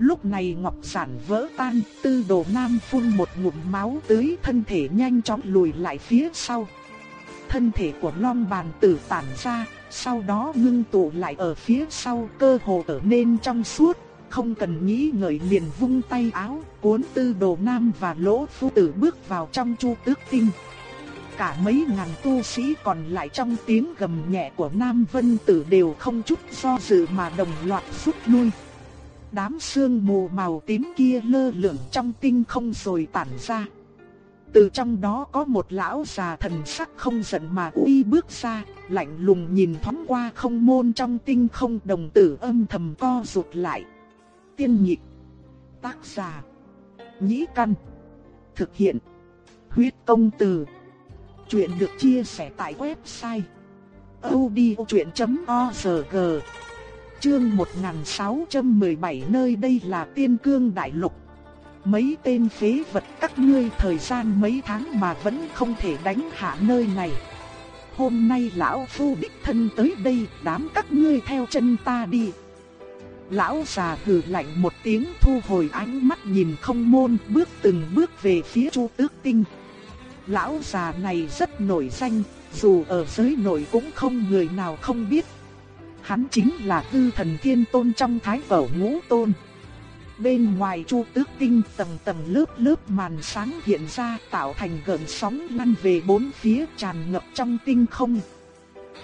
Lúc này ngọc giản vỡ tan, tư đồ nam phun một ngụm máu tưới thân thể nhanh chóng lùi lại phía sau. Thân thể của long bàn tử tản ra, sau đó ngưng tụ lại ở phía sau cơ hồ trở nên trong suốt, không cần nghĩ ngợi liền vung tay áo, cuốn tư đồ nam và lỗ phu tử bước vào trong chu tước tinh. Cả mấy ngàn tu sĩ còn lại trong tiếng gầm nhẹ của Nam Vân Tử đều không chút do dự mà đồng loạt rút lui. Đám sương mù màu tím kia lơ lửng trong tinh không rồi tản ra. Từ trong đó có một lão già thần sắc không giận mà uy bước ra, lạnh lùng nhìn thoáng qua không môn trong tinh không đồng tử âm thầm co rụt lại. Tiên nhịp, tác giả, nhĩ căn, thực hiện, huyết công từ. Chuyện được chia sẻ tại website odchuyện.org Chương 1617 nơi đây là tiên cương đại lục. Mấy tên phế vật các ngươi thời gian mấy tháng mà vẫn không thể đánh hạ nơi này. Hôm nay lão phu đích thân tới đây, đám các ngươi theo chân ta đi. Lão già hừ lạnh một tiếng thu hồi ánh mắt nhìn không môn bước từng bước về phía chu tước tinh. Lão già này rất nổi danh, dù ở giới nội cũng không người nào không biết Hắn chính là tư thần thiên tôn trong thái bảo ngũ tôn. Bên ngoài chu tước tinh tầng tầng lớp lớp màn sáng hiện ra tạo thành gợn sóng lăn về bốn phía tràn ngập trong tinh không.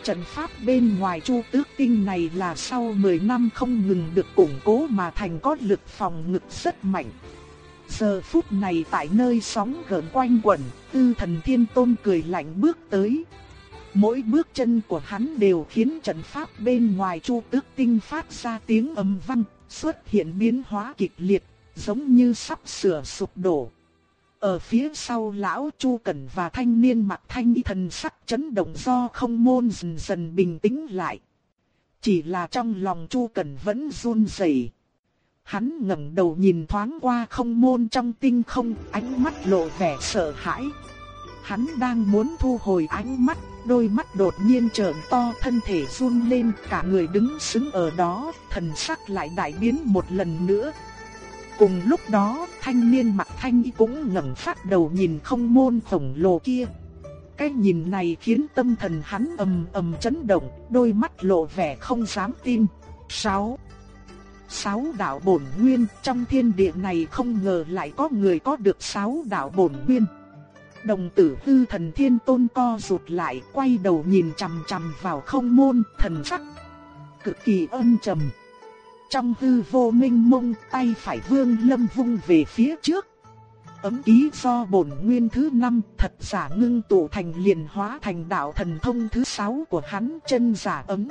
Trận pháp bên ngoài chu tước tinh này là sau 10 năm không ngừng được củng cố mà thành có lực phòng ngực rất mạnh. Giờ phút này tại nơi sóng gợn quanh quẩn, tư thần thiên tôn cười lạnh bước tới. Mỗi bước chân của hắn đều khiến trận pháp bên ngoài chu tước tinh phát ra tiếng âm vang, xuất hiện biến hóa kịch liệt, giống như sắp sửa sụp đổ. Ở phía sau lão Chu Cẩn và thanh niên mặt thanh y thần sắc chấn động do không môn dần dần bình tĩnh lại. Chỉ là trong lòng Chu Cẩn vẫn run rẩy. Hắn ngẩng đầu nhìn thoáng qua không môn trong tinh không, ánh mắt lộ vẻ sợ hãi. Hắn đang muốn thu hồi ánh mắt, đôi mắt đột nhiên trợn to thân thể run lên cả người đứng sững ở đó, thần sắc lại đại biến một lần nữa. Cùng lúc đó, thanh niên mặt thanh y cũng ngẩng phát đầu nhìn không môn khổng lồ kia. Cái nhìn này khiến tâm thần hắn ầm ầm chấn động, đôi mắt lộ vẻ không dám tin. 6. Sáu đạo bổn nguyên trong thiên địa này không ngờ lại có người có được sáu đạo bổn nguyên. Đồng tử hư thần thiên tôn co rụt lại quay đầu nhìn chằm chằm vào không môn thần sắc. Cực kỳ ân trầm. Trong hư vô minh mông tay phải vương lâm vung về phía trước. Ấm ký do bổn nguyên thứ năm thật giả ngưng tụ thành liền hóa thành đạo thần thông thứ sáu của hắn chân giả ấm.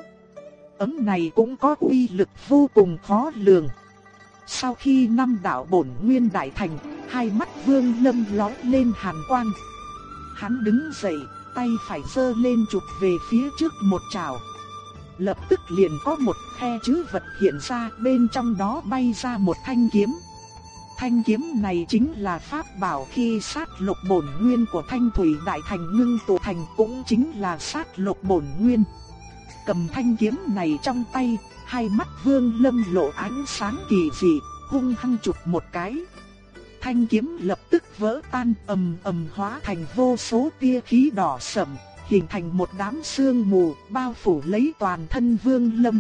Ấm này cũng có uy lực vô cùng khó lường. Sau khi năm đạo bổn nguyên đại thành, hai mắt vương lâm ló lên hàn quang. Hắn đứng dậy, tay phải giơ lên chụp về phía trước một trào. Lập tức liền có một khe chữ vật hiện ra bên trong đó bay ra một thanh kiếm. Thanh kiếm này chính là pháp bảo khi sát lục bổn nguyên của thanh thủy đại thành ngưng tụ thành cũng chính là sát lục bổn nguyên. Cầm thanh kiếm này trong tay, hai mắt vương lâm lộ ánh sáng kỳ dị, hung hăng chụp một cái. Thanh kiếm lập tức vỡ tan ầm ầm hóa thành vô số tia khí đỏ sẫm, hình thành một đám sương mù bao phủ lấy toàn thân vương lâm.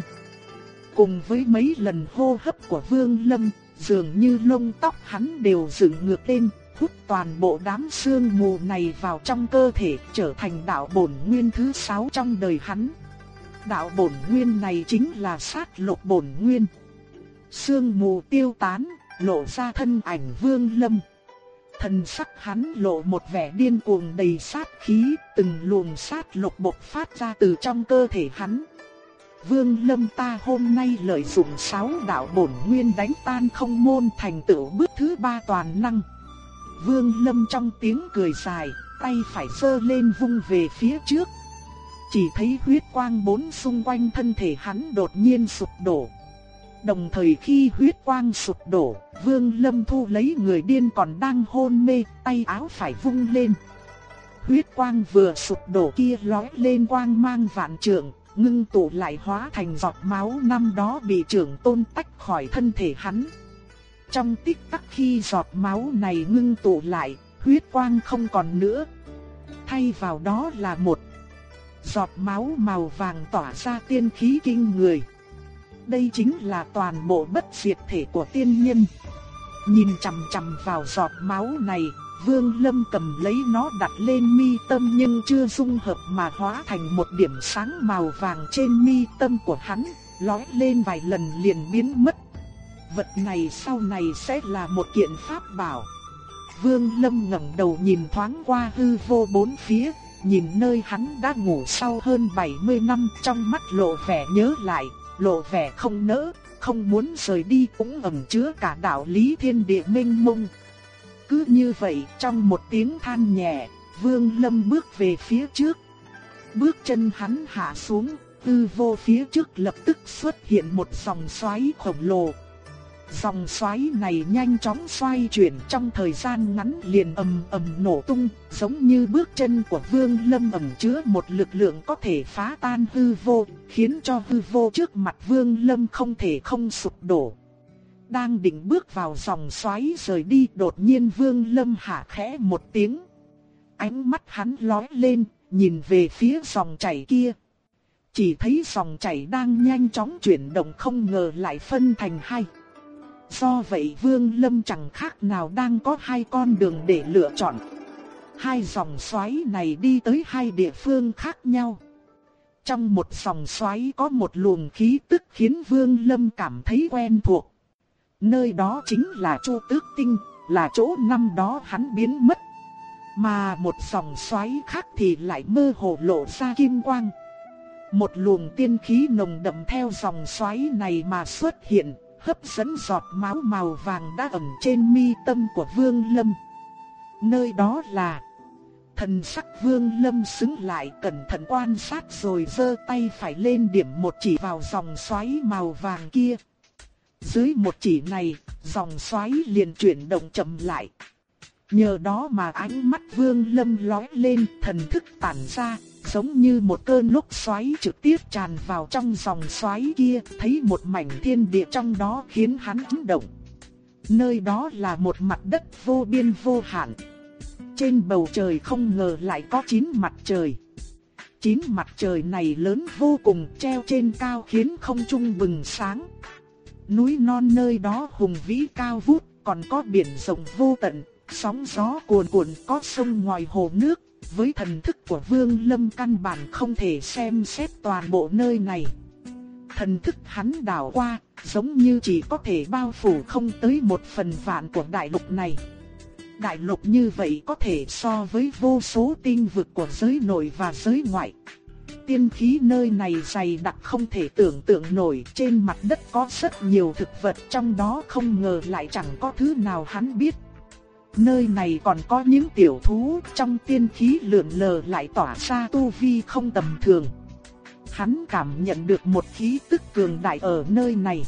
Cùng với mấy lần hô hấp của vương lâm, dường như lông tóc hắn đều dựng ngược lên, hút toàn bộ đám sương mù này vào trong cơ thể, trở thành đạo bổn nguyên thứ sáu trong đời hắn. Đạo bổn nguyên này chính là sát lục bổn nguyên. Sương mù tiêu tán, lộ ra thân ảnh Vương Lâm. Thần sắc hắn lộ một vẻ điên cuồng đầy sát khí, từng luồng sát lục bộc phát ra từ trong cơ thể hắn. Vương Lâm ta hôm nay lợi dụng sáu đạo bổn nguyên đánh tan không môn thành tựu bước thứ ba toàn năng. Vương Lâm trong tiếng cười dài, tay phải sơ lên vung về phía trước. Chỉ thấy huyết quang bốn xung quanh thân thể hắn đột nhiên sụp đổ. Đồng thời khi huyết quang sụp đổ, Vương Lâm Thu lấy người điên còn đang hôn mê, tay áo phải vung lên. Huyết quang vừa sụp đổ kia lói lên quang mang vạn trượng, ngưng tụ lại hóa thành giọt máu năm đó bị trưởng tôn tách khỏi thân thể hắn. Trong tích tắc khi giọt máu này ngưng tụ lại, huyết quang không còn nữa. Thay vào đó là một giọt máu màu vàng tỏa ra tiên khí kinh người. Đây chính là toàn bộ bất diệt thể của tiên nhân. Nhìn chằm chằm vào giọt máu này, Vương Lâm cầm lấy nó đặt lên mi tâm nhưng chưa dung hợp mà hóa thành một điểm sáng màu vàng trên mi tâm của hắn, lói lên vài lần liền biến mất. Vật này sau này sẽ là một kiện pháp bảo. Vương Lâm ngẩng đầu nhìn thoáng qua hư vô bốn phía, nhìn nơi hắn đã ngủ sau hơn 70 năm trong mắt lộ vẻ nhớ lại, lộ vẻ không nỡ, không muốn rời đi cũng ẩn chứa cả đạo lý thiên địa minh mông. Cứ như vậy trong một tiếng than nhẹ, Vương Lâm bước về phía trước. Bước chân hắn hạ xuống, tư vô phía trước lập tức xuất hiện một dòng xoáy khổng lồ, Dòng xoáy này nhanh chóng xoay chuyển trong thời gian ngắn liền ầm ầm nổ tung, giống như bước chân của Vương Lâm ẩn chứa một lực lượng có thể phá tan hư vô, khiến cho hư vô trước mặt Vương Lâm không thể không sụp đổ. Đang định bước vào dòng xoáy rời đi, đột nhiên Vương Lâm hạ khẽ một tiếng. Ánh mắt hắn lóe lên, nhìn về phía dòng chảy kia. Chỉ thấy dòng chảy đang nhanh chóng chuyển động không ngờ lại phân thành hai. Do vậy Vương Lâm chẳng khác nào đang có hai con đường để lựa chọn. Hai dòng xoáy này đi tới hai địa phương khác nhau. Trong một dòng xoáy có một luồng khí tức khiến Vương Lâm cảm thấy quen thuộc. Nơi đó chính là Chu Tước Tinh, là chỗ năm đó hắn biến mất. Mà một dòng xoáy khác thì lại mơ hồ lộ ra kim quang. Một luồng tiên khí nồng đậm theo dòng xoáy này mà xuất hiện, hấp dẫn giọt máu màu vàng đã ẩn trên mi tâm của Vương Lâm. Nơi đó là Thần sắc Vương Lâm xứng lại cẩn thận quan sát rồi giơ tay phải lên điểm một chỉ vào dòng xoáy màu vàng kia. Dưới một chỉ này, dòng xoáy liền chuyển động chậm lại. Nhờ đó mà ánh mắt Vương Lâm lóe lên, thần thức tản ra, giống như một cơn lốc xoáy trực tiếp tràn vào trong dòng xoáy kia, thấy một mảnh thiên địa trong đó khiến hắn chấn động. Nơi đó là một mặt đất vô biên vô hạn. Trên bầu trời không ngờ lại có chín mặt trời. Chín mặt trời này lớn vô cùng treo trên cao khiến không trung bừng sáng. Núi non nơi đó hùng vĩ cao vút, còn có biển rộng vô tận, sóng gió cuồn cuộn có sông ngoài hồ nước. Với thần thức của Vương Lâm căn bản không thể xem xét toàn bộ nơi này. Thần thức hắn đảo qua, giống như chỉ có thể bao phủ không tới một phần vạn của đại lục này. Đại lục như vậy có thể so với vô số tinh vực của giới nội và giới ngoại. Tiên khí nơi này dày đặc không thể tưởng tượng nổi, trên mặt đất có rất nhiều thực vật trong đó không ngờ lại chẳng có thứ nào hắn biết. Nơi này còn có những tiểu thú trong tiên khí lượn lờ lại tỏa ra tu vi không tầm thường. Hắn cảm nhận được một khí tức cường đại ở nơi này.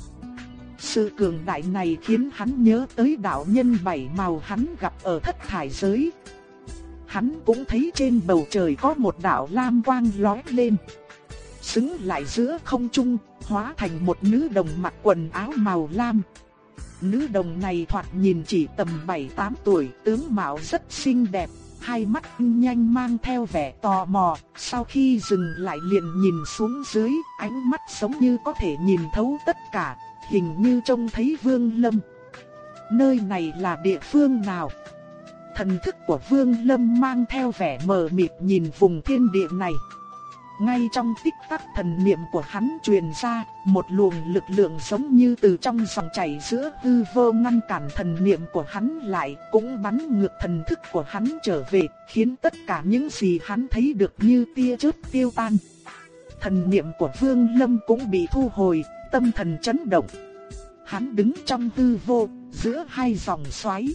Sự cường đại này khiến hắn nhớ tới đạo nhân bảy màu hắn gặp ở thất thải giới. Hắn cũng thấy trên bầu trời có một đạo lam quang lóe lên. Xứng lại giữa không trung, hóa thành một nữ đồng mặc quần áo màu lam. Nữ đồng này thoạt nhìn chỉ tầm 7-8 tuổi, tướng mạo rất xinh đẹp, hai mắt nhanh mang theo vẻ tò mò, sau khi dừng lại liền nhìn xuống dưới, ánh mắt giống như có thể nhìn thấu tất cả, hình như trông thấy Vương Lâm. Nơi này là địa phương nào? Thần thức của Vương Lâm mang theo vẻ mờ mịt nhìn vùng thiên địa này. Ngay trong tích tắc thần niệm của hắn truyền ra, một luồng lực lượng giống như từ trong dòng chảy giữa hư vô ngăn cản thần niệm của hắn lại, cũng bắn ngược thần thức của hắn trở về, khiến tất cả những gì hắn thấy được như tia chớp tiêu tan. Thần niệm của Vương Lâm cũng bị thu hồi, tâm thần chấn động. Hắn đứng trong hư vô, giữa hai dòng xoáy.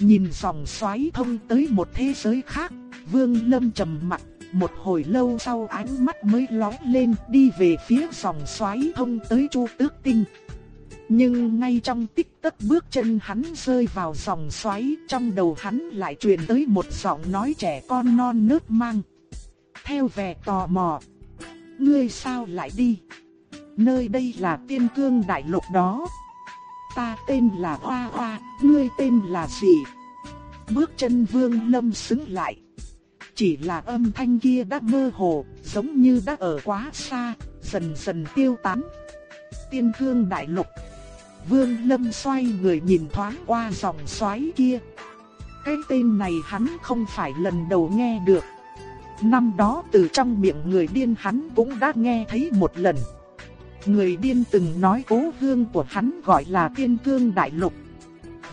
Nhìn dòng xoáy thông tới một thế giới khác, Vương Lâm trầm mặt một hồi lâu sau ánh mắt mới lóe lên đi về phía dòng xoáy thông tới Chu Tước Tinh. Nhưng ngay trong tích tắc bước chân hắn rơi vào dòng xoáy, trong đầu hắn lại truyền tới một giọng nói trẻ con non nớt mang. Theo vẻ tò mò, ngươi sao lại đi? Nơi đây là tiên cương đại lục đó. Ta tên là Hoa Hoa, ngươi tên là gì? Bước chân vương lâm xứng lại. Chỉ là âm thanh kia đã mơ hồ, giống như đã ở quá xa, dần dần tiêu tán. Tiên thương đại lục. Vương Lâm xoay người nhìn thoáng qua dòng xoáy kia. Cái tên này hắn không phải lần đầu nghe được. Năm đó từ trong miệng người điên hắn cũng đã nghe thấy một lần. Người điên từng nói cố hương của hắn gọi là tiên cương đại lục.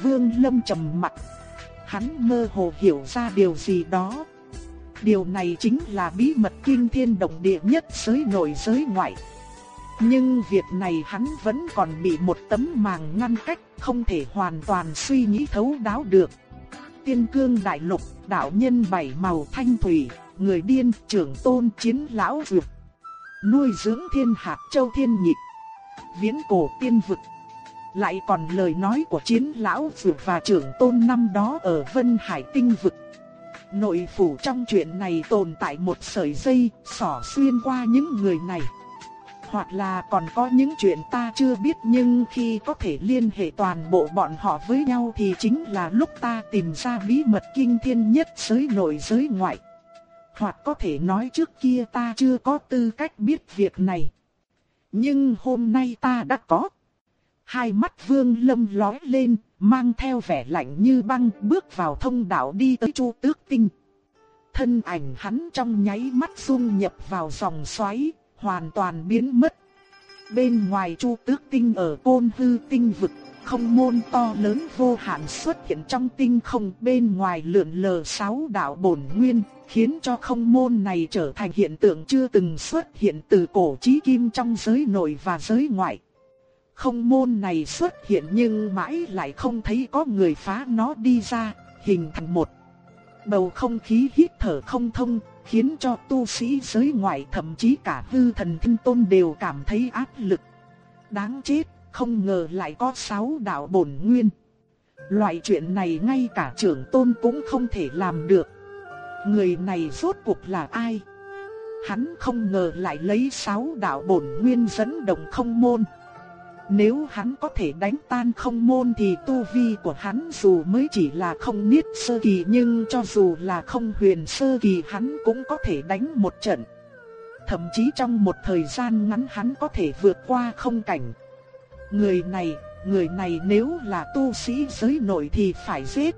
Vương Lâm trầm mặt. Hắn mơ hồ hiểu ra điều gì đó. Điều này chính là bí mật kinh thiên động địa nhất giới nội giới ngoại. Nhưng việc này hắn vẫn còn bị một tấm màng ngăn cách, không thể hoàn toàn suy nghĩ thấu đáo được. Tiên cương đại lục, đạo nhân bảy màu thanh thủy, người điên, trưởng tôn chiến lão dược. Nuôi dưỡng thiên hạt châu thiên nhịp. Viễn cổ tiên vực. Lại còn lời nói của chiến lão dược và trưởng tôn năm đó ở Vân Hải tinh vực. Nội phủ trong chuyện này tồn tại một sợi dây xỏ xuyên qua những người này. Hoặc là còn có những chuyện ta chưa biết nhưng khi có thể liên hệ toàn bộ bọn họ với nhau thì chính là lúc ta tìm ra bí mật kinh thiên nhất giới nội giới ngoại. Hoặc có thể nói trước kia ta chưa có tư cách biết việc này. Nhưng hôm nay ta đã có. Hai mắt vương lâm lói lên, mang theo vẻ lạnh như băng bước vào thông đạo đi tới chu tước tinh. Thân ảnh hắn trong nháy mắt dung nhập vào dòng xoáy, hoàn toàn biến mất. Bên ngoài chu tước tinh ở côn hư tinh vực, không môn to lớn vô hạn xuất hiện trong tinh không bên ngoài lượn lờ sáu đạo bổn nguyên, khiến cho không môn này trở thành hiện tượng chưa từng xuất hiện từ cổ chí kim trong giới nội và giới ngoại. Không môn này xuất hiện nhưng mãi lại không thấy có người phá nó đi ra, hình thành một bầu không khí hít thở không thông, khiến cho tu sĩ giới ngoại thậm chí cả hư thần thiên tôn đều cảm thấy áp lực. Đáng chết, không ngờ lại có sáu đạo bổn nguyên. Loại chuyện này ngay cả trưởng tôn cũng không thể làm được. Người này rốt cuộc là ai? Hắn không ngờ lại lấy sáu đạo bổn nguyên dẫn động không môn. Nếu hắn có thể đánh tan không môn thì tu vi của hắn dù mới chỉ là không niết sơ kỳ nhưng cho dù là không huyền sơ kỳ hắn cũng có thể đánh một trận. Thậm chí trong một thời gian ngắn hắn có thể vượt qua không cảnh. Người này, người này nếu là tu sĩ giới nội thì phải giết.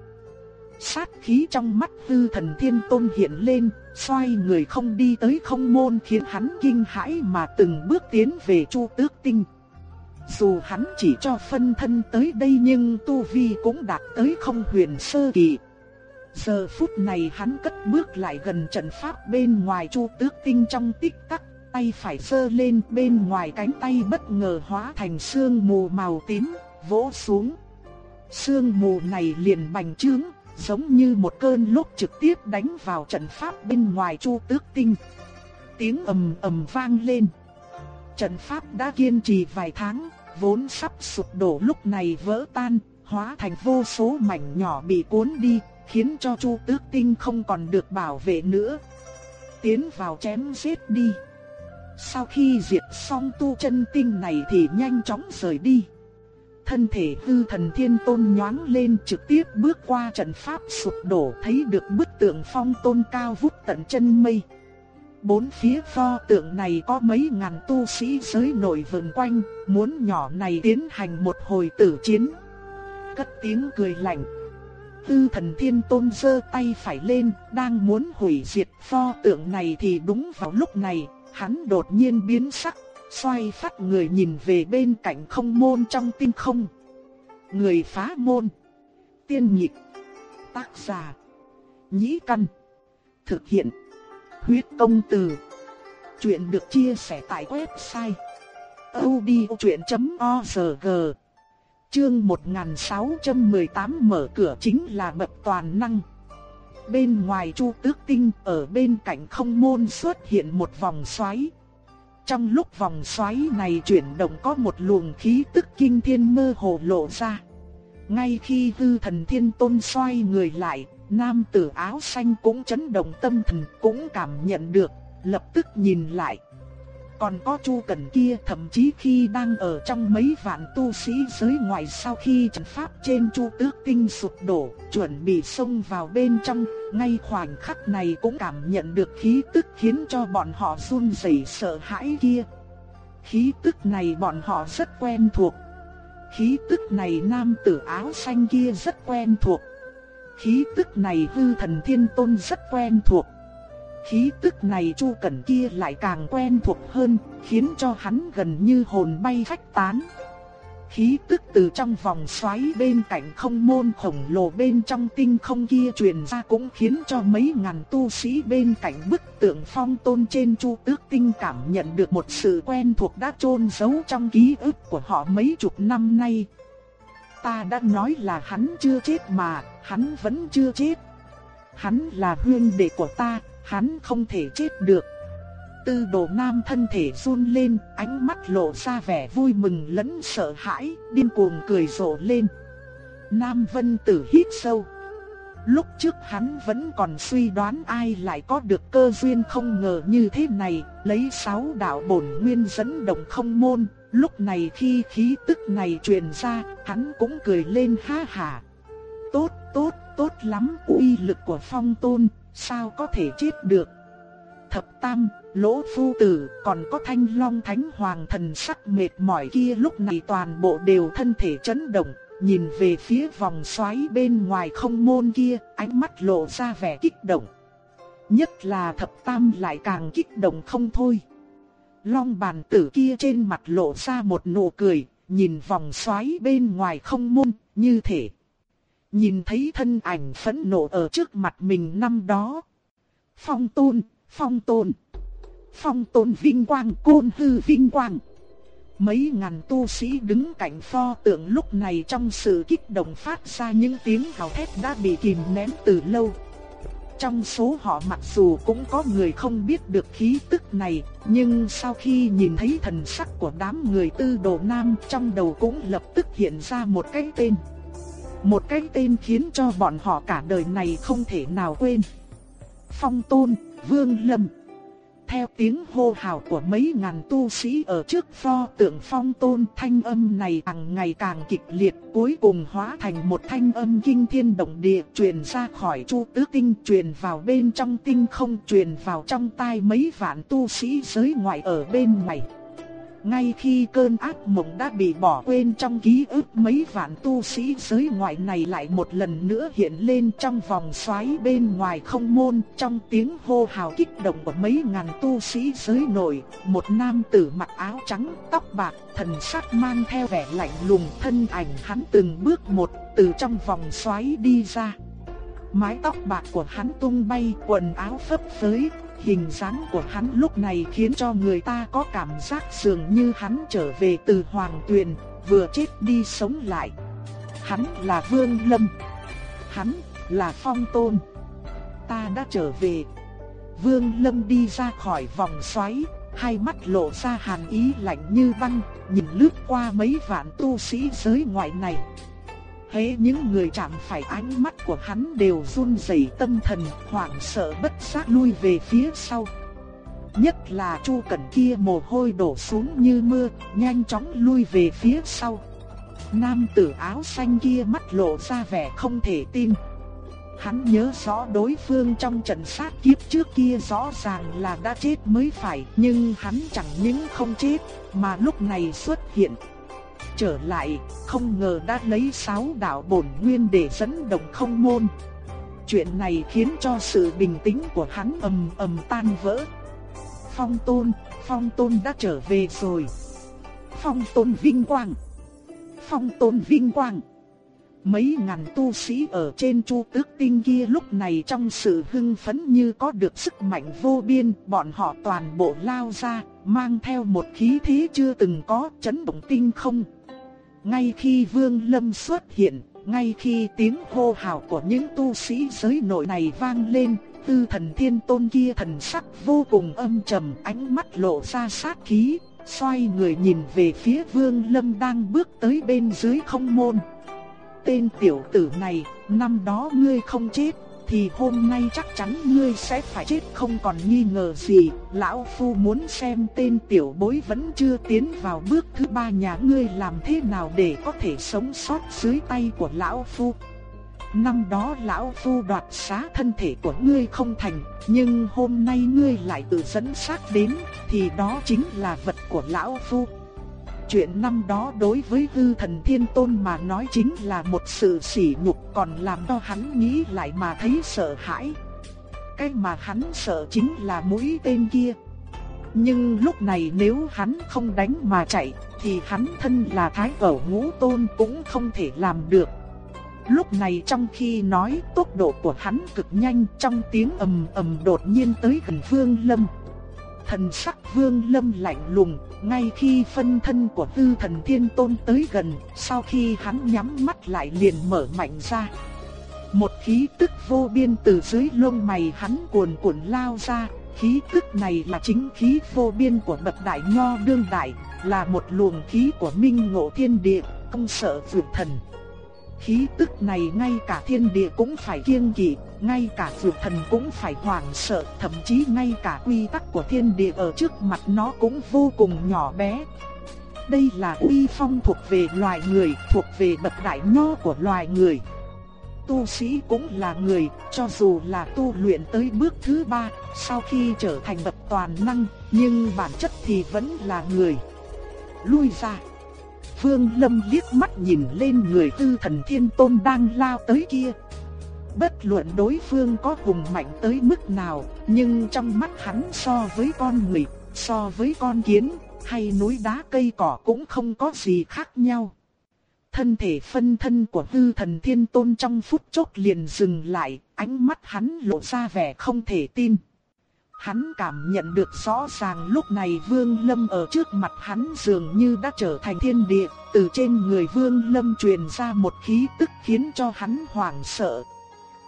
Sát khí trong mắt hư thần thiên tôn hiện lên, xoay người không đi tới không môn khiến hắn kinh hãi mà từng bước tiến về chu tước tinh. Dù hắn chỉ cho phân thân tới đây nhưng tu vi cũng đạt tới không huyền sơ kỳ. Giờ phút này hắn cất bước lại gần trận pháp bên ngoài chu tước tinh trong tích tắc, tay phải sơ lên bên ngoài cánh tay bất ngờ hóa thành sương mù màu tím, vỗ xuống. Sương mù này liền bành trướng, giống như một cơn lốc trực tiếp đánh vào trận pháp bên ngoài chu tước tinh. Tiếng ầm ầm vang lên. Trận pháp đã kiên trì vài tháng, vốn sắp sụp đổ lúc này vỡ tan, hóa thành vô số mảnh nhỏ bị cuốn đi, khiến cho Chu Tước Tinh không còn được bảo vệ nữa. Tiến vào chém giết đi. Sau khi diệt xong tu chân tinh này thì nhanh chóng rời đi. Thân thể hư thần thiên tôn nhoáng lên trực tiếp bước qua trận pháp sụp đổ thấy được bức tượng phong tôn cao vút tận chân mây. Bốn phía pho tượng này có mấy ngàn tu sĩ giới nội vần quanh, muốn nhỏ này tiến hành một hồi tử chiến. Cất tiếng cười lạnh. Tư thần thiên tôn giơ tay phải lên, đang muốn hủy diệt pho tượng này thì đúng vào lúc này, hắn đột nhiên biến sắc, xoay phát người nhìn về bên cạnh không môn trong tinh không. Người phá môn. Tiên nhịp. Tác giả. Nhĩ căn. Thực hiện. Huyết công từ. Chuyện được chia sẻ tại website. odchuyện.org Chương 1618 mở cửa chính là bậc toàn năng. Bên ngoài Chu Tước Tinh ở bên cạnh không môn xuất hiện một vòng xoáy. Trong lúc vòng xoáy này chuyển động có một luồng khí tức kinh thiên mơ hồ lộ ra. Ngay khi hư thần thiên tôn xoay người lại, nam tử áo xanh cũng chấn động tâm thần cũng cảm nhận được, lập tức nhìn lại. Còn có Chu Cẩn kia thậm chí khi đang ở trong mấy vạn tu sĩ giới ngoài sau khi trận pháp trên Chu Tước Tinh sụp đổ, chuẩn bị xông vào bên trong, ngay khoảnh khắc này cũng cảm nhận được khí tức khiến cho bọn họ run rẩy sợ hãi kia. Khí tức này bọn họ rất quen thuộc. Khí tức này nam tử áo xanh kia rất quen thuộc. Khí tức này hư thần thiên tôn rất quen thuộc. Khí tức này Chu Cẩn kia lại càng quen thuộc hơn, khiến cho hắn gần như hồn bay phách tán. Khí tức từ trong vòng xoáy bên cạnh không môn khổng lồ bên trong tinh không kia truyền ra cũng khiến cho mấy ngàn tu sĩ bên cạnh bức tượng phong tôn trên chu tước tinh cảm nhận được một sự quen thuộc đã chôn giấu trong ký ức của họ mấy chục năm nay. Ta đã nói là hắn chưa chết mà, hắn vẫn chưa chết. Hắn là huynh đệ của ta, hắn không thể chết được. Tư đồ nam thân thể run lên, ánh mắt lộ ra vẻ vui mừng lẫn sợ hãi, điên cuồng cười rộ lên. Nam vân tử hít sâu. Lúc trước hắn vẫn còn suy đoán ai lại có được cơ duyên không ngờ như thế này, lấy sáu đạo bổn nguyên dẫn động không môn, lúc này khi khí tức này truyền ra, hắn cũng cười lên ha hà Tốt, tốt, tốt lắm, uy lực của phong tôn, sao có thể chết được. Thập tam, lỗ phu tử, còn có thanh long thánh hoàng thần sắc mệt mỏi kia lúc này toàn bộ đều thân thể chấn động, nhìn về phía vòng xoáy bên ngoài không môn kia, ánh mắt lộ ra vẻ kích động. Nhất là thập tam lại càng kích động không thôi. Long bàn tử kia trên mặt lộ ra một nụ cười, nhìn vòng xoáy bên ngoài không môn, như thể nhìn thấy thân ảnh phẫn nộ ở trước mặt mình năm đó. Phong tôn, phong tôn, phong tôn vinh quang côn hư vinh quang. Mấy ngàn tu sĩ đứng cạnh pho tượng lúc này trong sự kích động phát ra những tiếng gào thét đã bị kìm nén từ lâu. Trong số họ mặc dù cũng có người không biết được khí tức này, nhưng sau khi nhìn thấy thần sắc của đám người tư đồ nam trong đầu cũng lập tức hiện ra một cái tên. Một cái tên khiến cho bọn họ cả đời này không thể nào quên. Phong Tôn, Vương Lâm. Theo tiếng hô hào của mấy ngàn tu sĩ ở trước pho tượng phong tôn, thanh âm này càng ngày càng kịch liệt, cuối cùng hóa thành một thanh âm kinh thiên động địa truyền ra khỏi chu tứ tinh, truyền vào bên trong tinh không, truyền vào trong tai mấy vạn tu sĩ giới ngoại ở bên ngoài. Ngay khi cơn ác mộng đã bị bỏ quên trong ký ức mấy vạn tu sĩ giới ngoại này lại một lần nữa hiện lên trong vòng xoáy bên ngoài không môn trong tiếng hô hào kích động của mấy ngàn tu sĩ giới nội. Một nam tử mặc áo trắng, tóc bạc, thần sắc mang theo vẻ lạnh lùng thân ảnh hắn từng bước một từ trong vòng xoáy đi ra. Mái tóc bạc của hắn tung bay, quần áo phấp phới, Hình dáng của hắn lúc này khiến cho người ta có cảm giác dường như hắn trở về từ hoàng tuyền, vừa chết đi sống lại. Hắn là Vương Lâm. Hắn là Phong Tôn. Ta đã trở về. Vương Lâm đi ra khỏi vòng xoáy, hai mắt lộ ra hàn ý lạnh như băng, nhìn lướt qua mấy vạn tu sĩ giới ngoại này. Hễ những người chạm phải ánh mắt của hắn đều run rẩy tâm thần, hoảng sợ bất giác lui về phía sau. Nhất là Chu Cẩn kia mồ hôi đổ xuống như mưa, nhanh chóng lui về phía sau. Nam tử áo xanh kia mắt lộ ra vẻ không thể tin. Hắn nhớ rõ đối phương trong trận sát kiếp trước kia rõ ràng là đã chết mới phải, nhưng hắn chẳng những không chết, mà lúc này xuất hiện trở lại, không ngờ đã lấy sáu đạo bổn nguyên để dẫn động không môn. Chuyện này khiến cho sự bình tĩnh của hắn ầm ầm tan vỡ. Phong Tôn, Phong Tôn đã trở về rồi. Phong Tôn vinh quang. Phong Tôn vinh quang. Mấy ngàn tu sĩ ở trên chu tước tinh kia lúc này trong sự hưng phấn như có được sức mạnh vô biên, bọn họ toàn bộ lao ra, mang theo một khí thế chưa từng có, chấn động tinh không. Ngay khi Vương Lâm xuất hiện, ngay khi tiếng hô hào của những tu sĩ giới nội này vang lên, tư thần thiên tôn kia thần sắc vô cùng âm trầm, ánh mắt lộ ra sát khí, xoay người nhìn về phía Vương Lâm đang bước tới bên dưới không môn. Tên tiểu tử này, năm đó ngươi không chết, thì hôm nay chắc chắn ngươi sẽ phải chết không còn nghi ngờ gì. Lão Phu muốn xem tên tiểu bối vẫn chưa tiến vào bước thứ ba nhà ngươi làm thế nào để có thể sống sót dưới tay của Lão Phu. Năm đó Lão Phu đoạt xá thân thể của ngươi không thành, nhưng hôm nay ngươi lại tự dẫn xác đến, thì đó chính là vật của Lão Phu. Chuyện năm đó đối với hư thần thiên tôn mà nói chính là một sự sỉ nhục, còn làm cho hắn nghĩ lại mà thấy sợ hãi. Cái mà hắn sợ chính là mũi tên kia. Nhưng lúc này nếu hắn không đánh mà chạy, thì hắn thân là thái cổ ngũ tôn cũng không thể làm được. Lúc này trong khi nói, tốc độ của hắn cực nhanh, trong tiếng ầm ầm đột nhiên tới gần Vương Lâm. Thần sắc Vương Lâm lạnh lùng, ngay khi phân thân của Tư Thần Thiên Tôn tới gần, sau khi hắn nhắm mắt lại liền mở mạnh ra. Một khí tức vô biên từ dưới lông mày hắn cuồn cuộn lao ra, khí tức này là chính khí vô biên của bậc đại nho đương đại, là một luồng khí của minh ngộ thiên địa, không sợ vượt thần. Khí tức này ngay cả thiên địa cũng phải kiêng kỵ, ngay cả vượt thần cũng phải hoảng sợ, thậm chí ngay cả quy tắc của thiên địa ở trước mặt nó cũng vô cùng nhỏ bé. Đây là uy phong thuộc về loài người, thuộc về bậc đại nho của loài người. Tu sĩ cũng là người, cho dù là tu luyện tới bước thứ ba, sau khi trở thành bậc toàn năng, nhưng bản chất thì vẫn là người. Lui ra. Phương Lâm liếc mắt nhìn lên người tư thần thiên tôn đang lao tới kia. Bất luận đối phương có hùng mạnh tới mức nào, nhưng trong mắt hắn so với con người, so với con kiến, hay núi đá cây cỏ cũng không có gì khác nhau. Thân thể phân thân của tư thần thiên tôn trong phút chốc liền dừng lại, ánh mắt hắn lộ ra vẻ không thể tin. Hắn cảm nhận được rõ ràng lúc này Vương Lâm ở trước mặt hắn dường như đã trở thành thiên địa, từ trên người Vương Lâm truyền ra một khí tức khiến cho hắn hoảng sợ.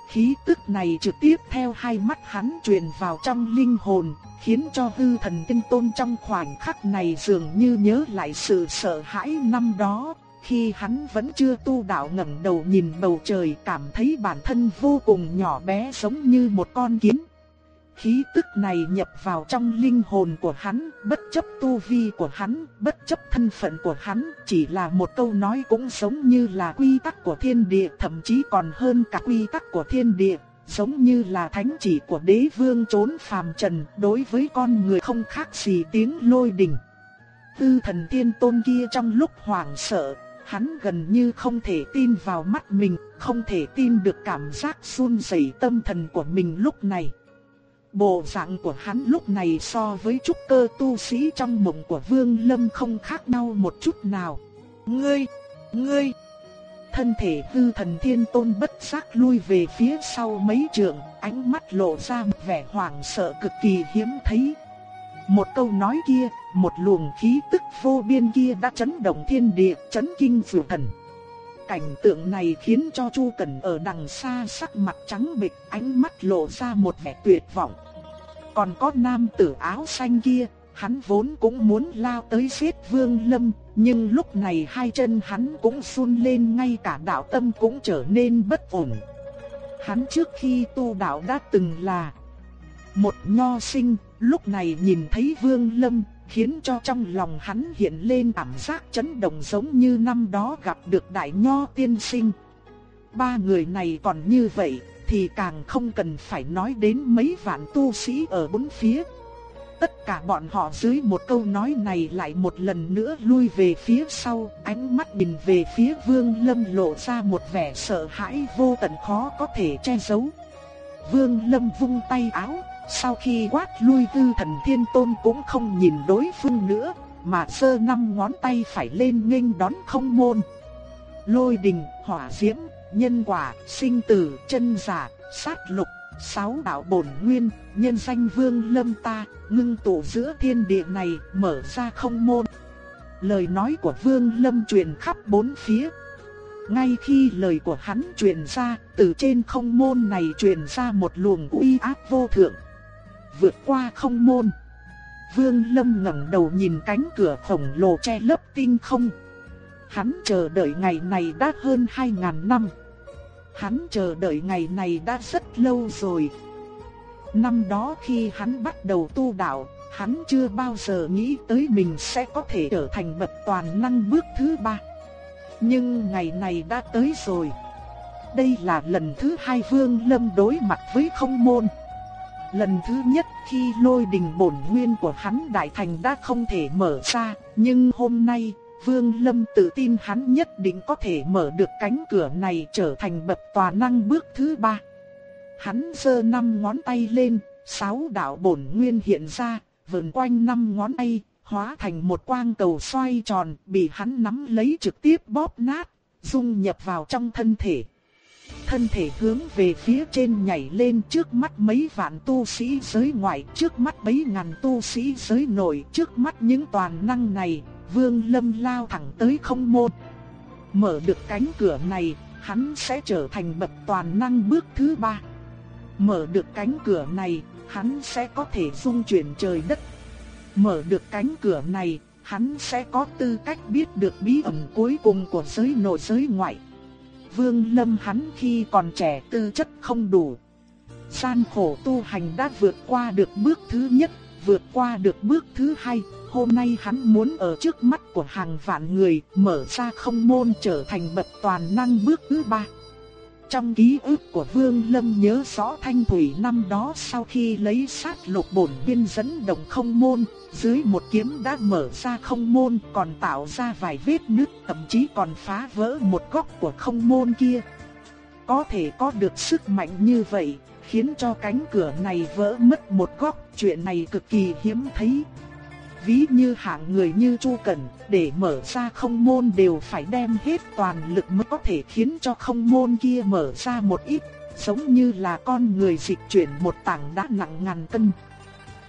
Khí tức này trực tiếp theo hai mắt hắn truyền vào trong linh hồn, khiến cho hư thần tinh tôn trong khoảnh khắc này dường như nhớ lại sự sợ hãi năm đó, khi hắn vẫn chưa tu đạo ngẩng đầu nhìn bầu trời cảm thấy bản thân vô cùng nhỏ bé giống như một con kiến. Khí tức này nhập vào trong linh hồn của hắn, bất chấp tu vi của hắn, bất chấp thân phận của hắn, chỉ là một câu nói cũng giống như là quy tắc của thiên địa, thậm chí còn hơn cả quy tắc của thiên địa, giống như là thánh chỉ của đế vương trốn phàm trần, đối với con người không khác gì tiếng lôi đình. Tư thần thiên tôn kia trong lúc hoảng sợ, hắn gần như không thể tin vào mắt mình, không thể tin được cảm giác run rẩy tâm thần của mình lúc này. Bộ dạng của hắn lúc này so với trúc cơ tu sĩ trong mộng của Vương Lâm không khác nhau một chút nào. Ngươi, ngươi, thân thể hư thần thiên tôn bất giác lui về phía sau mấy trượng, ánh mắt lộ ra một vẻ hoảng sợ cực kỳ hiếm thấy. Một câu nói kia, một luồng khí tức vô biên kia đã chấn động thiên địa, chấn kinh phù thần. Cảnh tượng này khiến cho Chu Cẩn ở đằng xa sắc mặt trắng bệch, ánh mắt lộ ra một vẻ tuyệt vọng. Còn có nam tử áo xanh kia, hắn vốn cũng muốn lao tới giết Vương Lâm, nhưng lúc này hai chân hắn cũng run lên ngay cả đạo tâm cũng trở nên bất ổn. Hắn trước khi tu đạo đã từng là một nho sinh, lúc này nhìn thấy Vương Lâm, khiến cho trong lòng hắn hiện lên cảm giác chấn động giống như năm đó gặp được đại nho tiên sinh. Ba người này còn như vậy, thì càng không cần phải nói đến mấy vạn tu sĩ ở bốn phía. Tất cả bọn họ dưới một câu nói này lại một lần nữa lui về phía sau, ánh mắt nhìn về phía Vương Lâm lộ ra một vẻ sợ hãi vô tận khó có thể che giấu. Vương Lâm vung tay áo, sau khi quát lui tư thần thiên tôn cũng không nhìn đối phương nữa, mà sơ năm ngón tay phải lên nghênh đón không môn. Lôi đình, hỏa diễm, nhân quả, sinh tử, chân giả, sát lục, sáu đạo bổn nguyên, nhân danh vương lâm ta, ngưng tụ giữa thiên địa này, mở ra không môn. Lời nói của vương lâm truyền khắp bốn phía. Ngay khi lời của hắn truyền ra, từ trên không môn này truyền ra một luồng uy áp vô thượng. Vượt qua không môn. Vương Lâm ngẩng đầu nhìn cánh cửa khổng lồ che lấp tinh không. Hắn chờ đợi ngày này đã hơn 2.000 năm. Hắn chờ đợi ngày này đã rất lâu rồi. Năm đó khi hắn bắt đầu tu đạo, hắn chưa bao giờ nghĩ tới mình sẽ có thể trở thành bậc toàn năng bước thứ ba. Nhưng ngày này đã tới rồi. Đây là lần thứ hai Vương Lâm đối mặt với không môn. Lần thứ nhất khi lôi đình bổn nguyên của hắn đại thành đã không thể mở ra, nhưng hôm nay Vương Lâm tự tin hắn nhất định có thể mở được cánh cửa này trở thành bậc tòa năng bước thứ ba. Hắn giơ năm ngón tay lên, sáu đạo bổn nguyên hiện ra, vần quanh năm ngón tay, hóa thành một quang cầu xoay tròn, bị hắn nắm lấy trực tiếp bóp nát, dung nhập vào trong thân thể. Thân thể hướng về phía trên nhảy lên trước mắt mấy vạn tu sĩ giới ngoại, trước mắt mấy ngàn tu sĩ giới nội, trước mắt những toàn năng này, Vương Lâm lao thẳng tới không môn. Mở được cánh cửa này, hắn sẽ trở thành bậc toàn năng bước thứ ba. Mở được cánh cửa này, hắn sẽ có thể dung chuyển trời đất. Mở được cánh cửa này, hắn sẽ có tư cách biết được bí ẩn cuối cùng của giới nội giới ngoại. Vương Lâm hắn khi còn trẻ tư chất không đủ. Gian khổ tu hành đã vượt qua được bước thứ nhất, vượt qua được bước thứ hai, hôm nay hắn muốn ở trước mắt của hàng vạn người mở ra không môn trở thành bậc toàn năng bước thứ ba. Trong ký ức của Vương Lâm nhớ rõ Thanh Thủy năm đó sau khi lấy sát lục bổn biên dẫn động không môn, dưới một kiếm đã mở ra không môn còn tạo ra vài vết nứt thậm chí còn phá vỡ một góc của không môn kia. Có thể có được sức mạnh như vậy, khiến cho cánh cửa này vỡ mất một góc, chuyện này cực kỳ hiếm thấy ví như hạng người như Chu Cẩn, để mở ra không môn đều phải đem hết toàn lực mới có thể khiến cho không môn kia mở ra một ít, giống như là con người dịch chuyển một tảng đá nặng ngàn cân.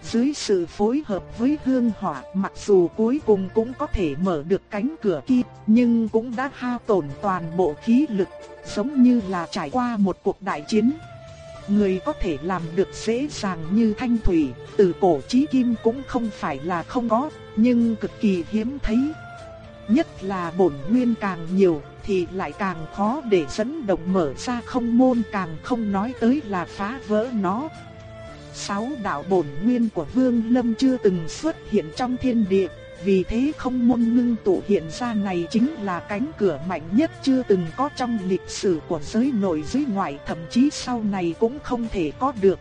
Dưới sự phối hợp với hương hỏa, mặc dù cuối cùng cũng có thể mở được cánh cửa kia, nhưng cũng đã hao tổn toàn bộ khí lực, giống như là trải qua một cuộc đại chiến. Người có thể làm được dễ dàng như thanh thủy, từ cổ chí kim cũng không phải là không có, nhưng cực kỳ hiếm thấy. Nhất là bổn nguyên càng nhiều thì lại càng khó để dẫn động mở ra không môn càng không nói tới là phá vỡ nó. Sáu đạo bổn nguyên của Vương Lâm chưa từng xuất hiện trong thiên địa, vì thế không môn ngưng tụ hiện ra này chính là cánh cửa mạnh nhất chưa từng có trong lịch sử của giới nội giới ngoại thậm chí sau này cũng không thể có được.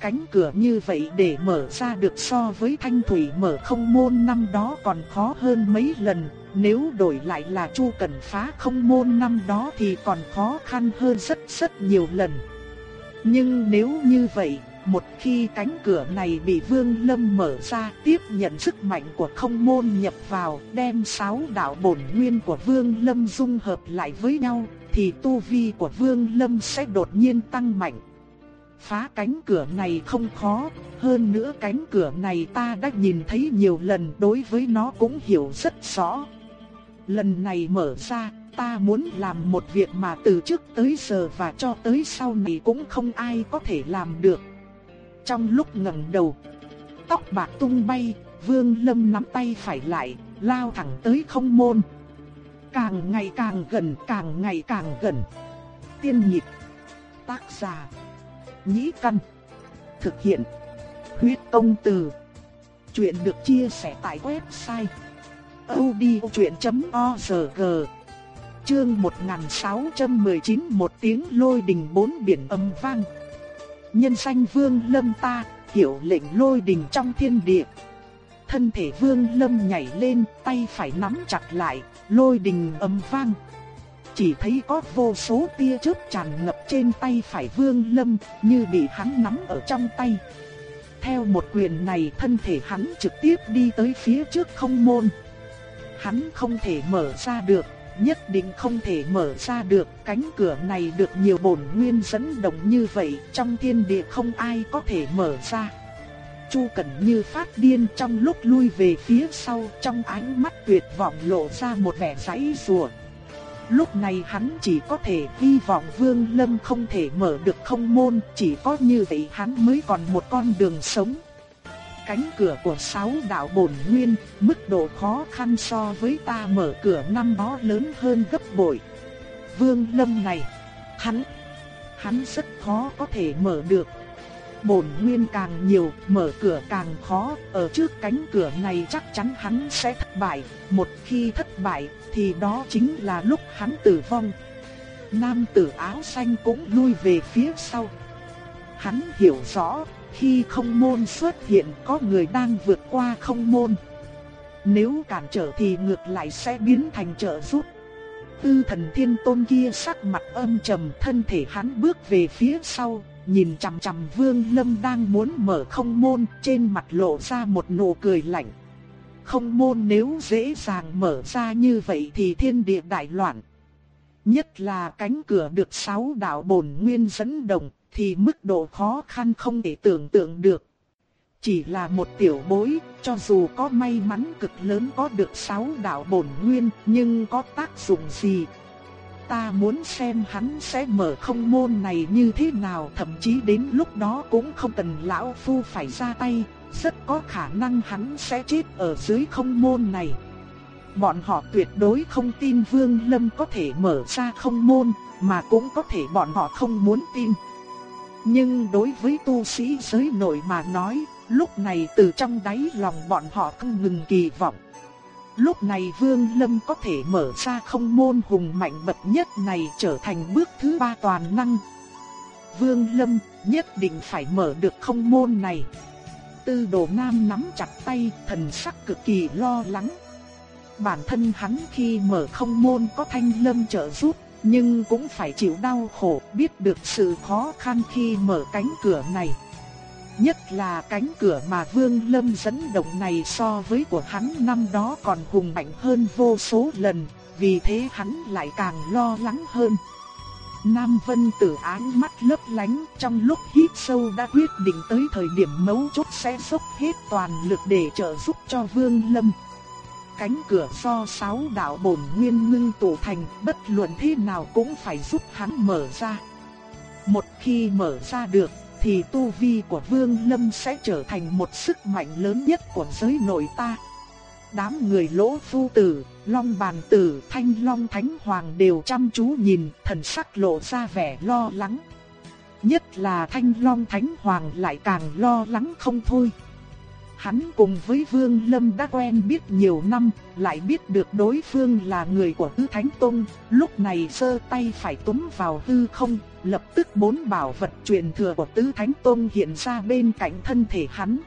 Cánh cửa như vậy để mở ra được so với thanh thủy mở không môn năm đó còn khó hơn mấy lần, nếu đổi lại là Chu cần phá không môn năm đó thì còn khó khăn hơn rất rất nhiều lần. Nhưng nếu như vậy, một khi cánh cửa này bị Vương Lâm mở ra, tiếp nhận sức mạnh của không môn nhập vào, đem sáu đạo bổn nguyên của Vương Lâm dung hợp lại với nhau, thì tu vi của Vương Lâm sẽ đột nhiên tăng mạnh. Phá cánh cửa này không khó, hơn nữa cánh cửa này ta đã nhìn thấy nhiều lần đối với nó cũng hiểu rất rõ. Lần này mở ra, ta muốn làm một việc mà từ trước tới giờ và cho tới sau này cũng không ai có thể làm được. Trong lúc ngẩng đầu, tóc bạc tung bay, Vương Lâm nắm tay phải lại, lao thẳng tới không môn. Càng ngày càng gần, càng ngày càng gần. Tiên nhịp, tác giả, nhĩ căn, thực hiện, huyết công từ. Chuyện được chia sẻ tại website odchuyện.org Chương 1619 Một tiếng lôi đình bốn biển âm vang. Nhân danh vương lâm ta, hiểu lệnh lôi đình trong thiên địa. Thân thể vương lâm nhảy lên, tay phải nắm chặt lại, lôi đình âm vang. Chỉ thấy có vô số tia chớp tràn ngập trên tay phải vương lâm, như bị hắn nắm ở trong tay. Theo một quyền này thân thể hắn trực tiếp đi tới phía trước không môn. Hắn không thể mở ra được, nhất định không thể mở ra được, cánh cửa này được nhiều bổn nguyên dẫn động như vậy, trong thiên địa không ai có thể mở ra. Chu Cẩn như phát điên trong lúc lui về phía sau, trong ánh mắt tuyệt vọng lộ ra một vẻ giãy giụa. Lúc này hắn chỉ có thể hy vọng Vương Lâm không thể mở được không môn, chỉ có như vậy hắn mới còn một con đường sống cánh cửa của sáu đạo bổn nguyên, mức độ khó khăn so với ta mở cửa năm đó lớn hơn gấp bội. Vương Lâm này, hắn, hắn rất khó có thể mở được. Bổn nguyên càng nhiều, mở cửa càng khó, ở trước cánh cửa này chắc chắn hắn sẽ thất bại, một khi thất bại thì đó chính là lúc hắn tử vong. Nam tử áo xanh cũng lui về phía sau. Hắn hiểu rõ, khi không môn xuất hiện có người đang vượt qua không môn. Nếu cản trở thì ngược lại sẽ biến thành trợ giúp. Tư thần thiên tôn kia sắc mặt âm trầm thân thể hắn bước về phía sau, nhìn chằm chằm vương lâm đang muốn mở không môn trên mặt lộ ra một nụ cười lạnh. Không môn nếu dễ dàng mở ra như vậy thì thiên địa đại loạn. Nhất là cánh cửa được sáu đạo bổn nguyên dẫn động, thì mức độ khó khăn không thể tưởng tượng được. Chỉ là một tiểu bối, cho dù có may mắn cực lớn có được sáu đạo bổn nguyên, nhưng có tác dụng gì? Ta muốn xem hắn sẽ mở không môn này như thế nào, thậm chí đến lúc đó cũng không cần lão phu phải ra tay, rất có khả năng hắn sẽ chết ở dưới không môn này. Bọn họ tuyệt đối không tin Vương Lâm có thể mở ra không môn, mà cũng có thể bọn họ không muốn tin. Nhưng đối với tu sĩ giới nội mà nói, lúc này từ trong đáy lòng bọn họ không ngừng kỳ vọng. Lúc này Vương Lâm có thể mở ra không môn hùng mạnh bậc nhất này trở thành bước thứ ba toàn năng. Vương Lâm nhất định phải mở được không môn này. Tư đồ nam nắm chặt tay, thần sắc cực kỳ lo lắng. Bản thân hắn khi mở không môn có thanh lâm trợ giúp nhưng cũng phải chịu đau khổ, biết được sự khó khăn khi mở cánh cửa này. Nhất là cánh cửa mà Vương Lâm dẫn động này so với của hắn năm đó còn hùng mạnh hơn vô số lần, vì thế hắn lại càng lo lắng hơn. Nam Vân Tử Án mắt lấp lánh, trong lúc hít sâu đã quyết định tới thời điểm mấu chốt sẽ dốc hết toàn lực để trợ giúp cho Vương Lâm cánh cửa do sáu đạo bổn nguyên ngưng tụ thành, bất luận thế nào cũng phải giúp hắn mở ra. Một khi mở ra được, thì tu vi của Vương Lâm sẽ trở thành một sức mạnh lớn nhất của giới nội ta. Đám người lỗ phu tử, long bàn tử, thanh long thánh hoàng đều chăm chú nhìn, thần sắc lộ ra vẻ lo lắng. Nhất là thanh long thánh hoàng lại càng lo lắng không thôi. Hắn cùng với Vương Lâm đã quen biết nhiều năm, lại biết được đối phương là người của tư Thánh Tông, lúc này sơ tay phải túm vào hư không, lập tức bốn bảo vật truyền thừa của Tứ Thánh Tông hiện ra bên cạnh thân thể hắn.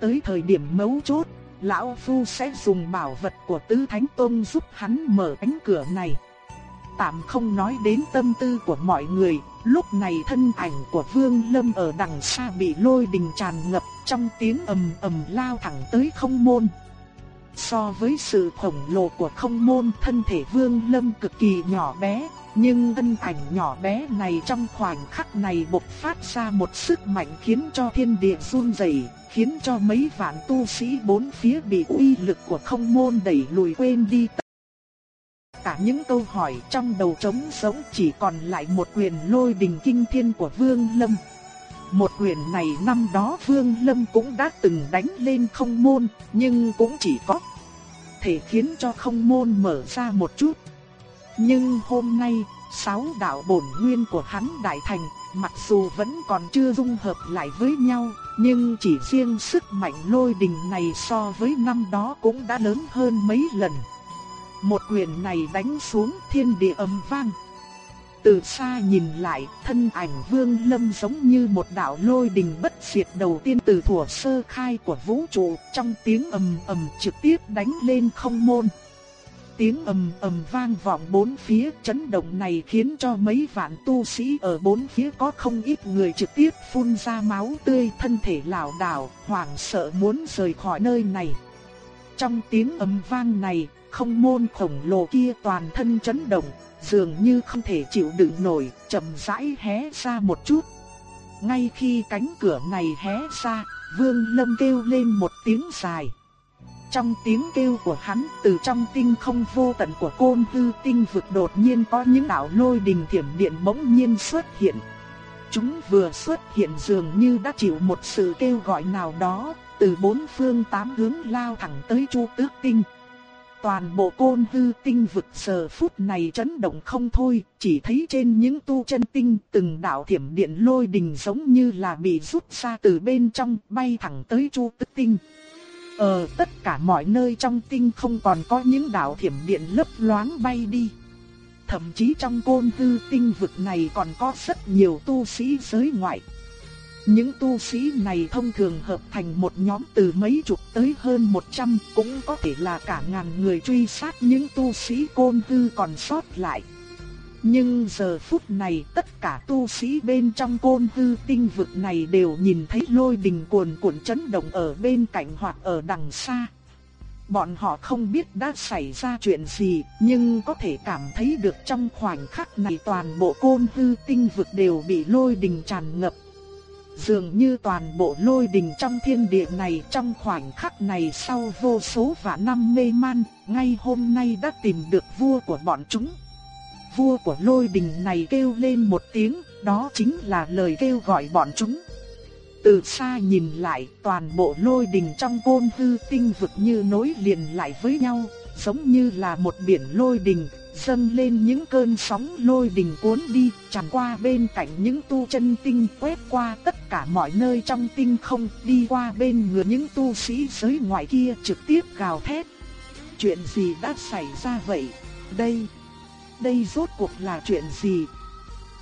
Tới thời điểm mấu chốt, lão phu sẽ dùng bảo vật của Tứ Thánh Tông giúp hắn mở cánh cửa này. Tạm không nói đến tâm tư của mọi người, lúc này thân ảnh của Vương Lâm ở đằng xa bị lôi đình tràn ngập trong tiếng ầm ầm lao thẳng tới không môn. So với sự khổng lồ của không môn thân thể Vương Lâm cực kỳ nhỏ bé, nhưng thân ảnh nhỏ bé này trong khoảnh khắc này bộc phát ra một sức mạnh khiến cho thiên địa run rẩy, khiến cho mấy vạn tu sĩ bốn phía bị uy lực của không môn đẩy lùi quên đi. Cả những câu hỏi trong đầu trống sống chỉ còn lại một quyền lôi đình kinh thiên của Vương Lâm. Một quyền này năm đó Vương Lâm cũng đã từng đánh lên không môn, nhưng cũng chỉ có thể khiến cho không môn mở ra một chút. Nhưng hôm nay, sáu đạo bổn nguyên của hắn đại thành, mặc dù vẫn còn chưa dung hợp lại với nhau, nhưng chỉ riêng sức mạnh lôi đình này so với năm đó cũng đã lớn hơn mấy lần. Một quyền này đánh xuống thiên địa ầm vang. Từ xa nhìn lại, thân ảnh Vương Lâm giống như một đạo lôi đình bất diệt đầu tiên từ thuở sơ khai của vũ trụ, trong tiếng ầm ầm trực tiếp đánh lên không môn. Tiếng ầm ầm vang vọng bốn phía, chấn động này khiến cho mấy vạn tu sĩ ở bốn phía có không ít người trực tiếp phun ra máu tươi, thân thể lảo đảo, hoảng sợ muốn rời khỏi nơi này. Trong tiếng ầm vang này, không môn khổng lồ kia toàn thân chấn động, dường như không thể chịu đựng nổi, chậm rãi hé ra một chút. Ngay khi cánh cửa này hé ra, Vương Lâm kêu lên một tiếng dài. Trong tiếng kêu của hắn, từ trong tinh không vô tận của côn tư tinh vực đột nhiên có những đạo lôi đình thiểm điện bỗng nhiên xuất hiện. Chúng vừa xuất hiện dường như đã chịu một sự kêu gọi nào đó, từ bốn phương tám hướng lao thẳng tới Chu Tước Tinh. Toàn bộ côn hư tinh vực giờ phút này chấn động không thôi, chỉ thấy trên những tu chân tinh từng đạo thiểm điện lôi đình giống như là bị rút ra từ bên trong bay thẳng tới chu tức tinh. Ở tất cả mọi nơi trong tinh không còn có những đạo thiểm điện lấp loáng bay đi. Thậm chí trong côn hư tinh vực này còn có rất nhiều tu sĩ giới ngoại. Những tu sĩ này thông thường hợp thành một nhóm từ mấy chục tới hơn một trăm, cũng có thể là cả ngàn người truy sát những tu sĩ côn tư còn sót lại. Nhưng giờ phút này tất cả tu sĩ bên trong côn tư tinh vực này đều nhìn thấy lôi đình cuồn cuộn chấn động ở bên cạnh hoặc ở đằng xa. Bọn họ không biết đã xảy ra chuyện gì, nhưng có thể cảm thấy được trong khoảnh khắc này toàn bộ côn hư tinh vực đều bị lôi đình tràn ngập Dường như toàn bộ lôi đình trong thiên địa này trong khoảnh khắc này sau vô số và năm mê man, ngay hôm nay đã tìm được vua của bọn chúng. Vua của lôi đình này kêu lên một tiếng, đó chính là lời kêu gọi bọn chúng. Từ xa nhìn lại, toàn bộ lôi đình trong côn hư tinh vực như nối liền lại với nhau, giống như là một biển lôi đình, dâng lên những cơn sóng lôi đình cuốn đi, tràn qua bên cạnh những tu chân tinh quét qua tất cả mọi nơi trong tinh không, đi qua bên người những tu sĩ giới ngoài kia trực tiếp gào thét. Chuyện gì đã xảy ra vậy? Đây, đây rốt cuộc là chuyện gì?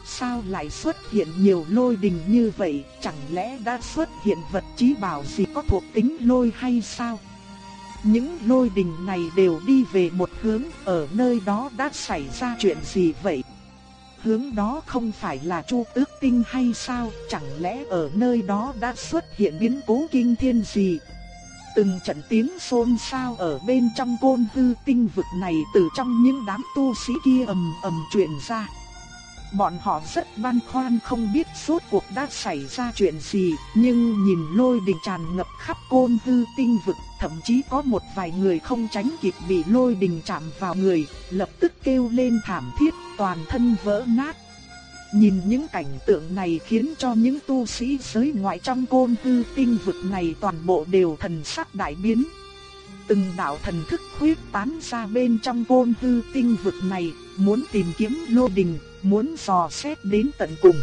Sao lại xuất hiện nhiều lôi đình như vậy? Chẳng lẽ đã xuất hiện vật trí bảo gì có thuộc tính lôi hay sao? Những lôi đình này đều đi về một hướng, ở nơi đó đã xảy ra chuyện gì vậy? Hướng đó không phải là Chu Tước Tinh hay sao? Chẳng lẽ ở nơi đó đã xuất hiện biến cố kinh thiên gì? Từng trận tiếng xôn xao ở bên trong côn hư tinh vực này từ trong những đám tu sĩ kia ầm ầm truyền ra. Bọn họ rất băn khoăn không biết suốt cuộc đã xảy ra chuyện gì, nhưng nhìn lôi đình tràn ngập khắp côn hư tinh vực, thậm chí có một vài người không tránh kịp bị lôi đình chạm vào người, lập tức kêu lên thảm thiết, toàn thân vỡ nát. Nhìn những cảnh tượng này khiến cho những tu sĩ giới ngoại trong côn hư tinh vực này toàn bộ đều thần sắc đại biến. từng đạo thần thức khuyết tán ra bên trong côn hư tinh vực này, muốn tìm kiếm lô đình, muốn dò xét đến tận cùng.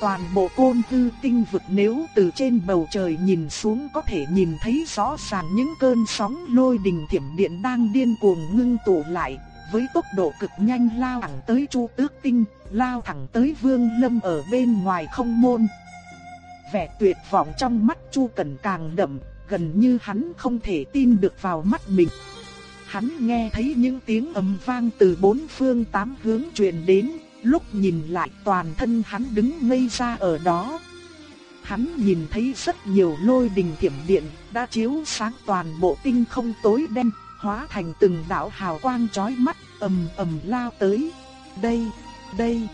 Toàn bộ côn hư tinh vực nếu từ trên bầu trời nhìn xuống có thể nhìn thấy rõ ràng những cơn sóng lôi đình thiểm điện đang điên cuồng ngưng tụ lại, với tốc độ cực nhanh lao thẳng tới Chu Tước Tinh, lao thẳng tới Vương Lâm ở bên ngoài không môn. Vẻ tuyệt vọng trong mắt Chu Cẩn càng đậm, gần như hắn không thể tin được vào mắt mình. Hắn nghe thấy những tiếng ầm vang từ bốn phương tám hướng truyền đến, lúc nhìn lại toàn thân hắn đứng ngây ra ở đó. Hắn nhìn thấy rất nhiều lôi đình thiểm điện đã chiếu sáng toàn bộ tinh không tối đen, hóa thành từng đạo hào quang chói mắt, ầm ầm lao tới. Đây, đây.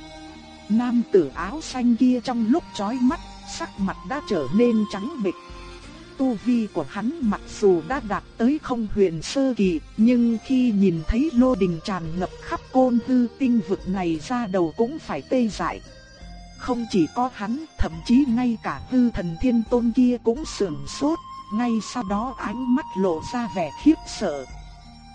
Nam tử áo xanh kia trong lúc chói mắt, sắc mặt đã trở nên trắng bệch. Tu vi của hắn mặc dù đã đạt tới không huyền sơ kỳ, nhưng khi nhìn thấy lô đình tràn ngập khắp côn hư tinh vực này ra đầu cũng phải tê dại. Không chỉ có hắn, thậm chí ngay cả hư thần thiên tôn kia cũng sửng sốt, ngay sau đó ánh mắt lộ ra vẻ khiếp sợ.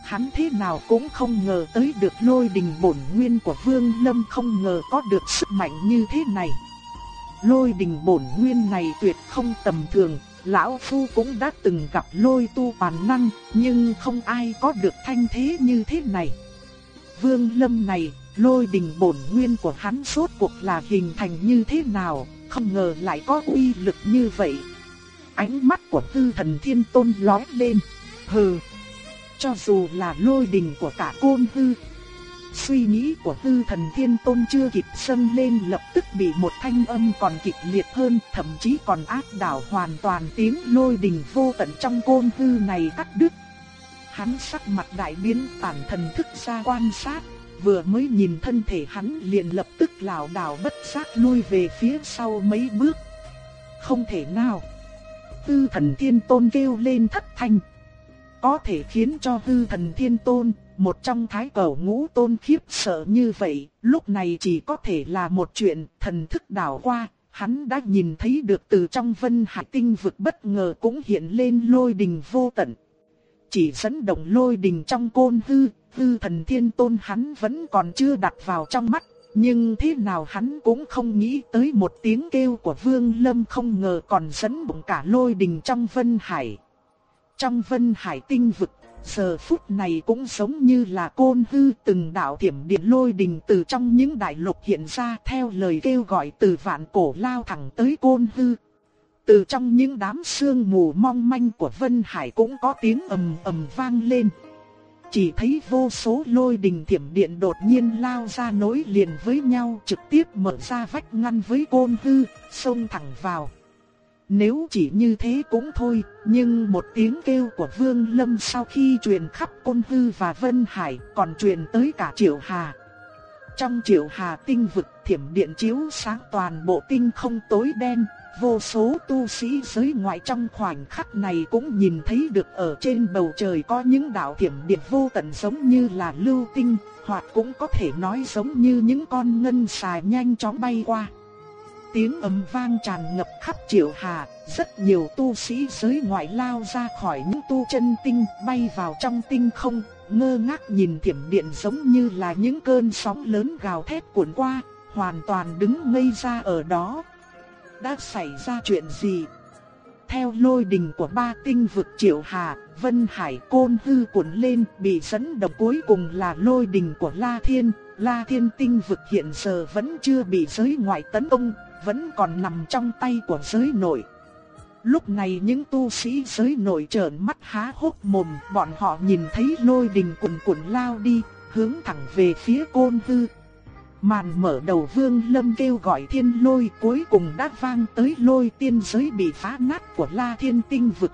Hắn thế nào cũng không ngờ tới được lôi đình bổn nguyên của Vương Lâm không ngờ có được sức mạnh như thế này. Lôi đình bổn nguyên này tuyệt không tầm thường, Lão Phu cũng đã từng gặp lôi tu bản năng, nhưng không ai có được thanh thế như thế này. Vương Lâm này, lôi đình bổn nguyên của hắn suốt cuộc là hình thành như thế nào, không ngờ lại có uy lực như vậy. Ánh mắt của tư thần thiên tôn lóe lên, hừ, cho dù là lôi đình của cả côn hư, Suy nghĩ của tư thần thiên tôn chưa kịp sân lên lập tức bị một thanh âm còn kịch liệt hơn, thậm chí còn áp đảo hoàn toàn tiếng lôi đình vô tận trong côn hư này cắt đứt. Hắn sắc mặt đại biến tản thần thức ra quan sát, vừa mới nhìn thân thể hắn liền lập tức lảo đảo bất giác lui về phía sau mấy bước. Không thể nào. Tư thần thiên tôn kêu lên thất thanh. Có thể khiến cho tư thần thiên tôn một trong thái cầu ngũ tôn khiếp sợ như vậy, lúc này chỉ có thể là một chuyện thần thức đảo qua, hắn đã nhìn thấy được từ trong vân hải tinh vực bất ngờ cũng hiện lên lôi đình vô tận. Chỉ dẫn động lôi đình trong côn hư, hư thần thiên tôn hắn vẫn còn chưa đặt vào trong mắt, nhưng thế nào hắn cũng không nghĩ tới một tiếng kêu của vương lâm không ngờ còn dẫn bụng cả lôi đình trong vân hải. Trong vân hải tinh vực giờ phút này cũng giống như là côn hư từng đạo thiểm điện lôi đình từ trong những đại lục hiện ra theo lời kêu gọi từ vạn cổ lao thẳng tới côn hư. Từ trong những đám sương mù mong manh của Vân Hải cũng có tiếng ầm ầm vang lên. Chỉ thấy vô số lôi đình thiểm điện đột nhiên lao ra nối liền với nhau trực tiếp mở ra vách ngăn với côn hư, xông thẳng vào. Nếu chỉ như thế cũng thôi, nhưng một tiếng kêu của Vương Lâm sau khi truyền khắp Côn Hư và Vân Hải còn truyền tới cả Triệu Hà. Trong Triệu Hà tinh vực thiểm điện chiếu sáng toàn bộ tinh không tối đen, vô số tu sĩ giới ngoại trong khoảnh khắc này cũng nhìn thấy được ở trên bầu trời có những đạo thiểm điện vô tận giống như là lưu tinh, hoặc cũng có thể nói giống như những con ngân xà nhanh chóng bay qua. Tiếng ầm vang tràn ngập khắp triệu hà, rất nhiều tu sĩ giới ngoại lao ra khỏi những tu chân tinh bay vào trong tinh không, ngơ ngác nhìn thiểm điện giống như là những cơn sóng lớn gào thét cuộn qua, hoàn toàn đứng ngây ra ở đó. Đã xảy ra chuyện gì? Theo lôi đình của ba tinh vực triệu hà, Vân Hải Côn Hư cuộn lên bị dẫn động cuối cùng là lôi đình của La Thiên. La Thiên tinh vực hiện giờ vẫn chưa bị giới ngoại tấn công, vẫn còn nằm trong tay của giới nội. Lúc này những tu sĩ giới nội trợn mắt há hốc mồm, bọn họ nhìn thấy lôi đình cuồn cuộn lao đi, hướng thẳng về phía côn hư. Màn mở đầu vương lâm kêu gọi thiên lôi cuối cùng đã vang tới lôi tiên giới bị phá nát của la thiên tinh vực.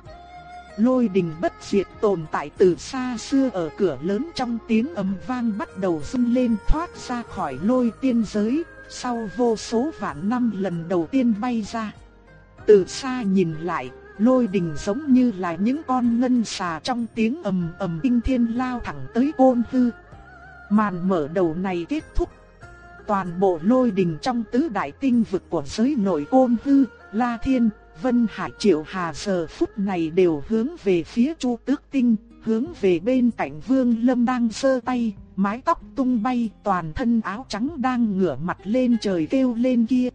Lôi đình bất diệt tồn tại từ xa xưa ở cửa lớn trong tiếng ầm vang bắt đầu rung lên thoát ra khỏi lôi tiên giới, sau vô số vạn năm lần đầu tiên bay ra. Từ xa nhìn lại, lôi đình giống như là những con ngân xà trong tiếng ầm ầm kinh thiên lao thẳng tới côn hư. Màn mở đầu này kết thúc. Toàn bộ lôi đình trong tứ đại tinh vực của giới nội côn hư, La Thiên, Vân Hải Triệu Hà giờ phút này đều hướng về phía Chu Tước Tinh, hướng về bên cạnh Vương Lâm đang sơ tay, mái tóc tung bay, toàn thân áo trắng đang ngửa mặt lên trời kêu lên kia,